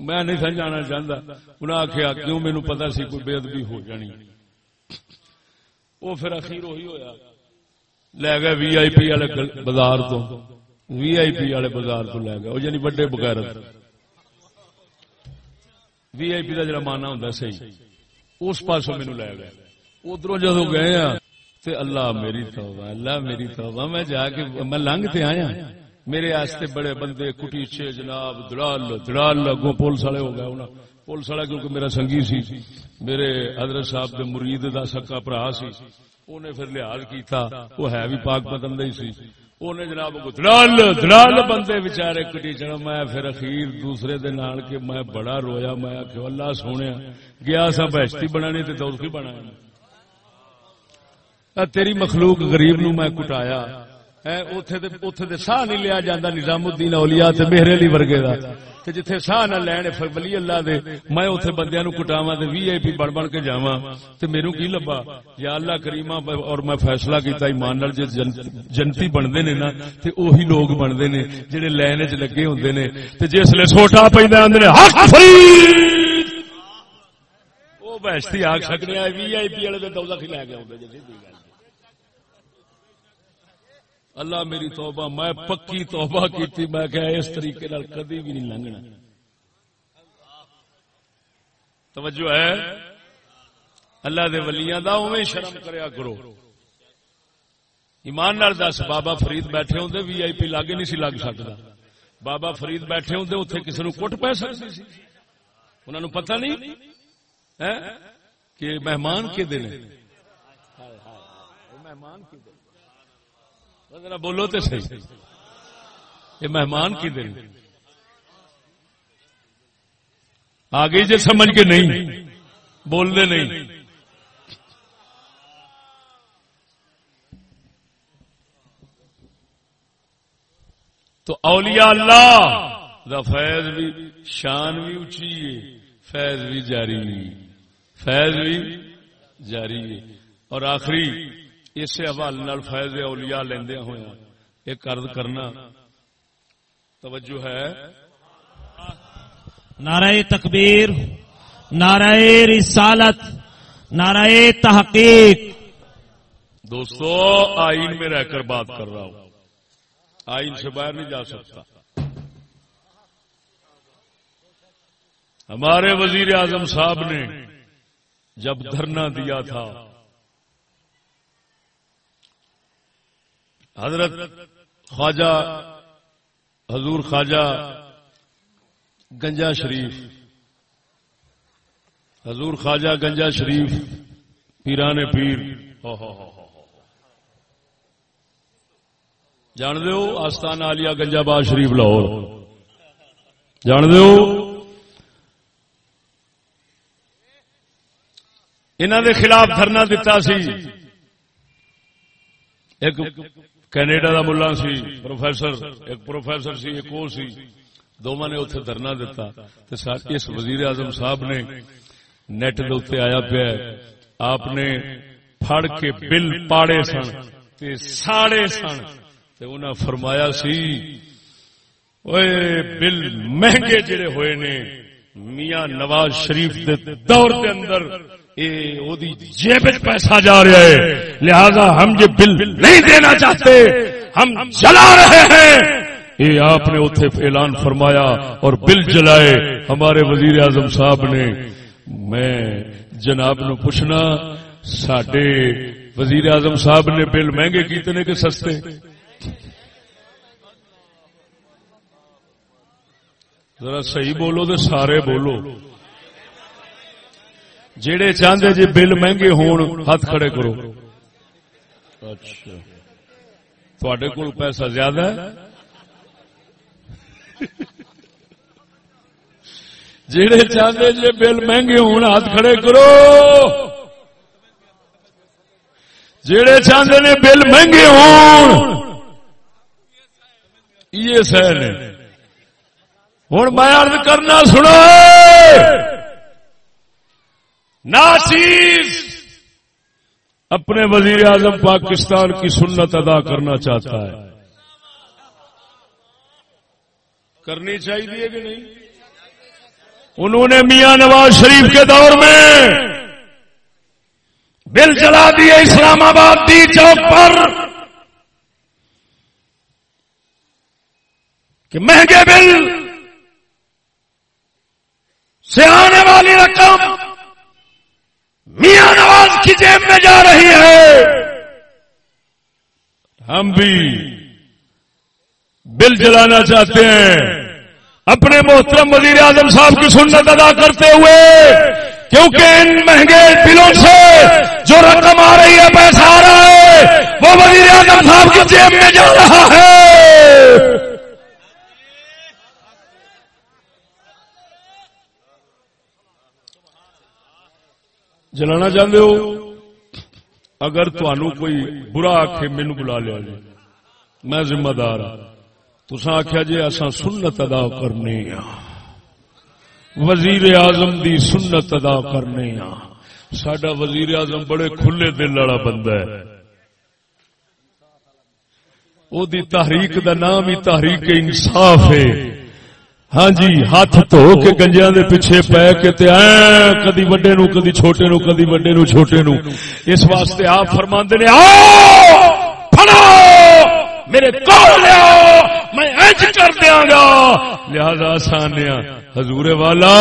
میں نہیں سمجھانا چاہتا۔ انہیں آخیا کیوں مینو پتا سی کوئی بے ادبی ہو جانی؟ وہ پھر اخیر وہی ہویا۔ لے گئے وی آئی پی والے بازار تو۔ وی آئی پی والے بازار تو لے گئے۔ وہ یعنی بڑے بغیرت۔ وی آئی پی کا جڑا مانا ہوں سی، اس پاسوں مینو لے گئے۔ ادھر جدو گئے ہاں، تے اللہ میری توبہ، اللہ میری توبہ۔ میں جا کے میں لنگ تے آیا۔ میرے آستے بڑے بندے کٹی چھ جناب دڑال دڑال لگو پولیس والے ہو گئے پولیس والا کیونکہ میرا سنگی سی، میرے حضرت صاحب دے مرید دا سکا برا سی۔ انہیں پھر لحاظ کیتا، وہ ہے بھی پاک پتن ہی سی۔ انہیں جناب دڑال دڑال بندے بچارے کٹی چڑھ میں پھر اخیر دوسرے دن آن کے میں بڑا رویا، میں آخر اللہ سونے، گیا سا بہشتی بنانی تے دوستی بنایا۔ تیری مخلوق غریب نو میں کٹایا۔ ساہ نہیں لیا جاتا نظام الدین اولیاء تے میرے لی ورگے دا۔ تے جتھے ساہ نہ لین ولی اللہ دے، میں اوتھے بندیاں نو کٹاواں تے وی آئی پی بن بن کے جاواں۔ تے میروں کی لبا؟ یا اللہ کریمہ اور میں فیصلہ کیتا ایمان نال جے جنتی بندے نے نا، تے اوہی لوگ بندے نے، جڑے لین وچ لگے ہوندے نے۔ تے جس لے سوٹا پیندا ہوندے نے، حق فرید! او بہشتی آکھ سکنے وی آئی پی والے تے دوزخ ہی لے کے اوندے جے اللہ میری توبہ، میں پکی توبہ کی میں کہ اس طریقے کدی بھی نہیں لنگنا۔ توجہ ہے؟ اللہ دے ولیاں دا اویں شرم کریا کرو۔ ایمان نال دس، بابا فرید بیٹھے ہوندے، وی آئی پی لاگے نہیں سی لگ سکتا بابا فرید بیٹھے ہوندے، اوتھے کسی نو کٹ پے سکتی سی۔ انہاں نو پتہ نہیں؟ کہ مہمان کے دن مہمان کے دن بولو تو صحیح۔ یہ مہمان کی دن آگے جی سمجھ کے نہیں۔ بولنے نہیں۔ تو اولیاء اللہ۔ دا فیض بھی، شان بھی اچھی ہے۔ فیض بھی جاری۔ فیض بھی جاری ہے۔ اور آخری۔ اسی حوالے فیض اولیاء لیندے ہوئے ایک عرض کرنا توجہ ہے۔ نعرہ تکبیر نعرہ رسالت نعرہ تحقیق۔ دوستو آئین میں رہ کر بات کر رہا ہوں۔ آئین سے باہر نہیں جا سکتا۔ ہمارے وزیر اعظم صاحب نے جب دھرنا دیا تھا حضرت خواجہ، حضور خواجہ گنجا شریف۔ حضور خواجہ گنجا شریف، پیران پیر۔ جان دو آستان آلیا گنجا باد شریف لاہور۔ جان دو انہوں دے خلاف دھرنا دتا سی۔ ایک کینیڈا دا ملا سی، پروفیسر، ایک پروفیسر سی، ایک وہ سی۔ دونوں نے اتنے دھرنا دتا۔ اس وزیر اعظم صاحب نے نیٹ دے آیا پیا آپ نے پھڑ کے بل پاڑے سن۔ تے ساڑے سن۔ تے انہاں فرمایا سی اوے بل مہنگے جڑے ہوئے نے، میاں نواز شریف دے دور دے اندر جیب پیسہ جا رہا ہے۔ لہذا ہم یہ بل نہیں دینا چاہتے۔ ہم جلا رہے ہیں۔ یہ آپ نے اتے اعلان فرمایا اور بل جلائے۔ ہمارے وزیر اعظم صاحب نے۔ میں جناب نو پوچھنا سڈے وزیر اعظم صاحب نے بل مہنگے کیتے کہ سستے؟ ذرا صحیح بولو تو سارے بولو۔ جڑے چاہتے جی بل مہنگے ہون ہاتھ کھڑے کرو۔ اچھا۔ کول پیسہ زیادہ ہے؟ جڑے چاہتے جی بل مہنگے ہون ہاتھ کھڑے کرو۔ جڑے چاہتے نے بل مہنگے ہون یہ سہ نے۔ ہوں میں کرنا سنو۔ ناچیز! اپنے وزیر اعظم پاکستان کی سنت ادا کرنا چاہتا ہے۔ کرنی چاہیے کہ نہیں؟ انہوں نے میاں نواز شریف کے دور میں بل جلا دیے اسلام آباد دی چوک پر کہ مہنگے بل سے آنے والی رقم میاں نواز کی جیب میں جا رہی ہے۔ ہم بھی بل جلانا چاہتے ہیں۔ اپنے محترم وزیر اعظم صاحب کی سنت ادا کرتے ہوئے، کیونکہ ان مہنگے بلوں سے جو رقم آ رہی ہے، پیسہ آ رہا ہے، وہ وزیر اعظم صاحب کی جیب میں جا رہا ہے۔ جلانا چاہتے ہو؟ اگر تنوع کوئی برا آخ مینو بلا لیا جی میں ذمہ دار ہوں تسا آخیا جی اصا سنت ادا کرنے ہاں۔ وزیر اعظم دی سنت ادا کرنے ہاں۔ سڈا وزیر اعظم بڑے کھلے دل والا بندہ ہے۔ وہ تحریک دا نام ہی تحریک انصاف ہے۔ ہاں جی ہاتھ دھو کے گنجیا دے پیچھے پی کے کدی وڈے نو کدی چھوٹے نو کدی وڈے نو چھوٹے نو اس واسطے آپ فرما نے میرے کول میں اج کر دیا گا لہذا آسانیا حضور والا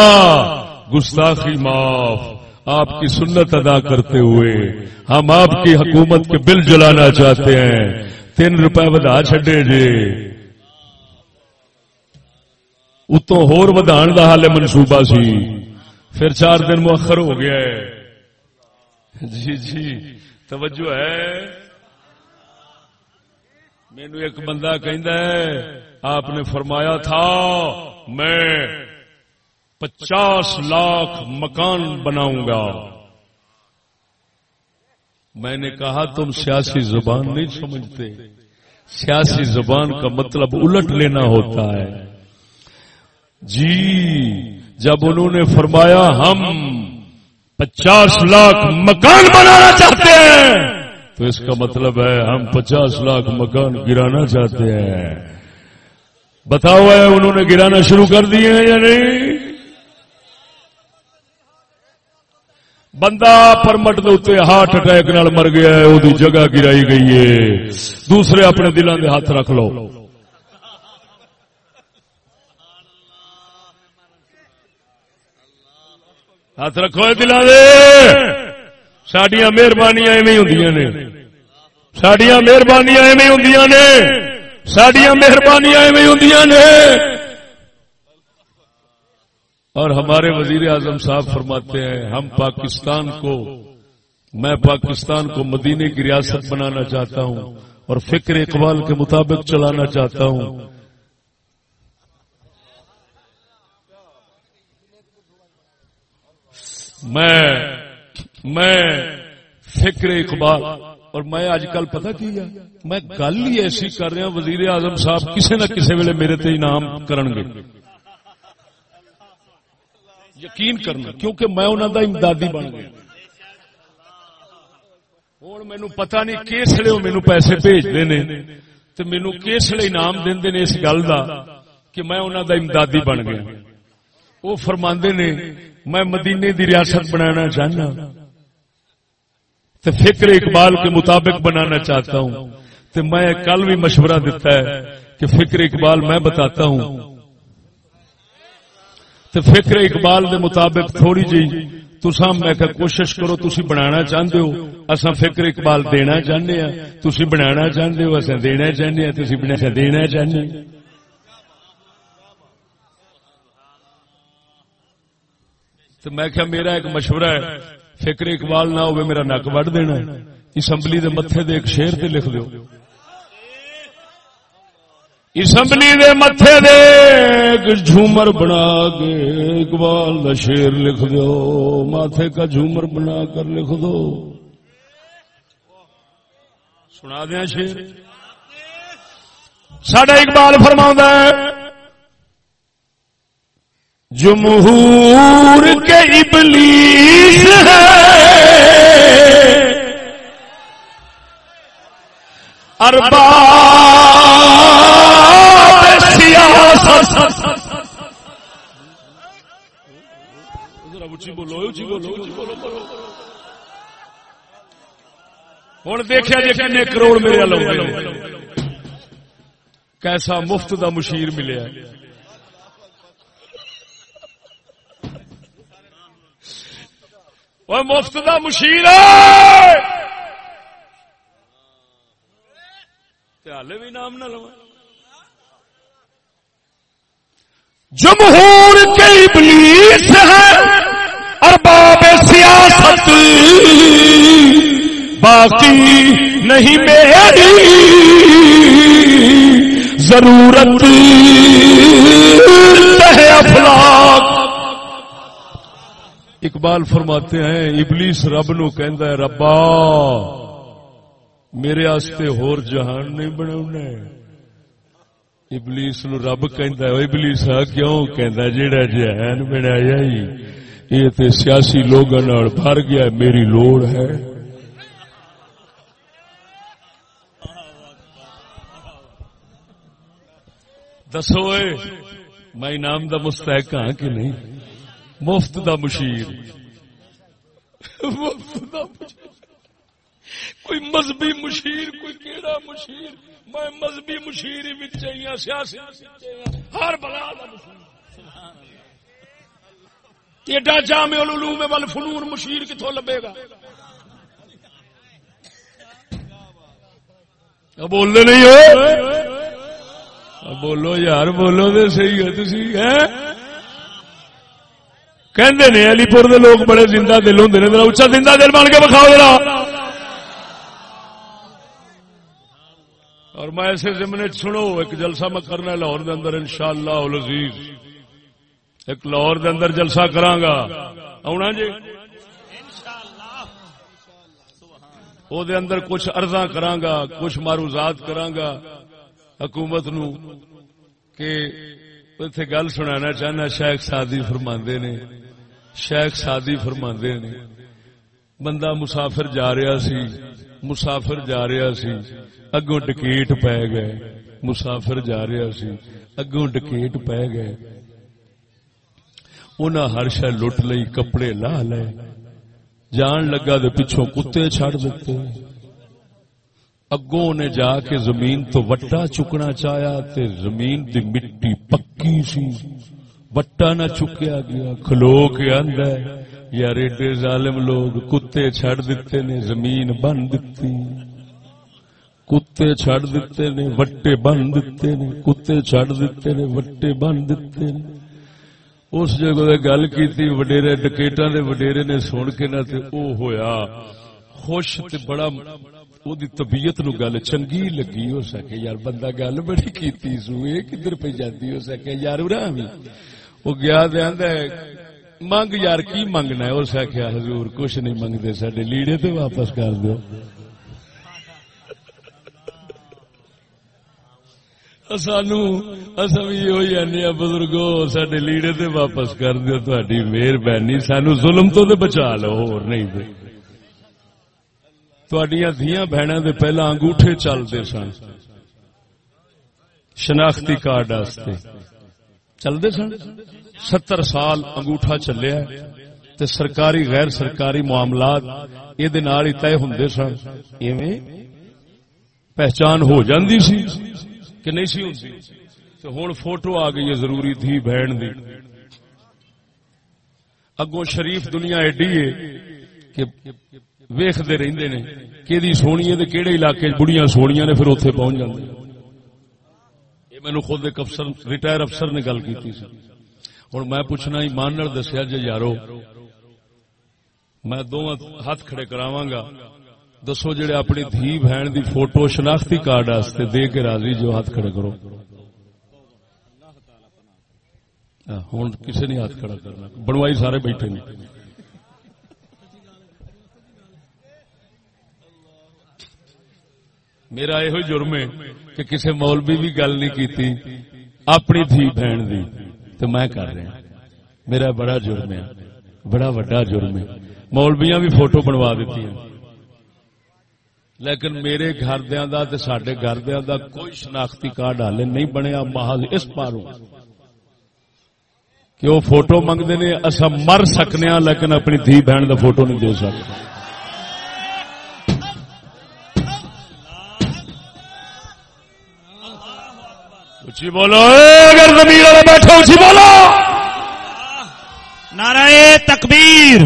گستاخی معاف آپ کی سنت ادا کرتے ہوئے ہم آپ کی حکومت کے بل جلانا چاہتے ہیں تین روپے بدا چڈے جی اتوں ہور ودان کا حال منصوبہ سی۔ پھر چار دن مؤخر ہو گیا ہے۔ جی جی توجہ ہے۔ مینو ایک بندہ ہے، آپ نے فرمایا تھا، میں پچاس لاکھ مکان بناؤں گا۔ میں نے کہا، تم سیاسی زبان نہیں سمجھتے۔ سیاسی زبان کا مطلب الٹ لینا ہوتا ہے۔ جی جب انہوں نے فرمایا ہم پچاس لاکھ مکان بنانا چاہتے ہیں، تو اس کا مطلب ہے ہم پچاس لاکھ مکان گرانا چاہتے ہیں۔ بتاؤ ہے انہوں نے گرانا شروع کر دیے ہیں یا نہیں؟ بندہ پرمٹ دے ہارٹ اٹیک نال مر گیا ہے، وہ جگہ گرائی گئی ہے۔ دوسرے اپنے دلوں کے ہاتھ رکھ لو۔ ہاتھ رکھو دلا دے۔ سڈیا مہربانی ایویں ہوں نے۔ سڈیا مہربانیاں ایویں ہوں نے۔ سڈیا مہربانیاں ایویں ہوں نے۔ اور ہمارے وزیر اعظم صاحب فرماتے ہیں، ہم پاکستان کو، میں پاکستان کو مدینے کی ریاست بنانا چاہتا ہوں اور فکر اقبال کے مطابق چلانا چاہتا ہوں۔ میں میں، فکر اقبال، اور میں اج کل پتا کی گیا میں گل ہی ایسی کر رہا وزیر اعظم صاحب کسی نہ کسی ویلے میرے تے انعام کرن گے۔ یقین کرنا، کیونکہ میں انہوں کا امدادی بن گیا۔ ہوں مینو پتا نہیں کس لیے مینو پیسے بھیجتے ہیں تو مینو کس لیے انعام دے اس گل کا کہ میں انہوں کا امدادی بن گیا۔ وہ فرما نے میں مدینے دی ریاست بنانا چاہنا۔ تو فکر اقبال کے مطابق بنانا چاہتا ہوں۔ تو میں کل بھی مشورہ دیتا ہے کہ فکر اقبال میں بتاتا ہوں۔ تو فکر اقبال کے مطابق تھوڑی جی تسا میں کہ کوشش کرو تسی بنانا چاہتے ہو۔ اصا فکر اقبال دینا چاہتے ہیں تسی بنانا چاہتے ہو اصا دینا چاہتے ہیں تسی دینا چاہتے ہیں تو میں کیا میرا ایک مشورہ ہے، فکر اقبال نہ ہوئے میرا نک وڈ دینا اسمبلی دے متھے دے ایک شیر تے لکھ دیو۔ اسمبلی دے متھے دے جھومر بنا کے اقبال دا شیر لکھ دو ماتھے کا جھومر بنا کر لکھ دو۔ سنا دیا شیر۔ ساڈا اقبال فرما ہے جمہور کے ابلیس ہے۔ ارباب بولو بولو ہوں دیکھا جی کن کروڑ میرے لوگ کیسا مفت دا مشیر ملیا۔ مفت دا مشیر ہال بھی نام نہ لوا جمہور کے ابلیس ہے ارباب سیاست باقی نہیں میری ضرورت افلاق اقبال فرماتے ہیں، ابلیس رب نو ہے، ربا، میرے آستے ہور جہان نہیں بنا ابلیس نو رب ہے ابلیس کیوں کہندا جیڑا جہان بنایا ہی، یہ تے سیاسی لوگاں نال بھر گیا میری لوڑ ہے۔ دسو میں انعام دا مستحق ہاں کہ نہیں؟ مفت دا مشیر۔ مفت دا مشیر۔ کوئی مذہبی مشیر کوئی کیڑا مشیر۔ میں مذہبی مشیر ہی سیاسی ہر بلا ایڈا جامع العلوم والفنون مشیر کتوں لبے گا؟ بولنے نہیں ہو؟ بولو یار بولو تو صحیح ہے؟ تھی کہ علی پور دے لوگ بڑے زندہ دل ہوں اچھا زندہ دل بن کے بکھاؤ ذرا۔ اور میں ایسے زمنے سنو، ایک جلسہ میں کرنا لاہور دے اندر انشاءاللہ العزیز۔ ایک لاہور دے اندر جلسہ کرانگا۔ آنا جی؟ او دے اندر کچھ ارضاں کرانگا، کچھ معروضات کرانگا۔ حکومت نو کہ اتنے گل سنانا چاہنا، شیخ سادی فرماندے نے۔ شیخ سادی فرماندے نے، بندہ مسافر جا رہا سی، مسافر جا رہا سی، اگوں ڈکیٹ پی گئے، مسافر جا رہا سی، اگوں ڈکیٹ پی گئے۔ انہاں ہر شہ لٹ لئی، کپڑے لا لے۔ جان لگا دے پچھوں کتے چھڑ دیتے۔ اگوں نے جا کے زمین تو وٹا چکنا چاہیا تے زمین دی مٹی پکی سی۔ وٹا نہ چکیا گیا، کھلو کے اندر یار ایڈے ظالم لوگ کتے چھڑ دیتے نے، زمین بن دیتی۔ کتے چڑ دیتے نے، وٹے بن دیتے نے۔ کتے چڑ دیتے نے، وٹے بن دیتے نے۔ اس جگہ گل کی وڈیرے ڈکیٹا دے وڈیرے نے سن کے نہ تے او ہویا۔ خوش تے بڑا او دی طبیعت نو گل چنگی لگی۔ ہو سکے، یار بندہ گل بڑی کیتی سو اے کدھر پہ جاندی؟ ہو سکے، یار ارا وہ گیا دے آندا ہے، منگ یار، کی منگنا ہے? اس آخیا حضور، کچھ نہیں منگتے سڈے لیڑے تے واپس کر دو سانو اصا بھی یہ آنے بزرگو سڈے لیڑے تے واپس کر دو تاری مہربانی، سانو ظلم تو دے بچا لو اور نہیں دے تھوڑیاں دیا بہنوں دے پہلا انگوٹھے چلتے سن، شناختی کارڈ واسطے چلتے سن؟ ستر سال انگوٹھا چلیا تے سرکاری غیر سرکاری معاملات یہ طے ہوں سن۔ ایویں پہچان ہو جاندی سی کہ نہیں سی ہوندی تے ہن فوٹو آ گئی ہے ضروری تھی بہن دی۔ اگوں شریف دنیا ایڈی ہے کہ ویختے رہندے نے کہ سونی ہے کہڑے علاقے بڑیاں سونیاں نے پھر اتنے پہنچ جاندے۔ یہ مینو خود ایک افسر ریٹائر افسر نے گل کی ہوں میں پوچھنا ایمان نال دسیا جی یارو، میں دونوں ہاتھ کھڑے کراواں گا۔ دسو جڑے اپنی دھی بہن دی فوٹو شناختی کارڈ واسطے دے کے راضی جو ہاتھ کھڑے کرو۔ ہوں کسی نے ہاتھ کھڑا کرنا۔ بنوائی سارے بیٹھے نہیں میرا یہ جرم ہے کہ کسی مولوی بھی گل نہیں کی اپنی دھی بہن دی تو میں کر رہا میرا بڑا جرم ہے، بڑا وڈا جرم ہے۔ مولویاں بھی فوٹو بنوا دیتی ہیں۔ لیکن میرے گھر دیا دا سڈے گھر دیا دا کوئی شناختی کارڈ ہالے نہیں بنیا، محض اس پاروں۔ کہ وہ فوٹو منگتے نے اصا مر سکنے ہاں، لیکن اپنی دھی بہن دا فوٹو نہیں دے سکتے۔ اچھی بولو اگر زمین والے بیٹھو اچھی بولو۔ نعرہ تکبیر،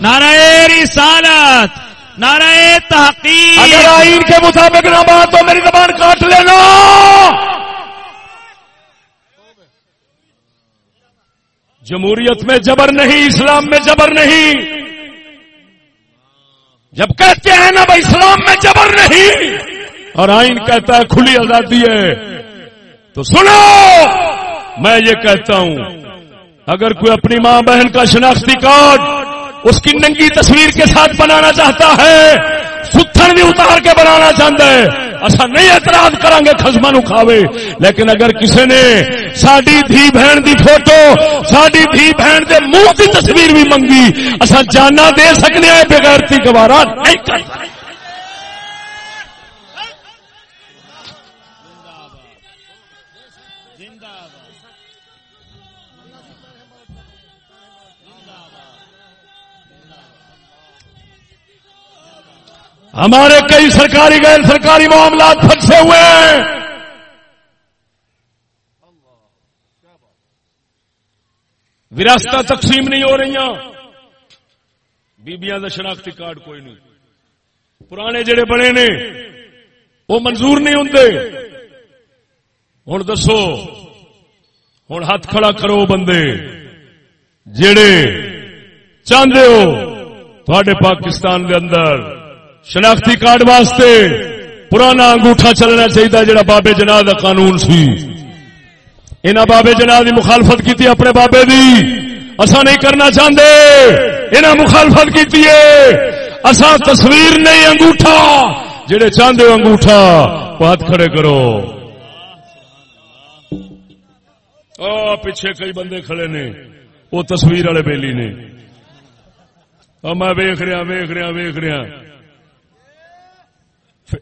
نعرہ رسالت، نعرہ تحقیق۔ اگر آئین کے مطابق نہ بات تو میری زبان کاٹ لینا۔ جمہوریت میں جبر نہیں، اسلام میں جبر نہیں۔ جب کہتے ہیں نا بھائی، اسلام میں جبر نہیں۔ اور آئین کہتا ہے، کھلی آزادی ہے۔ تو سنو! میں یہ کہتا ہوں، اگر کوئی اپنی ماں بہن کا شناختی کارڈ اس کی ننگی تصویر کے ساتھ بنانا چاہتا ہے، ستھن بھی اتار کے بنانا چاہتا ہے ایسا نہیں اعتراض کریں گے خزمہ نو کھاوے۔ لیکن اگر کسی نے ساری دھی بہن دی فوٹو ساری دھی بہن دے منہ کی تصویر بھی منگی اصا جانا دے سکنے ہیں بغیر گوارا نہیں کر سکتے۔ ہمارے کئی سرکاری غیر سرکاری معاملات پھنسے ہوئے ہیں۔ وراثت تقسیم نہیں ہو رہی بیبیاں شناختی کارڈ کوئی نہیں۔ پرانے جڑے بنے نے، وہ منظور نہیں ہوں ہوں دسو ہوں ہاتھ کھڑا کرو بندے۔ جڑے چاہتے ہو تھوڑے پاکستان دے اندر۔ شناختی کارڈ واسطے پرانا انگوٹھا چلنا چاہیے جڑا بابے جناح کا قانون سی۔ ان بابے جناح کی مخالفت کی اپنے بابے دی۔ اصا نہیں کرنا چاہتے انہیں مخالفت کی اصا تصویر نہیں انگوٹھا۔ جڑے چاہتے ہو انگوٹھا، ہاتھ کھڑے کرو۔ پیچھے کئی بندے کھڑے نے۔ وہ تصویر والے بیلی نے۔ میں ویخ رہا ویخ رہا ویخ رہا۔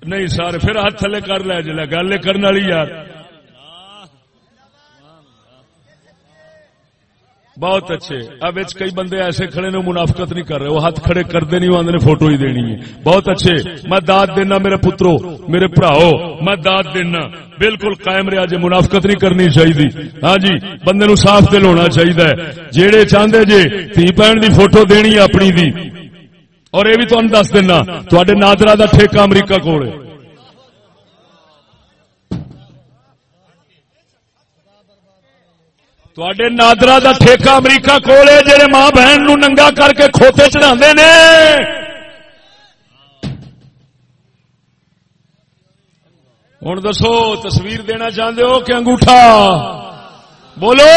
نہیں سارے، پھر ہاتھ تھلے کر لے جلے، گل کرنے والی یار۔ بہت اچھے۔ اب کئی بندے ایسے کھڑے نے منافقت نہیں کر رہے، وہ ہاتھ کھڑے کرتے نہیں آدھے فوٹو ہی دینی ہے۔ بہت اچھے۔ میں داد دینا میرے پترو، میرے پراؤ، میں داد دینا۔ بالکل قائم رہا جی منافقت نہیں کرنی چاہیے ہاں جی بندے نو صاف دل ہونا چاہیے جہے چاہتے جی تھی بہن کی فوٹو دینی اپنی دی۔ اور یہ بھی تمہیں دس دینا تے نادرا کا ٹھیکہ امریکہ کول ہے۔ تے نادرا کا ٹھیکہ امریکہ کول ہے جہے ماں بہن ننگا کر کے کھوتے چڑھا نے۔ ہوں دسو، تصویر دینا چاہتے ہو کہ انگوٹھا؟ بولو!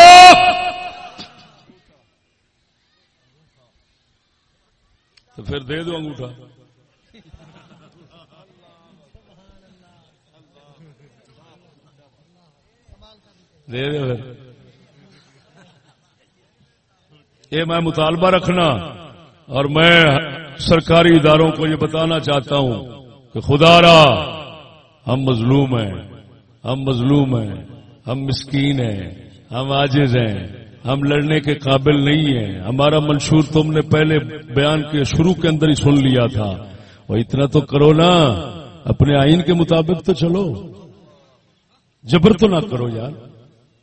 تو پھر دے دو انگوٹھا۔ دے دو پھر۔ یہ میں مطالبہ رکھنا اور میں سرکاری اداروں کو یہ بتانا چاہتا ہوں کہ خدا را، ہم مظلوم ہیں، ہم مظلوم ہیں، ہم مسکین ہیں، ہم عاجز ہیں۔ ہم لڑنے کے قابل نہیں ہیں۔ ہمارا منشور تم نے پہلے بیان کے شروع کے اندر ہی سن لیا تھا۔ وہ اتنا تو کرو نا، اپنے آئین کے مطابق تو چلو۔ جبر تو نہ کرو یار۔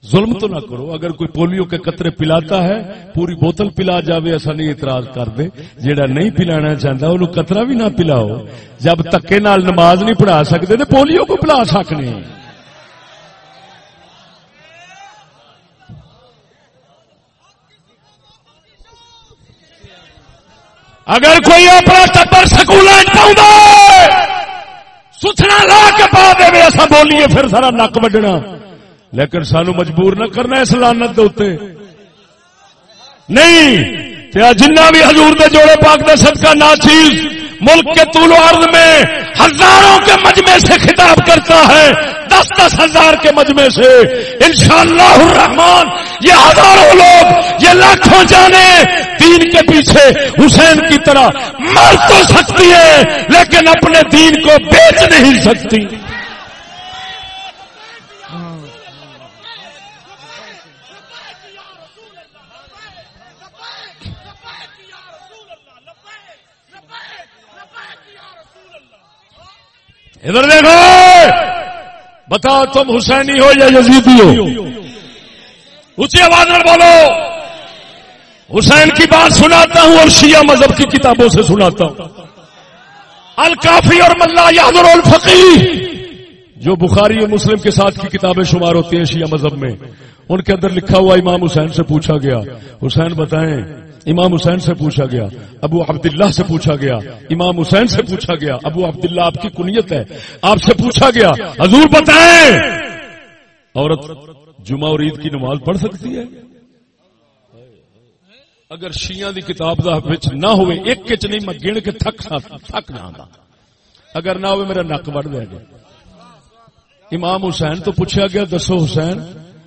ظلم تو نہ کرو۔ اگر کوئی پولیو کے قطرے پلاتا ہے، پوری بوتل پلا جاوے، ایسا نہیں اعتراض کر دے۔ جیڑا نہیں پلانا چاہتا انہوں قطرہ بھی نہ پلاؤ۔ جب تکے نال نماز نہیں پڑھا سکتے تو پولیو کو پلا سکنے۔ اگر کوئی اپنا ٹبر سکول سوچنا لا کے پا دے ایسا بولیے، پھر سارا نک وڈنا۔ لیکن سانو مجبور نہ کرنا اس لانت دے نہیں جنہ بھی حضور دے جوڑے پاک دے صدقہ نا چیز ملک کے طول و عرض میں ہزاروں کے مجمع سے خطاب کرتا ہے۔ دس دس ہزار کے مجمع سے۔ انشاءاللہ الرحمن، یہ ہزاروں لوگ، یہ لاکھوں جانے دین کے پیچھے حسین کی طرح مر تو سکتی ہے، لیکن اپنے دین کو بیچ نہیں سکتی۔ ادھر دیکھو۔ بتاؤ تم حسینی ہو یا یزیدی ہو؟ اونچی آواز میں بولو۔ حسین کی بات سناتا ہوں اور شیعہ مذہب کی کتابوں سے سناتا ہوں۔ الکافی اور ملا یادر الفقی جو بخاری اور مسلم کے ساتھ کی کتابیں شمار ہوتی ہیں شیعہ مذہب میں، ان کے اندر لکھا ہوا امام حسین سے پوچھا گیا۔ حسین بتائیں امام حسین سے پوچھا گیا، ابو عبداللہ سے پوچھا گیا، امام حسین سے پوچھا گیا، ابو عبداللہ آپ کی کنیت ہے، آپ سے پوچھا گیا، حضور بتائیں! عورت جمعہ اور عید کی نماز پڑھ سکتی ہے؟ اگر شیعہ دی کتاب دا وچ نہ ہوئے، ایک کچ نہیں، میں گن کے تھک تھک نہ آتا اگر نہ ہوئے، میرا نک بڑھ دے گا۔ امام حسین تو پوچھا گیا، دسو حسین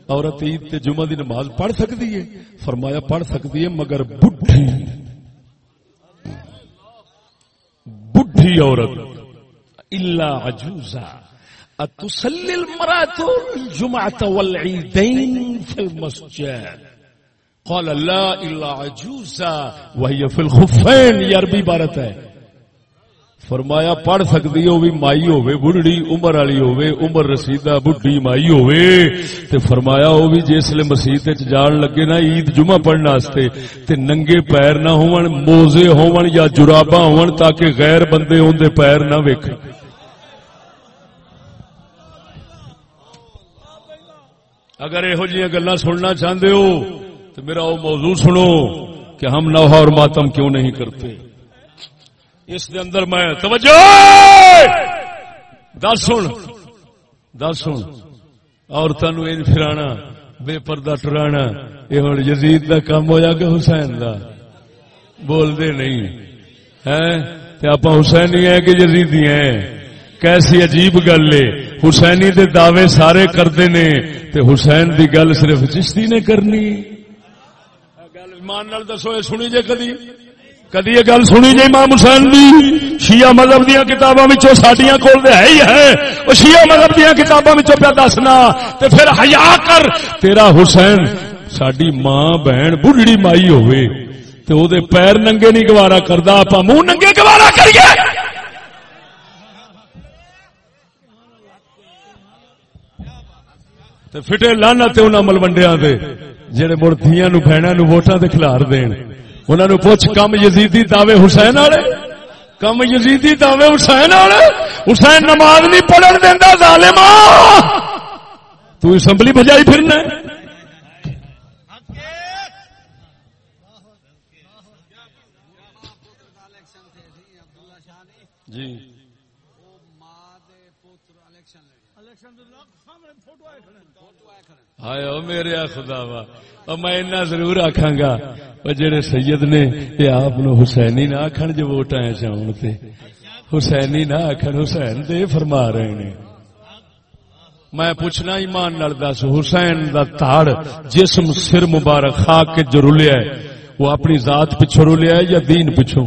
عورت عید تے جمعہ دی نماز پڑھ سکتی ہے۔ فرمایا پڑھ سکتی ہے مگر بڈھی۔ بڈھی عورت۔ اللہ عجوزہ اتسلی المرات الجمعة والعیدین فی المسجد۔ قال لا الا عجوزہ وہی فی الخفین، یہ عربی بارت ہے۔ فرمایا، پڑھ سکتی ہو بھی مائی ہوے بڑھڑی عمر والی ہوے عمر رسیدہ بڈھی مائی ہوے تے فرمایا، وہ بھی جسل مسیح جان لگے نا، عید جمعہ پڑھنے واسطے، تے ننگے پیر نہ ہون موزے ہون یا جرابا ہون تاکہ غیر بندے ان دے پیر نہ ویکھ اگر یہو جی گلا سننا چاہتے ہو تو میرا وہ موضوع سنو کہ ہم نوحہ اور ماتم کیوں نہیں کرتے؟ اس دے اندر میں توجہ! دس سن۔ دس سن۔ عورتوں ان پھرانا، بے پردہ ٹرانا۔ یہ ہوں یزید کا کام ہوا کہ حسین کا بولتے نہیں۔ ہے آپ حسینی ہیں کہ یزیدی ہیں؟ کیسی عجیب گل ہے۔ حسینی دے دعوے سارے کرتے نے۔ تے حسین دی گل صرف چشتی نے کرنی۔ گل ایمان دسو سنی جے کدی؟ کدی یہ گل سنی جی امام حسین دی؟ شیعہ مذہب دیا کتاباں سڈیا کول ہے ہی ہے۔ وہ شیعہ مذہب دیا کتاباں پہ دسنا تے پھر حیا کر۔ تیرا حسین ساری ماں، بہن بڑھڑی مائی ہوئے، تے او دے پیر ننگے نہیں گوارا کردا اپا منہ ننگے گوارا کریے۔ تے فٹے لانا تے انہاں ملوڈیاں دے، جڑے مڑ دھیاں نو بہناں نو ووٹاں تے کھلار دین۔ انہوں نے پوچھ، کم یزیدی دعوے حسین والے؟ کم یزیدی دعوے حسین والے؟ حسین نماز نہیں پڑھن دینا ظالم تو اسمبلی بجائی پھرنا جی۔ ہائے میرے خدا وا میں ضرور آخا گا۔ جڑے سید نے یہ آپ حسینی نہ آکھن جو ووٹ آئے چاون تے حسینی نہ آکھن، حسین دے فرما رہے نے۔ میں پوچھنا ایمان نال دس، حسین دا تاڑ جسم سر مبارک خاک کے جو رلیا ہے، وہ اپنی ذات پچھو رلیا ہے یا دین پچھو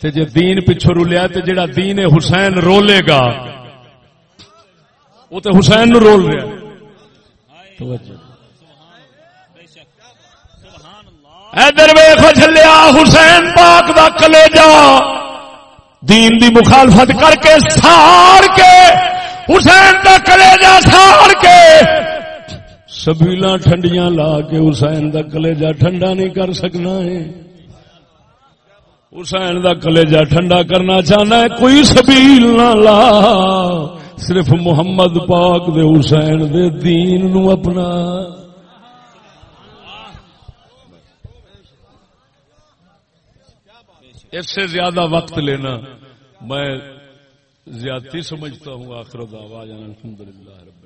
تے جے دین پچھو رلیا تے جڑا دین حسین رولے گا۔ وہ تے حسین نو رول رہا ہے۔ توجہ۔ ادھر ویخو چلیا حسین پاک دا کلیجا۔ دین دی مخالفت کر کے سار کے، حسین دا کلیجا سار کے۔ سبیلا ٹھنڈیاں لا کے حسین دا کلیجا ٹھنڈا نہیں کر سکنا ہے۔ حسین دا کلیجا ٹھنڈا کرنا چاہنا ہے، کوئی سبیل نہ لا۔ صرف محمد پاک دے حسین دے دین نو اپنا۔ اس سے زیادہ وقت لینا میں زیادتی سمجھتا ہوں آخر دعوانا الحمدللہ رب